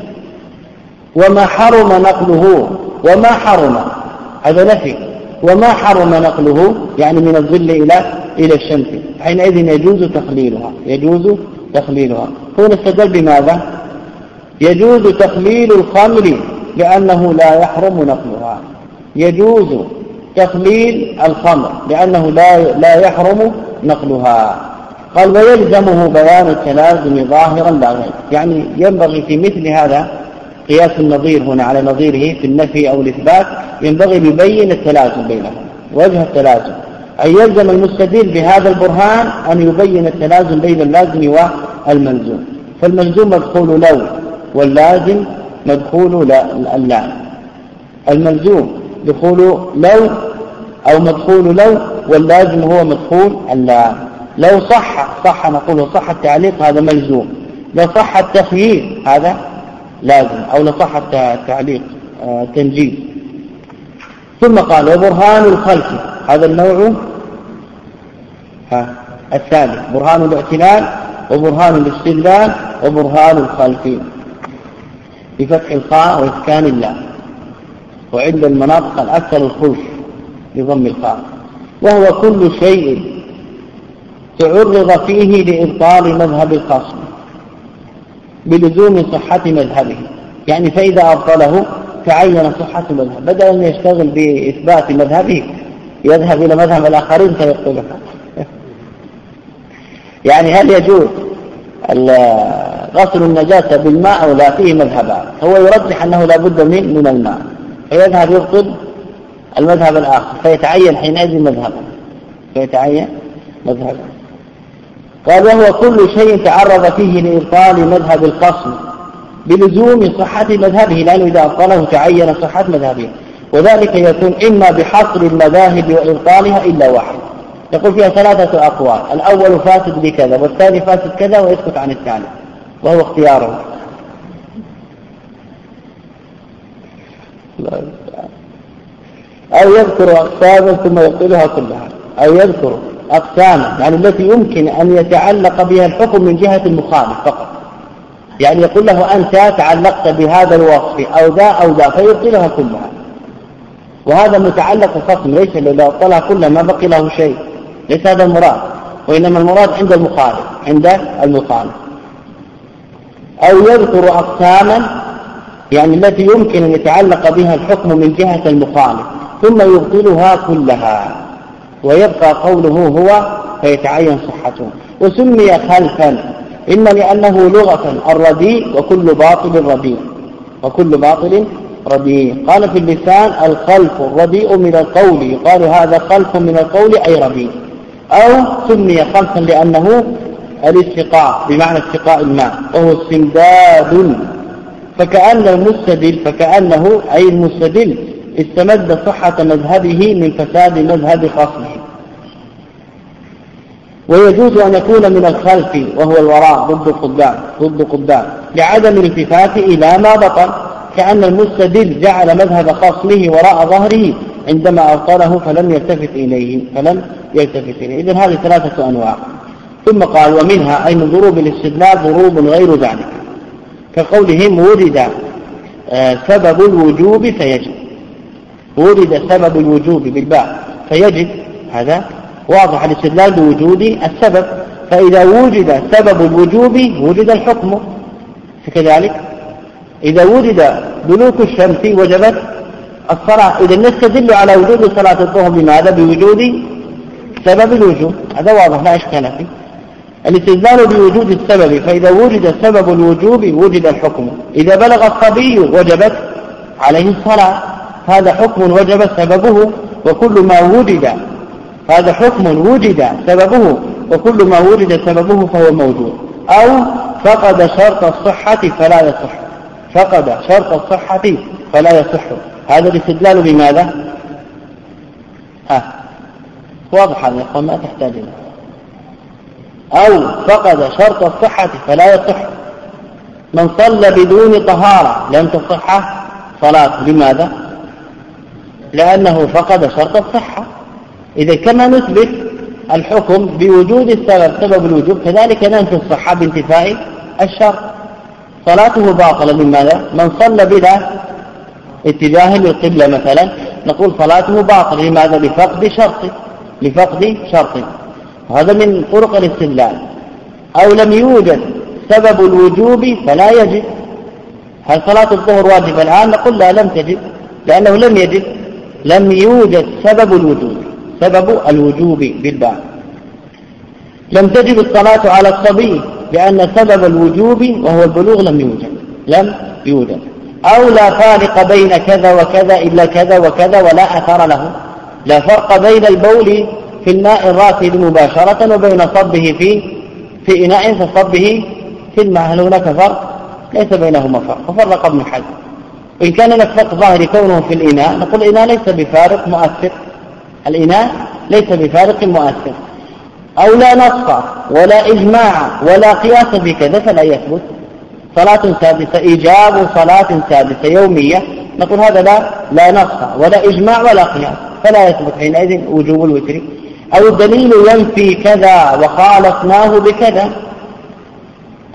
وما حرم نقله وما حرم هذا نفي. وما حرم نقله يعني من الظل إلى إلى الشمس. حينئذ يجوز تخليلها. يجوز تخليلها. هنا استدل بماذا؟ يجوز تخليل الخمر لأنه لا يحرم نقلها. يجوز تخليل الخمر لأنه لا لا يحرم نقلها. قال ويلزمه بيان التلازم ظاهرا لا غير. يعني ينبغي في مثل هذا قياس النظير هنا على نظيره في النفي أو الإثبات ينبغي يبين التلازم بينهم وجه التلازم. أن يلزم المستدل بهذا البرهان أن يبين التلازم بين اللازم والملزوم. فالملزوم مدخول لو واللازم مدخول اللام الملزوم دخول لو أو مدخول لو واللازم هو مدخول اللام لو صح صح نقول صح التعليق هذا ملزوم. لو صح التخيير هذا لازم. أو لو صح التعليق آه، تنجيز ثم قال وبرهان الخلق. هذا النوع ها الثالث. برهان الاعتلال وبرهان الاستدلال وبرهان الخلق بفتح الخاء وإسكان الله وعند المناطق الأكثر الخلف بضم الخاء وهو كل شيء تعرض فيه لإبطال مذهب الخصم بلزوم صحة مذهبه. يعني فإذا أبطله تعين صحة مذهب بدل أن يشتغل بإثبات مذهبه يذهب إلى مذهب الآخرين فيقتلها يعني هل يجوز غسل النجاسة بالماء أو لا فيه مذهبان هو يرجح أنه لا بد من من الماء. فيذهب يبطل المذهب الآخر. فيتعين حينئذ مذهبا. فيتعين مذهبا. قال وهو كل شيء تعرض فيه لإبطال مذهب القصم. بلزوم صحة مذهبه لأنه إذا أبطله تعين صحة مذهبه. وذلك يكون إما بحصر المذاهب وإبطالها إلا واحد. يقول فيها ثلاثة أقوال. الأول فاسد بكذا والثاني فاسد كذا ويسكت عن الثالث وهو اختياره. أو يذكر أقساما ثم يقولها كلها. أو يذكر أقساما يعني التي يمكن أن يتعلق بها الحكم من جهة المخالف فقط. يعني يقول له أنت تعلقت بهذا الوصف أو ذا أو ذا فيبطلها كلها. وهذا متعلق الخصم ليس لو أبطلها كلها ما بقي له شيء. ليس هذا المراد وإنما المراد عند المخالف عند المخالف. أو يذكر أقساما يعني التي يمكن أن يتعلق بها الحكم من جهة المخالف ثم يبطلها كلها. ويبقى قوله هو فيتعين صحته. وسمي خلفا. إما لأنه لغة الرديء وكل باطل رديء وكل باطل رديء قال في اللسان الخلف الرديء من القول. يقال هذا خلف من القول أي رديء أو سمي خلفا لأنه الاستقاء بمعنى استقاء الماء. وهو استمداد. فكأن المستدل فكأنه أي المستدل استمد صحة مذهبه من فساد مذهب خصمه. ويجوز أن يكون من الخلف وهو الوراء ضد القدام ضد القدام لعدم الالتفات إلى ما بطن كأن المستدل جعل مذهب خصمه وراء ظهره عندما أبطله فلم يلتفت إليه فلم يلتفت إليه. إذن هذه ثلاثة أنواع. ثم قال ومنها أي من ضروب الاستدلال ضروب غير ذلك. كقولهم وجد آه، سبب الوجوب فيجب. وجد سبب الوجوب بالباء فيجب هذا واضح الاستدلال بوجود السبب فإذا وجد سبب الوجوب وجد الحكم. كذلك إذا وجد دلوك الشمس وجبت الصلاة إذا نستدل على وجود صلاة الظهر بماذا؟ بوجود سبب الوجوب. هذا واضح لا إشكال فيه. الاستدلال بوجود السبب فإذا وجد سبب الوجوب وجد الحكم. إذا بلغ الصبي وجبت عليه الصلاة هذا حكم وجب سببه وكل ما وجد هذا حكم وجد سببه وكل ما وجد سببه فهو موجود. أو فقد شرط الصحة فلا يصح. فقد شرط الصحة فلا يصح. هذا الاستدلال بماذا؟ ها. واضح هذا يقول ما تحتاج أو فقد شرط الصحة فلا يصح. من صلى بدون طهارة لم تصح صلاة لماذا؟ لأنه فقد شرط الصحة. إذا كما نثبت الحكم بوجود السبب سبب الوجوب كذلك ننفي الصحة بانتفاء الشرط صلاته باطلة من ماذا؟ من صلى بلا اتجاه للقبلة مثلا نقول صلاته باطلة لماذا؟ لفقد شرط لفقد شرط. وهذا من طرق الاستدلال. أو لم يوجد سبب الوجوب فلا يجب. هل صلاة الظهر واجبة؟ الآن نقول لا لم تجب لأنه لم يجب لم يوجد سبب الوجوب. سبب الوجوب بالباء لم تجب الصلاة على الصبي لأن سبب الوجوب وهو البلوغ لم يوجد لم يوجد. أو لا فارق بين كذا وكذا إلا كذا وكذا ولا أثر له. لا فرق بين البول في الماء الراكد مباشرة وبين صبه في في إناء فصبه في الماء. هل هناك فرق؟ ليس بينهما فرق وفرق ابن حزم. وإن كان فرق ظاهر كونه في الإناء نقول الإناء ليس بفارق مؤثر. الإناء ليس بفارق مؤثر. أو لا نص ولا إجماع ولا قياس بكذا فلا يثبت. صلاة سادسة إيجاب صلاة سادسة يومية. نقول هذا لا لا نص ولا إجماع ولا قياس. فلا يثبت حينئذ وجوب الوتر. أو الدليل ينفي كذا وخالفناه بكذا.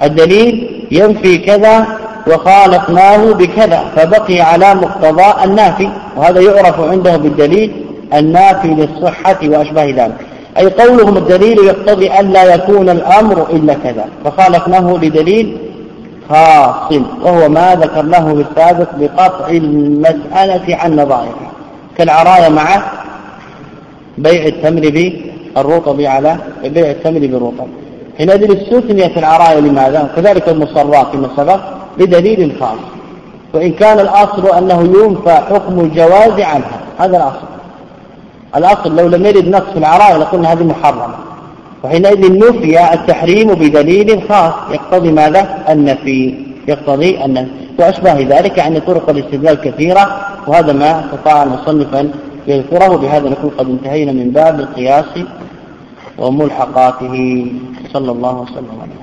الدليل ينفي كذا وخالفناه بكذا. فبقي على مقتضى النافي. وهذا يعرف عنده بالدليل النافي للصحة وأشباه ذلك. أي قولهم الدليل يقتضي أن لا يكون الأمر إلا كذا. فخالفناه لدليل خاص. وهو ما ذكرناه بالسابق بقطع المسألة عن نظائرها كالعراية مع بيع التمر بالرطب على بيع التمر بالرطب. حينئذ استثنيت العراية لماذا؟ كذلك المصرات فيما سبق بدليل خاص. وإن كان الأصل أنه ينفى حكم الجواز عنها. هذا الأصل. الأصل لو لم يرد نص في العراية لقلنا هذه محرمة. وحينئذ نفي التحريم بدليل خاص. يقتضي ماذا؟ النفي. يقتضي النفي. وأشباه ذلك يعني طرق الاستدلال كثيرة. وهذا ما استطاع المصنف أن يذكره. بهذا نكون قد انتهينا من باب القياس وملحقاته. صلى الله وسلم عليه.